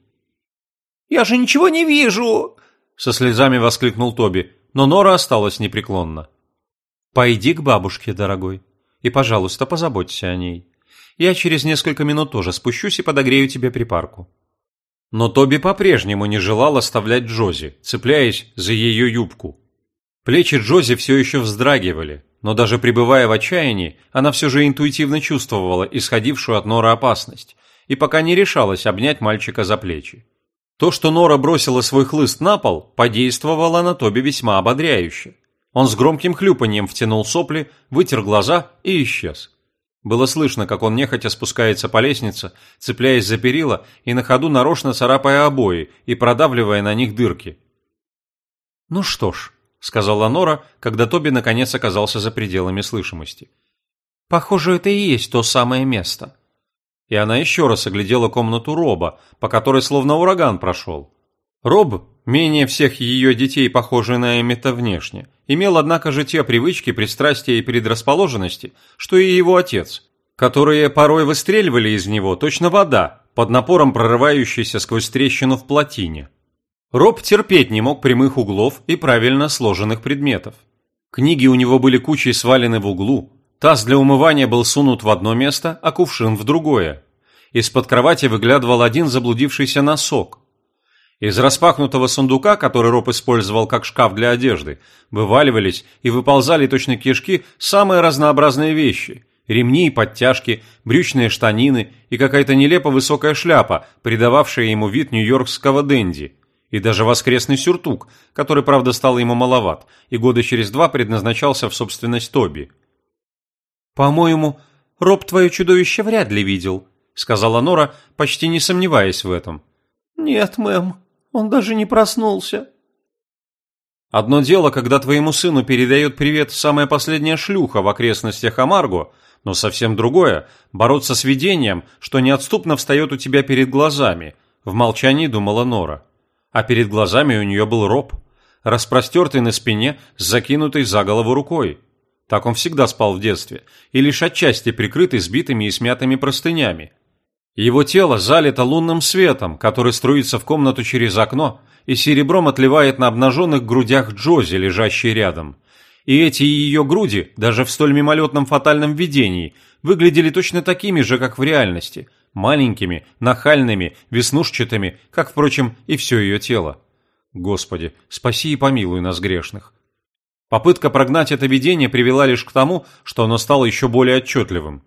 «Я же ничего не вижу!» Со слезами воскликнул Тоби, но Нора осталась непреклонна. «Пойди к бабушке, дорогой, и, пожалуйста, позаботься о ней. Я через несколько минут тоже спущусь и подогрею тебе припарку». Но Тоби по-прежнему не желал оставлять Джози, цепляясь за ее юбку. Плечи Джози все еще вздрагивали, но даже пребывая в отчаянии, она все же интуитивно чувствовала исходившую от Нора опасность и пока не решалась обнять мальчика за плечи. То, что Нора бросила свой хлыст на пол, подействовало на Тоби весьма ободряюще. Он с громким хлюпаньем втянул сопли, вытер глаза и исчез. Было слышно, как он нехотя спускается по лестнице, цепляясь за перила и на ходу нарочно царапая обои и продавливая на них дырки. «Ну что ж», — сказала Нора, когда Тоби наконец оказался за пределами слышимости. «Похоже, это и есть то самое место». И она еще раз оглядела комнату Роба, по которой словно ураган прошел. Роб, менее всех ее детей похожий на Эммета внешне, имел, однако же, те привычки, пристрастия и предрасположенности, что и его отец, которые порой выстреливали из него точно вода, под напором прорывающейся сквозь трещину в плотине. Роб терпеть не мог прямых углов и правильно сложенных предметов. Книги у него были кучей свалены в углу, таз для умывания был сунут в одно место, а кувшин в другое. Из-под кровати выглядывал один заблудившийся носок, из распахнутого сундука, который Роб использовал как шкаф для одежды, вываливались и выползали точно кишки самые разнообразные вещи – ремни, подтяжки, брючные штанины и какая-то нелепо высокая шляпа, придававшая ему вид нью-йоркского денди, и даже воскресный сюртук, который, правда, стал ему маловат, и года через два предназначался в собственность Тоби. «По-моему, Роб твое чудовище вряд ли видел», – сказала Нора, почти не сомневаясь в этом. «Нет, мэм», он даже не проснулся. Одно дело, когда твоему сыну передает привет самая последняя шлюха в окрестностях Амарго, но совсем другое – бороться с видением, что неотступно встает у тебя перед глазами, в молчании думала Нора. А перед глазами у нее был Роб, распростертый на спине с закинутой за голову рукой. Так он всегда спал в детстве, и лишь отчасти прикрытый сбитыми и смятыми простынями. Его тело залито лунным светом, который струится в комнату через окно и серебром отливает на обнаженных грудях Джози, лежащей рядом. И эти ее груди, даже в столь мимолетном фатальном видении, выглядели точно такими же, как в реальности, маленькими, нахальными, веснушчатыми, как, впрочем, и все ее тело. Господи, спаси и помилуй нас грешных. Попытка прогнать это видение привела лишь к тому, что оно стало еще более отчетливым.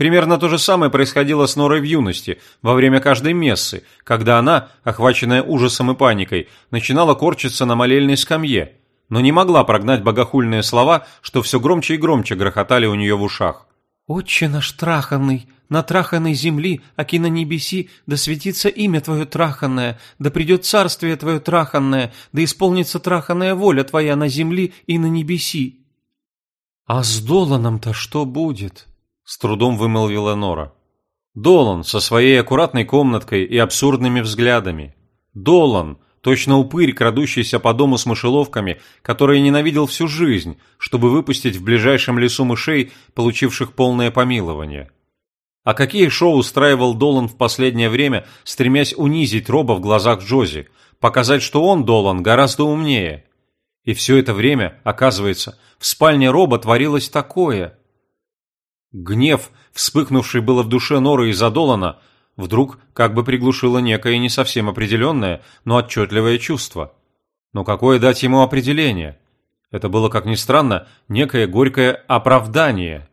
Примерно то же самое происходило с Норой в юности, во время каждой мессы, когда она, охваченная ужасом и паникой, начинала корчиться на молельной скамье, но не могла прогнать богохульные слова, что все громче и громче грохотали у нее в ушах. «Отче наш траханный, на траханной земли, аки на небеси, да светится имя Твое траханное, да придет царствие Твое траханное, да исполнится траханная воля Твоя на земли и на небеси». «А с Доланом-то что будет?» С трудом вымолвила Нора. Долан со своей аккуратной комнаткой и абсурдными взглядами. Долан, точно упырь, крадущийся по дому с мышеловками, который ненавидел всю жизнь, чтобы выпустить в ближайшем лесу мышей, получивших полное помилование. А какие шоу устраивал Долан в последнее время, стремясь унизить Роба в глазах Джози, показать, что он, Долан, гораздо умнее. И все это время, оказывается, в спальне Роба творилось такое – Гнев, вспыхнувший было в душе Норы из-за Долана, вдруг как бы приглушило некое не совсем определенное, но отчетливое чувство. Но какое дать ему определение? Это было, как ни странно, некое горькое оправдание.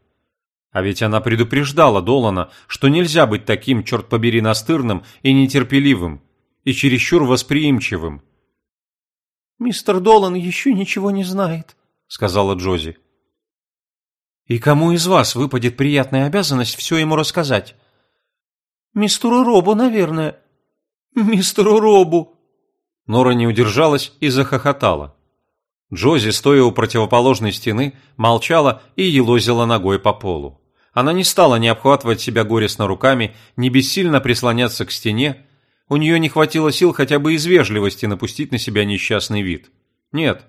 А ведь она предупреждала Долана, что нельзя быть таким, черт побери, настырным и нетерпеливым, и чересчур восприимчивым. «Мистер Долан еще ничего не знает», — сказала Джози. И кому из вас выпадет приятная обязанность все ему рассказать? Мистеру Робу, наверное. Мистеру Робу. Нора не удержалась и захохотала. Джози, стоя у противоположной стены, молчала и елозила ногой по полу. Она не стала ни обхватывать себя горестно руками, ни бессильно прислоняться к стене. У нее не хватило сил хотя бы из вежливости напустить на себя несчастный вид. Нет,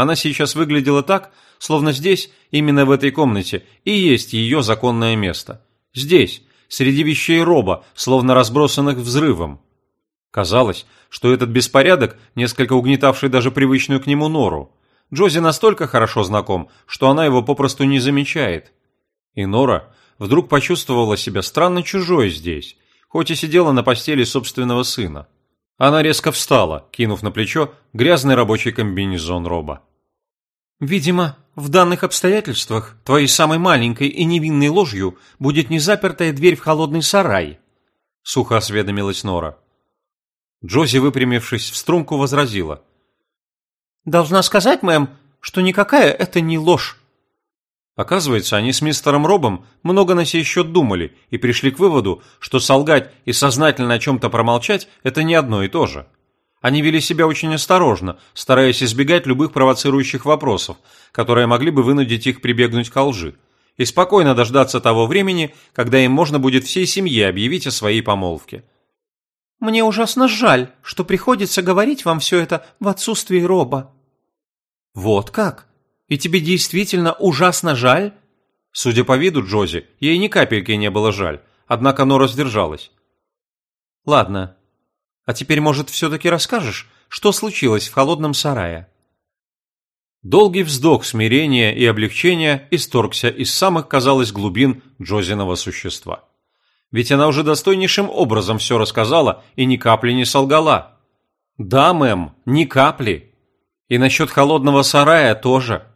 она сейчас выглядела так, словно здесь, именно в этой комнате, и есть ее законное место. Здесь, среди вещей роба, словно разбросанных взрывом. Казалось, что этот беспорядок, несколько угнетавший даже привычную к нему нору, Джози настолько хорошо знаком, что она его попросту не замечает. И Нора вдруг почувствовала себя странно чужой здесь, хоть и сидела на постели собственного сына. Она резко встала, кинув на плечо грязный рабочий комбинезон Роба. «Видимо, в данных обстоятельствах твоей самой маленькой и невинной ложью будет незапертая дверь в холодный сарай», — сухо осведомилась Нора. Джози, выпрямившись в струнку, возразила. «Должна сказать, мэм, что никакая это не ложь. Оказывается, они с мистером Робом много на сей счет думали и пришли к выводу, что солгать и сознательно о чем-то промолчать – это не одно и то же. Они вели себя очень осторожно, стараясь избегать любых провоцирующих вопросов, которые могли бы вынудить их прибегнуть к лжи, и спокойно дождаться того времени, когда им можно будет всей семье объявить о своей помолвке. «Мне ужасно жаль, что приходится говорить вам все это в отсутствии Роба». «Вот как?» И тебе действительно ужасно жаль?» Судя по виду Джози, ей ни капельки не было жаль, однако Нора сдержалась. «Ладно. А теперь, может, все-таки расскажешь, что случилось в холодном сарае?» Долгий вздох смирения и облегчения исторгся из самых, казалось, глубин Джозиного существа. Ведь она уже достойнейшим образом все рассказала и ни капли не солгала. «Да, мэм, ни капли. И насчет холодного сарая тоже».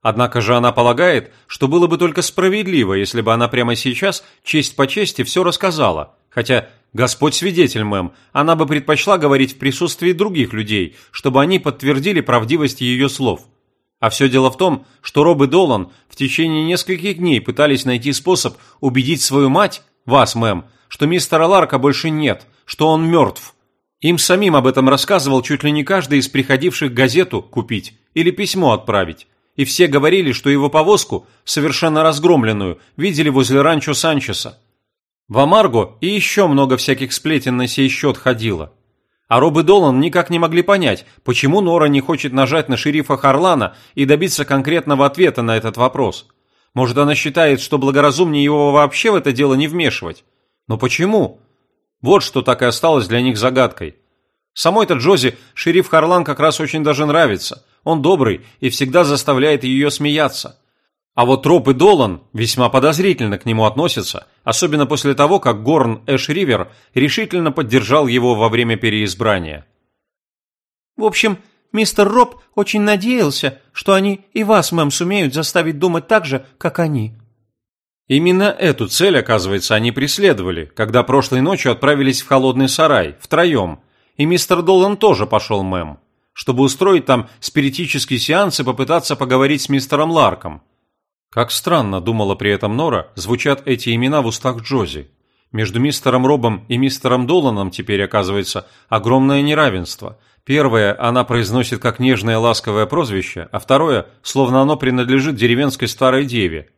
Однако же она полагает, что было бы только справедливо, если бы она прямо сейчас честь по чести все рассказала, хотя, Господь свидетель, мэм, она бы предпочла говорить в присутствии других людей, чтобы они подтвердили правдивость ее слов. А все дело в том, что Роб и Долан в течение нескольких дней пытались найти способ убедить свою мать, вас, мэм, что мистера Ларка больше нет, что он мертв. Им самим об этом рассказывал чуть ли не каждый из приходивших газету купить или письмо отправить и все говорили, что его повозку, совершенно разгромленную, видели возле ранчо Санчеса. В Амарго и еще много всяких сплетен на сей счет ходило. А Роб и Долан никак не могли понять, почему Нора не хочет нажать на шерифа Харлана и добиться конкретного ответа на этот вопрос. Может, она считает, что благоразумнее его вообще в это дело не вмешивать? Но почему? Вот что так и осталось для них загадкой. Самой-то Джози шериф Харлан как раз очень даже нравится – он добрый и всегда заставляет ее смеяться. А вот Троп и Долан весьма подозрительно к нему относятся, особенно после того, как Горн Эш Ривер решительно поддержал его во время переизбрания. В общем, мистер Роб очень надеялся, что они и вас, мэм, сумеют заставить думать так же, как они. Именно эту цель, оказывается, они преследовали, когда прошлой ночью отправились в холодный сарай, втроем, и мистер Долан тоже пошел мэм чтобы устроить там спиритический сеанс и попытаться поговорить с мистером Ларком. Как странно, думала при этом Нора, звучат эти имена в устах Джози. Между мистером Робом и мистером Доланом теперь оказывается огромное неравенство. Первое она произносит как нежное ласковое прозвище, а второе, словно оно принадлежит деревенской старой деве.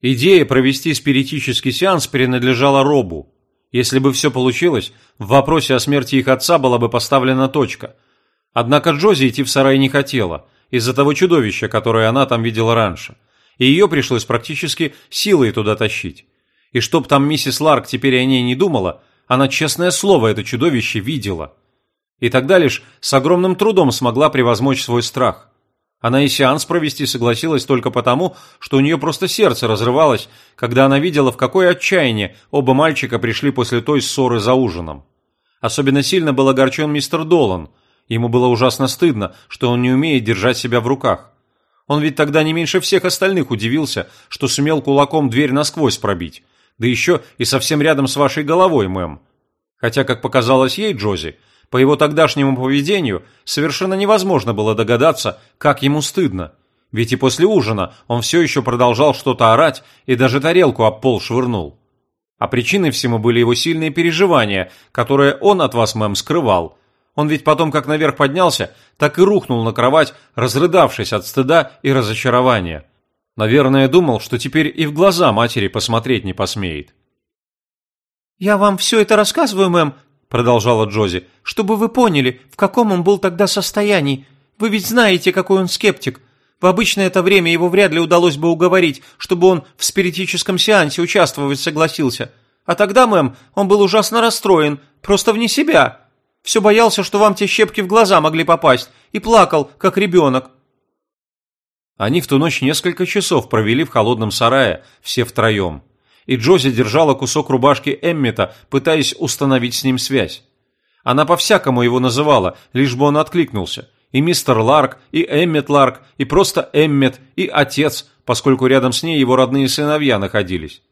Идея провести спиритический сеанс принадлежала Робу. Если бы все получилось, в вопросе о смерти их отца была бы поставлена точка – Однако Джози идти в сарай не хотела, из-за того чудовища, которое она там видела раньше, и ее пришлось практически силой туда тащить. И чтоб там миссис Ларк теперь о ней не думала, она, честное слово, это чудовище видела. И тогда лишь с огромным трудом смогла превозмочь свой страх. Она и сеанс провести согласилась только потому, что у нее просто сердце разрывалось, когда она видела, в какое отчаяние оба мальчика пришли после той ссоры за ужином. Особенно сильно был огорчен мистер Долан – Ему было ужасно стыдно, что он не умеет держать себя в руках. Он ведь тогда не меньше всех остальных удивился, что сумел кулаком дверь насквозь пробить. Да еще и совсем рядом с вашей головой, мэм. Хотя, как показалось ей, Джози, по его тогдашнему поведению совершенно невозможно было догадаться, как ему стыдно. Ведь и после ужина он все еще продолжал что-то орать и даже тарелку об пол швырнул. А причиной всему были его сильные переживания, которые он от вас, мэм, скрывал – он ведь потом как наверх поднялся, так и рухнул на кровать, разрыдавшись от стыда и разочарования. Наверное, думал, что теперь и в глаза матери посмотреть не посмеет. «Я вам все это рассказываю, мэм», — продолжала Джози, «чтобы вы поняли, в каком он был тогда состоянии. Вы ведь знаете, какой он скептик. В обычное это время его вряд ли удалось бы уговорить, чтобы он в спиритическом сеансе участвовать согласился. А тогда, мэм, он был ужасно расстроен, просто вне себя. Все боялся, что вам те щепки в глаза могли попасть, и плакал, как ребенок. Они в ту ночь несколько часов провели в холодном сарае, все втроем. И Джози держала кусок рубашки Эммета, пытаясь установить с ним связь. Она по-всякому его называла, лишь бы он откликнулся. И мистер Ларк, и Эммет Ларк, и просто Эммет, и отец, поскольку рядом с ней его родные сыновья находились.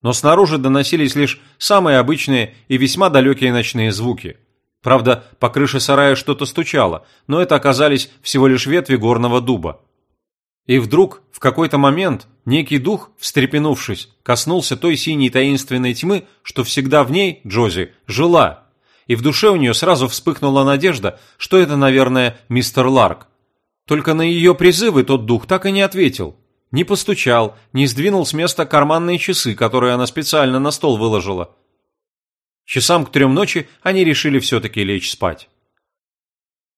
Но снаружи доносились лишь самые обычные и весьма далекие ночные звуки. Правда, по крыше сарая что-то стучало, но это оказались всего лишь ветви горного дуба. И вдруг, в какой-то момент, некий дух, встрепенувшись, коснулся той синей таинственной тьмы, что всегда в ней, Джози, жила. И в душе у нее сразу вспыхнула надежда, что это, наверное, мистер Ларк. Только на ее призывы тот дух так и не ответил. Не постучал, не сдвинул с места карманные часы, которые она специально на стол выложила. Часам к трем ночи они решили все-таки лечь спать.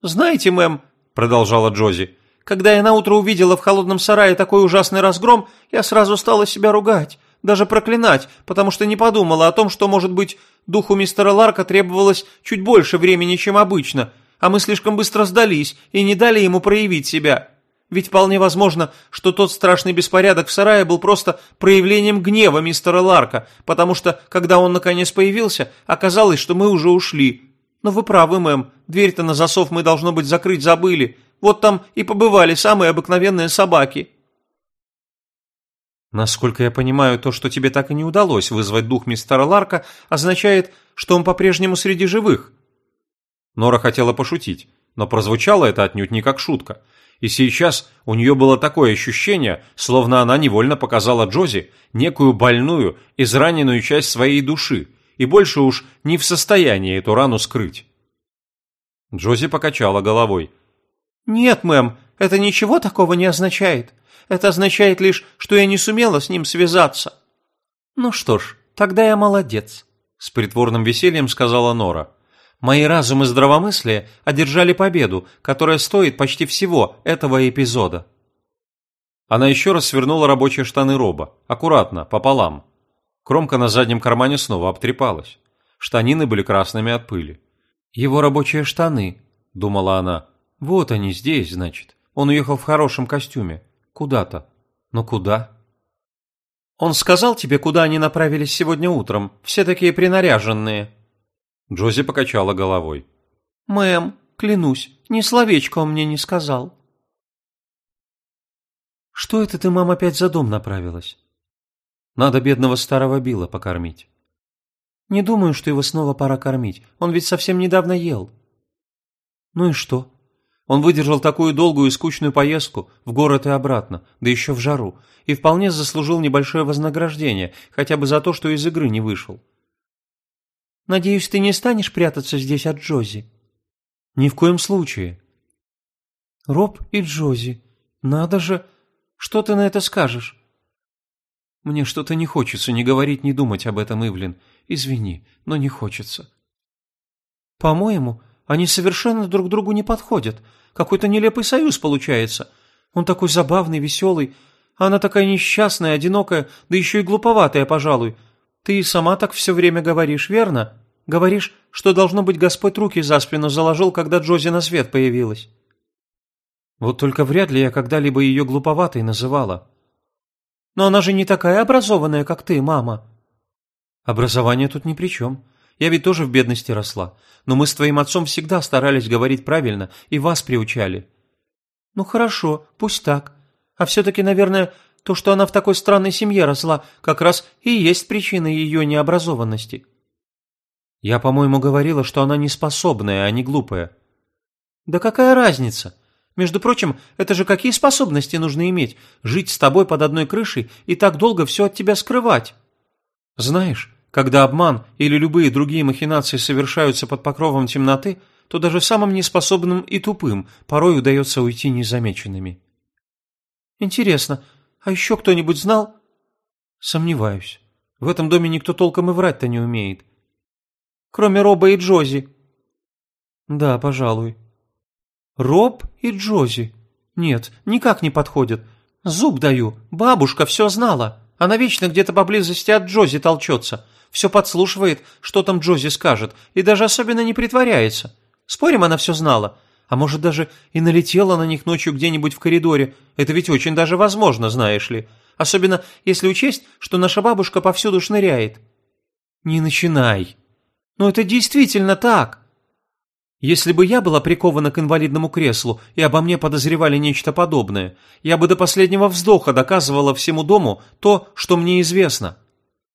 «Знаете, мэм», — продолжала Джози, — когда я наутро увидела в холодном сарае такой ужасный разгром, я сразу стала себя ругать, даже проклинать, потому что не подумала о том, что, может быть, духу мистера Ларка требовалось чуть больше времени, чем обычно, а мы слишком быстро сдались и не дали ему проявить себя. Ведь вполне возможно, что тот страшный беспорядок в сарае был просто проявлением гнева мистера Ларка, потому что, когда он наконец появился, оказалось, что мы уже ушли. Но вы правы, мэм, дверь-то на засов мы, должно быть, закрыть забыли, вот там и побывали самые обыкновенные собаки». Насколько я понимаю, то, что тебе так и не удалось вызвать дух мистера Ларка, означает, что он по-прежнему среди живых. Нора хотела пошутить, но прозвучало это отнюдь не как шутка. И сейчас у нее было такое ощущение, словно она невольно показала Джози некую больную, израненную часть своей души, и больше уж не в состоянии эту рану скрыть. Джози покачала головой – «Нет, мэм, это ничего такого не означает. Это означает лишь, что я не сумела с ним связаться». «Ну что ж, тогда я молодец», – с притворным весельем сказала Нора. «Мои разум и здравомыслие одержали победу, которая стоит почти всего этого эпизода». Она еще раз свернула рабочие штаны Роба, аккуратно, пополам. Кромка на заднем кармане снова обтрепалась. Штанины были красными от пыли. «Его рабочие штаны», – думала она, вот они здесь, значит. Он уехал в хорошем костюме. Куда-то. Но куда? Он сказал тебе, куда они направились сегодня утром? Все такие принаряженные. Джози покачала головой. Мэм, клянусь, ни словечко он мне не сказал. Что это ты, мам, опять за дом направилась? Надо бедного старого Билла покормить. Не думаю, что его снова пора кормить. Он ведь совсем недавно ел. Ну и что? Он выдержал такую долгую и скучную поездку в город и обратно, да еще в жару, и вполне заслужил небольшое вознаграждение, хотя бы за то, что из игры не вышел. «Надеюсь, ты не станешь прятаться здесь от Джози?» «Ни в коем случае». «Роб и Джози. Надо же! Что ты на это скажешь?» «Мне что-то не хочется ни говорить, ни думать об этом, Ивлин. Извини, но не хочется». «По-моему, они совершенно друг другу не подходят. Какой-то нелепый союз получается. Он такой забавный, веселый, а она такая несчастная, одинокая, да еще и глуповатая, пожалуй. Ты сама так все время говоришь, верно? Говоришь, что, должно быть, Господь руки за спину заложил, когда Джози на свет появилась. Вот только вряд ли я когда-либо ее глуповатой называла. Но она же не такая образованная, как ты, мама. Образование тут ни при чем. Я ведь тоже в бедности росла, но мы с твоим отцом всегда старались говорить правильно и вас приучали». «Ну хорошо, пусть так. А все-таки, наверное, то, что она в такой странной семье росла, как раз и есть причина ее необразованности». «Я, по-моему, говорила, что она неспособная, а не глупая». «Да какая разница? Между прочим, это же какие способности нужно иметь? Жить с тобой под одной крышей и так долго все от тебя скрывать?» «Знаешь, когда обман или любые другие махинации совершаются под покровом темноты, то даже самым неспособным и тупым порой удается уйти незамеченными. Интересно, А еще кто-нибудь знал? Сомневаюсь. В этом доме никто толком и врать-то не умеет. Кроме Роба и Джози. Да, пожалуй. Роб и Джози. Нет, никак не подходят. Зуб даю. Бабушка все знала. Она вечно где-то поблизости от Джози толчется. Все подслушивает, что там Джози скажет, и даже особенно не притворяется. Спорим, она все знала. А может, даже и налетела на них ночью где-нибудь в коридоре. Это ведь очень даже возможно, знаешь ли. Особенно, если учесть, что наша бабушка повсюду шныряет. Не начинай. Но это действительно так. Если бы я была прикована к инвалидному креслу и обо мне подозревали нечто подобное, я бы до последнего вздоха доказывала всему дому то, что мне известно.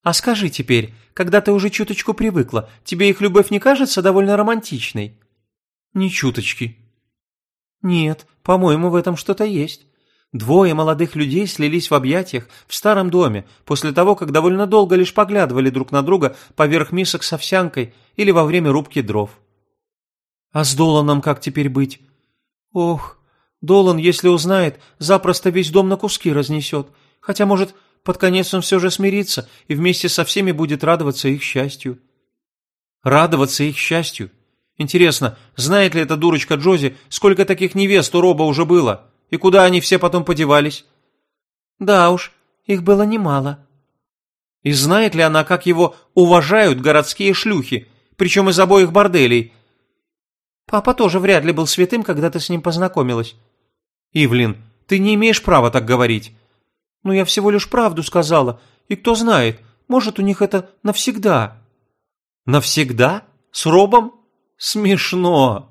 А скажи теперь, когда ты уже чуточку привыкла, тебе их любовь не кажется довольно романтичной? Ни чуточки. Нет, по-моему, в этом что-то есть. Двое молодых людей слились в объятиях в старом доме после того, как довольно долго лишь поглядывали друг на друга поверх мисок с овсянкой или во время рубки дров. А с Доланом как теперь быть? Ох, Долан, если узнает, запросто весь дом на куски разнесет. Хотя, может, под конец он все же смирится и вместе со всеми будет радоваться их счастью. Радоваться их счастью? Интересно, знает ли эта дурочка Джози, сколько таких невест у Роба уже было? И куда они все потом подевались? Да уж, их было немало. И знает ли она, как его уважают городские шлюхи, причем из обоих борделей, Папа тоже вряд ли был святым, когда ты с ним познакомилась. Ивлин, ты не имеешь права так говорить. Ну, я всего лишь правду сказала. И кто знает, может, у них это навсегда. Навсегда? С Робом? Смешно.